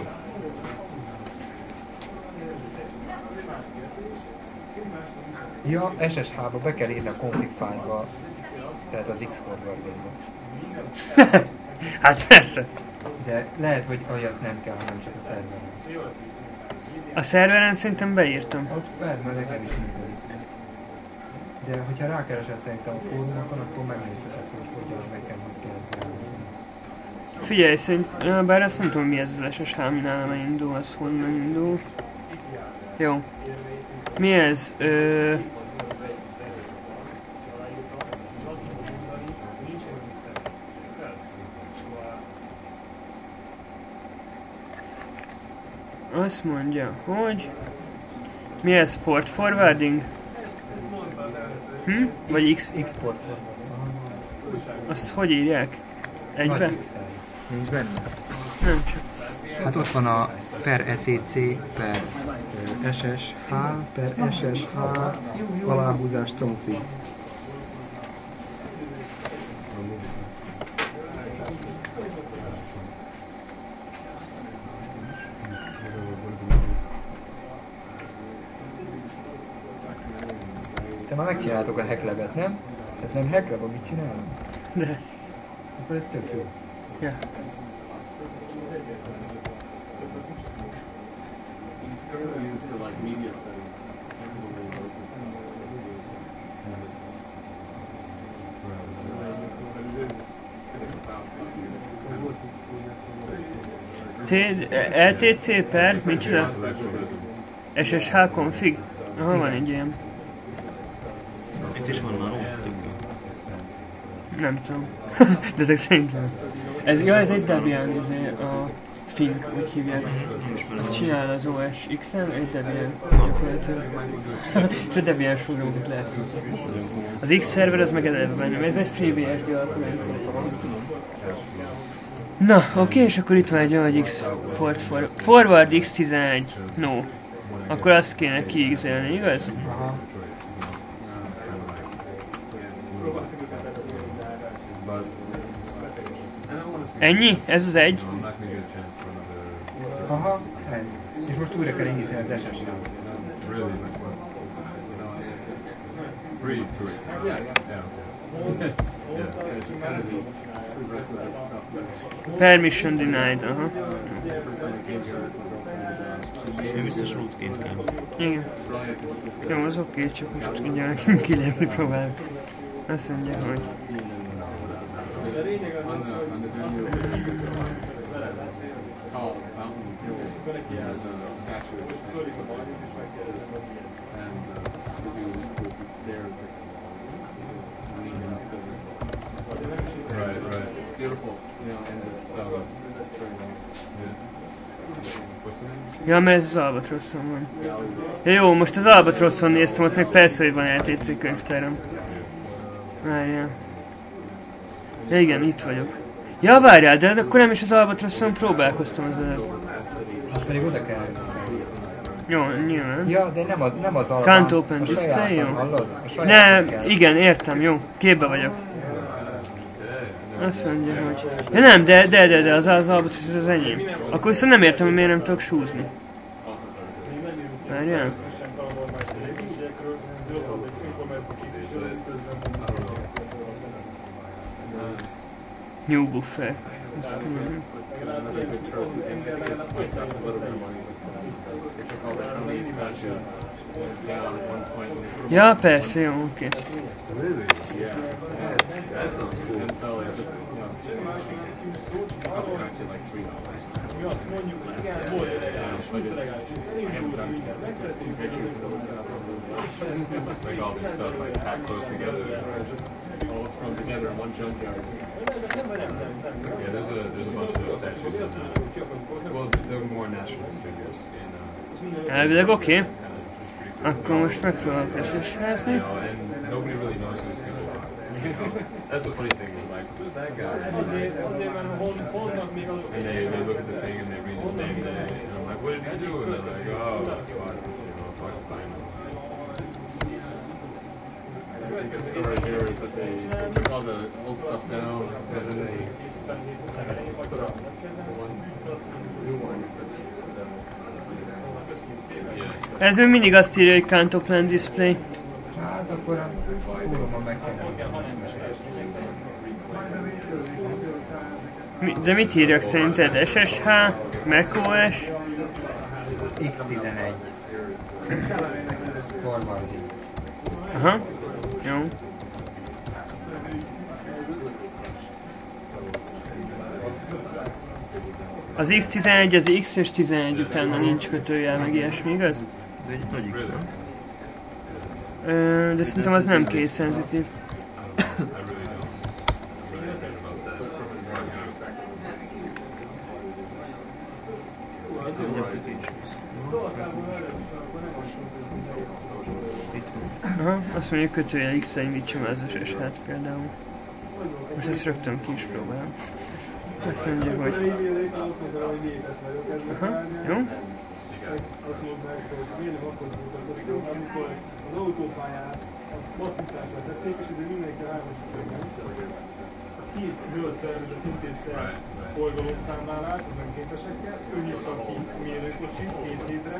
Ja, SSH-ba be kell írni a config tehát az X forwardingba. Hát persze. De lehet, hogy hogy azt nem kell, hanem csak a szerveren. A szerveren szerintem beírtam. Ott persze, nekem is működik. De hogyha rákeresel szerintem a fórumokon, akkor megnézheted, hogy hogyan nekem hogy kell. Figyelj, szerint, bár azt nem tudom mi ez az SSH, mi nálam indul, az honnan indul. Jó. Mi ez? Ö... Azt mondja, hogy... Mi ez? Port forwarding? Hm? Vagy X? Export Azt hogy írják? Egybe? Nincs benne? Nem csak. Hát ott van a per etc per ssh per ssh aláhúzás config. Te már megcsináltok a hacklabet, nem? Ez nem hacklab, amit csinálunk? De. Akkor ez tök jó. Ja. C, LTC per, micsoda? SSH config? Aha, van egy ilyen. Itt is van már ott. Nem tudom. De ezek szerint van. Ez, ja, ez egy Debian, ez a Fink, úgy hívják. Azt csinál az OS X-en, egy Debian gyakorlatilag. És a Debian programokat lehet. Az X szerver az meg benne, ez egy FreeBSD alaprendszer. Na, oké, és akkor itt van egy olyan, hogy X port for, forward X11. No. Akkor azt kéne kiigzelni, igaz? Ennyi? Ez az egy? Aha, ez. És most újra kell indítani az SSH-t. Permission denied, aha. Én biztos rootként kell. Igen. Jó, az oké, csak most ugye nekünk kilépni próbálok. Azt mondja, hogy... Főleg hiányzik Ja, mert ez az Albatrosson van. Ja, jó, most az Albatrosson néztem, ott még persze, hogy van LTC könyvtárom. Várjál. Ja, igen, itt vagyok. Ja, várjál, de akkor nem is az Albatrosson próbálkoztam az előbb. Most pedig oda kell. Jó, nyilván. Ja, de nem az, nem az alap. Can't open a display, sajáton, jó? hallod? A Ne, kell. igen, értem, jó. Képbe vagyok. Azt mondja, hogy... Ja nem, de, de, de, de az az Albatros az enyém. Akkor viszont nem értem, hogy miért nem tudok súzni. Várjál. New buffer. Azt tudom. Ja, persze, jó, oké. Really? Yeah. That, that sounds cool. And so it's just, you know, chicken machine. Probably costs you like three dollars. Mi azt mondjuk, hogy igen, volt legális, volt legális. Elindult a mindent, megveszünk, Pictures of what's up Like all this stuff like packed close together. Just all thrown together in one junkyard. Yeah, there's a there's a bunch of those statues. In, uh, well, they're more nationalist figures in. Uh, Elvileg oké. Akkor most megpróbálok esésházni. you know, and nobody really knows who's who. You know, that's the funny thing. is Like, who's that guy? Azért, azért, mert hol, holnak még azok... And they, they look at the thing and they read his name and, they, and I'm like, what did he do? And they're like, oh, fuck, you know, fuck, fine. I think the story here is that they, they took all the old stuff down and then they Ez ő mindig azt írja, hogy can't open display. Hát akkor a fórumon meg. Mi, de mit írjak szerinted? SSH, macOS, X11. Forwarding. Aha, jó. Az X11 az X és 11 utána nincs kötőjel, meg ilyesmi, igaz? De egy nagy X, nem? Ö, de szerintem az nem case sensitive. Aha, azt mondja, kötőjel X-el indítsam el az SSH-t például. Most ezt rögtön ki is próbálom. Mondja, hogy... Azt mondta, hogy népes vagyok várni. jó. Azt mondták, hogy miért nem akkor mutatkozik, amikor az autópályát az matricásra tették, és ezért mindenki rámos szögnek. A két zöld szervezet intézte forgalomszámlálást az önkéntesekkel, ő hívta ki mérőkocsit két hétre,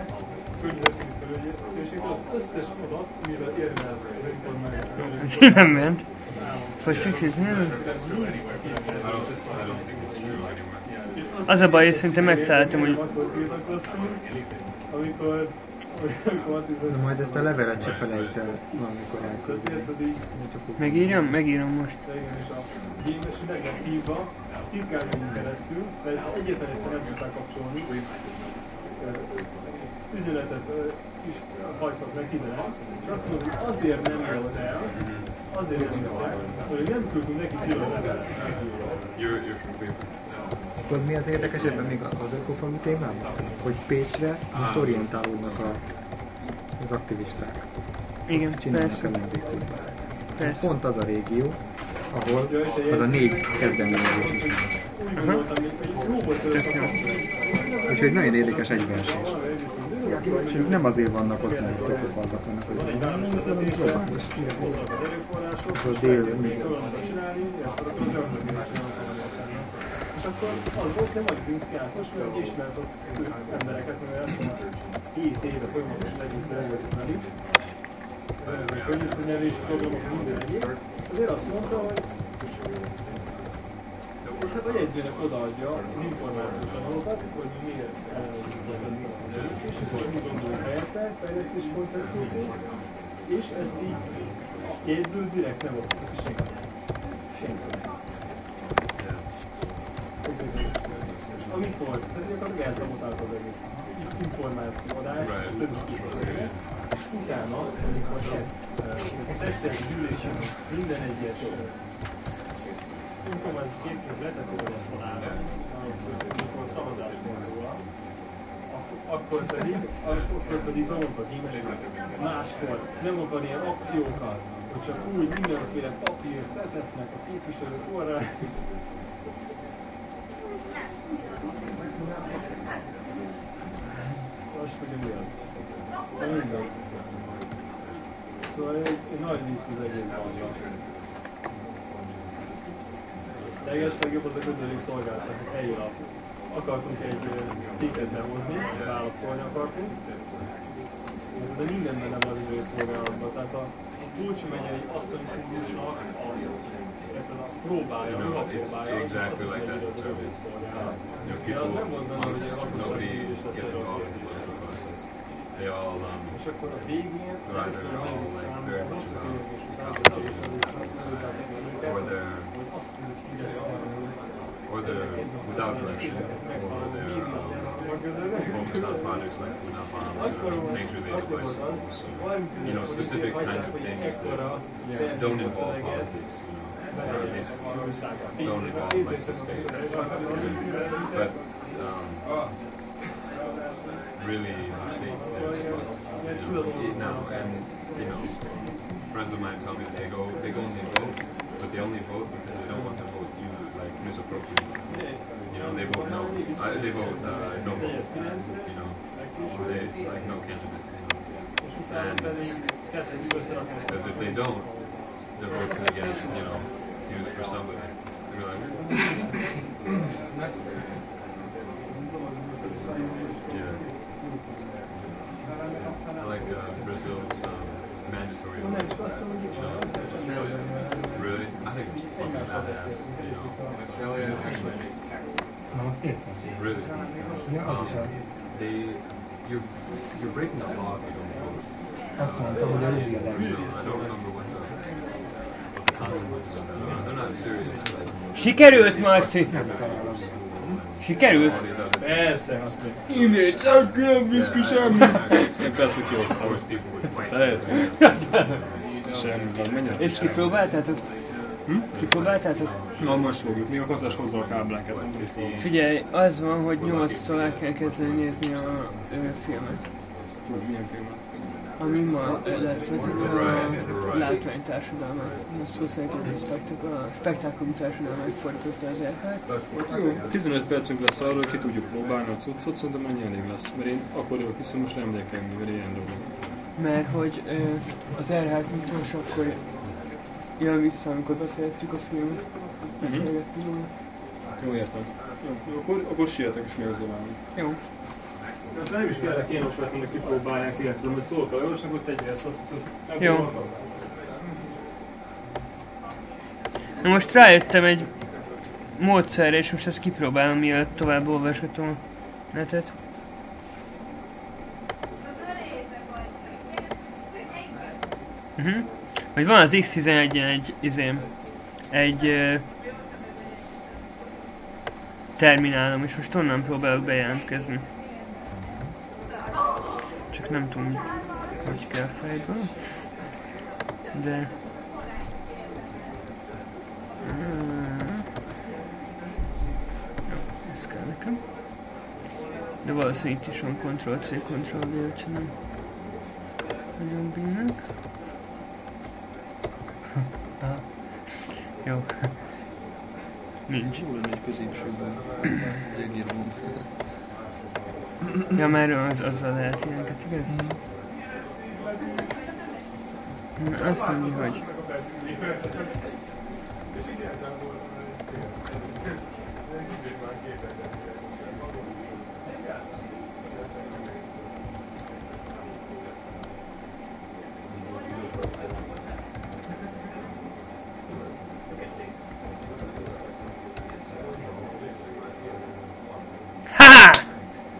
felügyelőségtől, az összes adat, amivel érvel az önkormányzat. Ez így nem ment. Vagy csak nem? Az a baj, hogy szerintem megtaláltam, hogy amikor Na majd ezt a levelet se felejtsd el valamikor elküldeni. Megírjam, megírom most. Igen, és a gémes lett hívva, titkárnőn keresztül, de ezt egyetlen egyszer nem tudták kapcsolni. Üzenetet is hagytak neki, de és azt mondom, hogy azért nem jött el, azért nem jött el, hogy nem küldtünk neki külön levelet. From Cleveland. Tudod mi az érdekes ebben még az ökofalu témában? Hogy Pécsre most orientálódnak a, az aktivisták. Igen, Csinálnak persze. Pont az a régió, ahol az a négy kezdeményezés is. Összekapcsolni. Úgyhogy nagyon érdekes egybeesés. És ők nem azért vannak ott, mert ökofalvak vannak, hogy hanem ez valami globális. Ez a dél, csinálni, és akkor akkor gyakorlatilag És akkor az volt, nem vagy Pinszki Ákos, mert hogy ismert ott embereket, mert azt mondta, hogy 7 éve folyamatosan együtt dolgozik velük. Könyvkönyvelési programok minden egyéb. Azért azt mondta, hogy és hát a jegyzőnek odaadja az információs adókat, hogy mi miért és ezt mi gondolunk helyette, fejlesztési koncepcióként, és ezt így a jegyző direkt nem osztott ki senki. Amikor, tehát gyakorlatilag elszabotálta az egész információadás, több is és utána, amikor ezt eh, a testes gyűlésen minden egyes önkormányzati képként letetőre találni, amikor szavazás van róla, ak- akkor pedig, akkor pedig e máskor nem akar ilyen akciókat, hogy csak úgy mindenféle papírt letesznek a képviselők orra. Most tudja mi az. Mindegy. Szóval egy, egy nagy vicc az egész banda. Legeslegjobb az a közösségi szolgáltatás, eljön akartunk egy ö, céget behozni, válaszolni akartunk, de minden benne van az ő szolgálatban. Tehát a Kulcsi megyei asszony kórusnak a, a próbája, a próbája, exactly like that Serbia. You know, people, nobody gets involved they all, um, És akkor a végén they're either először all like very much around or they're, hogy azt tudjuk hibáztatni, or they're without direction, or they're um, focused on projects like food not bombs, or things related to bicycles, or, you know, specific kinds of things that don't involve politics, you know, or at least don't involve like the state. But um, really, the state you know, now, and you know, friends of mine tell me they go, they go and they vote, but they only vote because they don't want to vote you like misappropriate. You know, they vote no, uh, they vote uh, no vote, you know, or they like no candidate. And because if they don't, their vote's gonna get you know used for somebody. They'll be like, Sikerült, Marci! Sikerült? Persze, azt mondja. Innét csak nem viszki semmi. Persze kihoztam. Lehet. Semmi van, menjen. És kipróbáltátok? Hm? Kipróbáltátok? Na, most fogjuk. Még a hozzás hozzá a káblákat. Figyelj, az van, hogy 8-tól el kell kezdeni nézni a ö, filmet. Milyen filmet? Ami ma lesz, a látványtársadalmat, a Society of a spektákulum társadalmat fordította az RH. Jó, 15 percünk lesz arra, hogy ki tudjuk próbálni a cuccot, szerintem annyi elég lesz. Mert én akkor jövök vissza, most nem enni, mert ilyen dolgok. Mert hogy az RH Miklós akkor jön vissza, amikor befejeztük a filmet. Beszélgettünk róla. Jó, értem. Jó akkor, akkor sietek és mi az Jó. Hát nem is kellene én most vettem, hogy kipróbálják, illetve mert szólok a Lajosnak, hogy tegye ezt, azt, azt Jó. Na most rájöttem egy módszerre, és most ezt kipróbálom, mielőtt tovább olvasgatom a netet. Uh-huh. Hogy van az X11-en egy izém, egy uh, terminálom, és most onnan próbálok bejelentkezni. Nem tudom, hogy kell fejből. De... Ez kell nekem. De valószínűleg itt is van Ctrl-C, Ctrl-V, hogyha nem nagyon bírnak. Jó. Nincs. Jó lenne egy középsőben. Egyébként. Ja, mert az, azzal lehet ilyeneket, igaz? Na, azt mondja, hogy...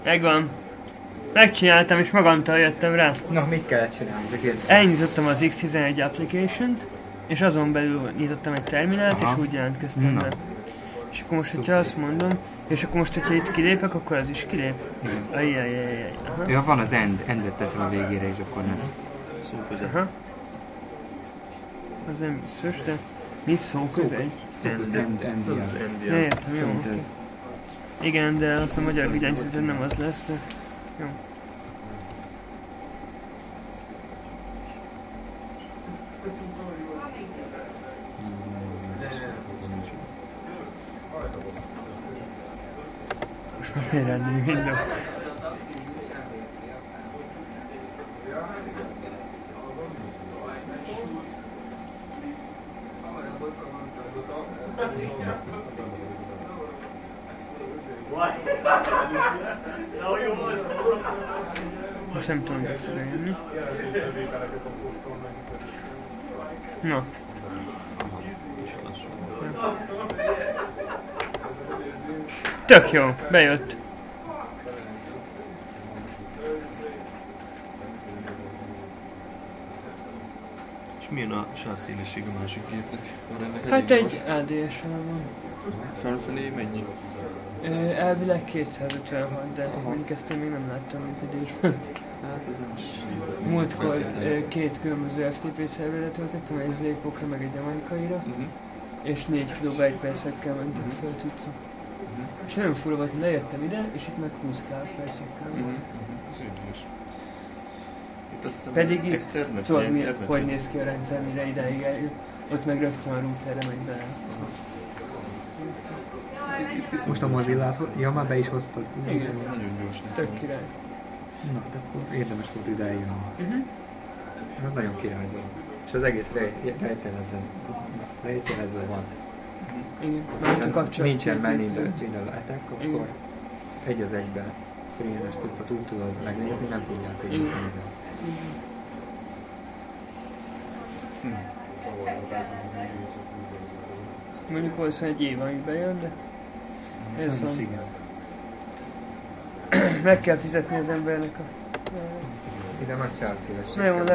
Megvan. Megcsináltam és magamtól jöttem rá. Na, mit kellett csinálni? Elnyitottam az X11 application-t, és azon belül nyitottam egy terminált, Aha. és úgy jelentkeztem Na. be. És akkor most, hogyha azt mondom, és akkor most, hogyha itt kilépek, akkor az is kilép. Ajjajajajaj. Aha. Ja, van az end, endet teszel a végére, és akkor nem. Szó között. Aha. Az nem biztos, de mi szó közel? Octopus End, End, Az End. End, Ja, értem, jó, Szerint oké. ez. Igen, de azt a magyar vigyányzat nem az lesz, de... Jó. Miért lenni minden? Nem tudom, jönni. Na. Tök jó, bejött. És milyen a sávszélesség a másik gépnek? Hát egy ADSL van. Felfelé mennyi? Elvileg 256, de mondjuk ezt én még nem láttam nem is... Múltkor két különböző FTP szerverre töltöttem, egy Zépokra, meg egy Jamaikaira. Mhm. És 4 kB per szekkel mentek fel cucca. És nagyon fura volt, lejöttem ide, és itt meg 20 kb per szekkel Mhm. volt. Hiszem, Pedig itt externet, tudod, mi, internet, hogy néz ki a rendszer, mire ideig eljut. Ott meg rögtön a routerre megy bele. Most a Mozillát, ja már be is hoztad. Igen. Nagyon gyors. Tök király. Na, de akkor érdemes volt ide eljönni. Uh-huh. Ez nagyon király dolog. És az egész rej- rejtelezve, rejtelezve van. Igen, kapcsolat Nincsen in the, in the attack, Igen. akkor egy az egyben frénes tudsz, úgy tudod megnézni, nem tudják, hogy mit Igen. nézel. Mondjuk valószínűleg egy év, amíg bejön, de ez van. igen. Meg kell fizetni az embernek a... Ide jó, kell.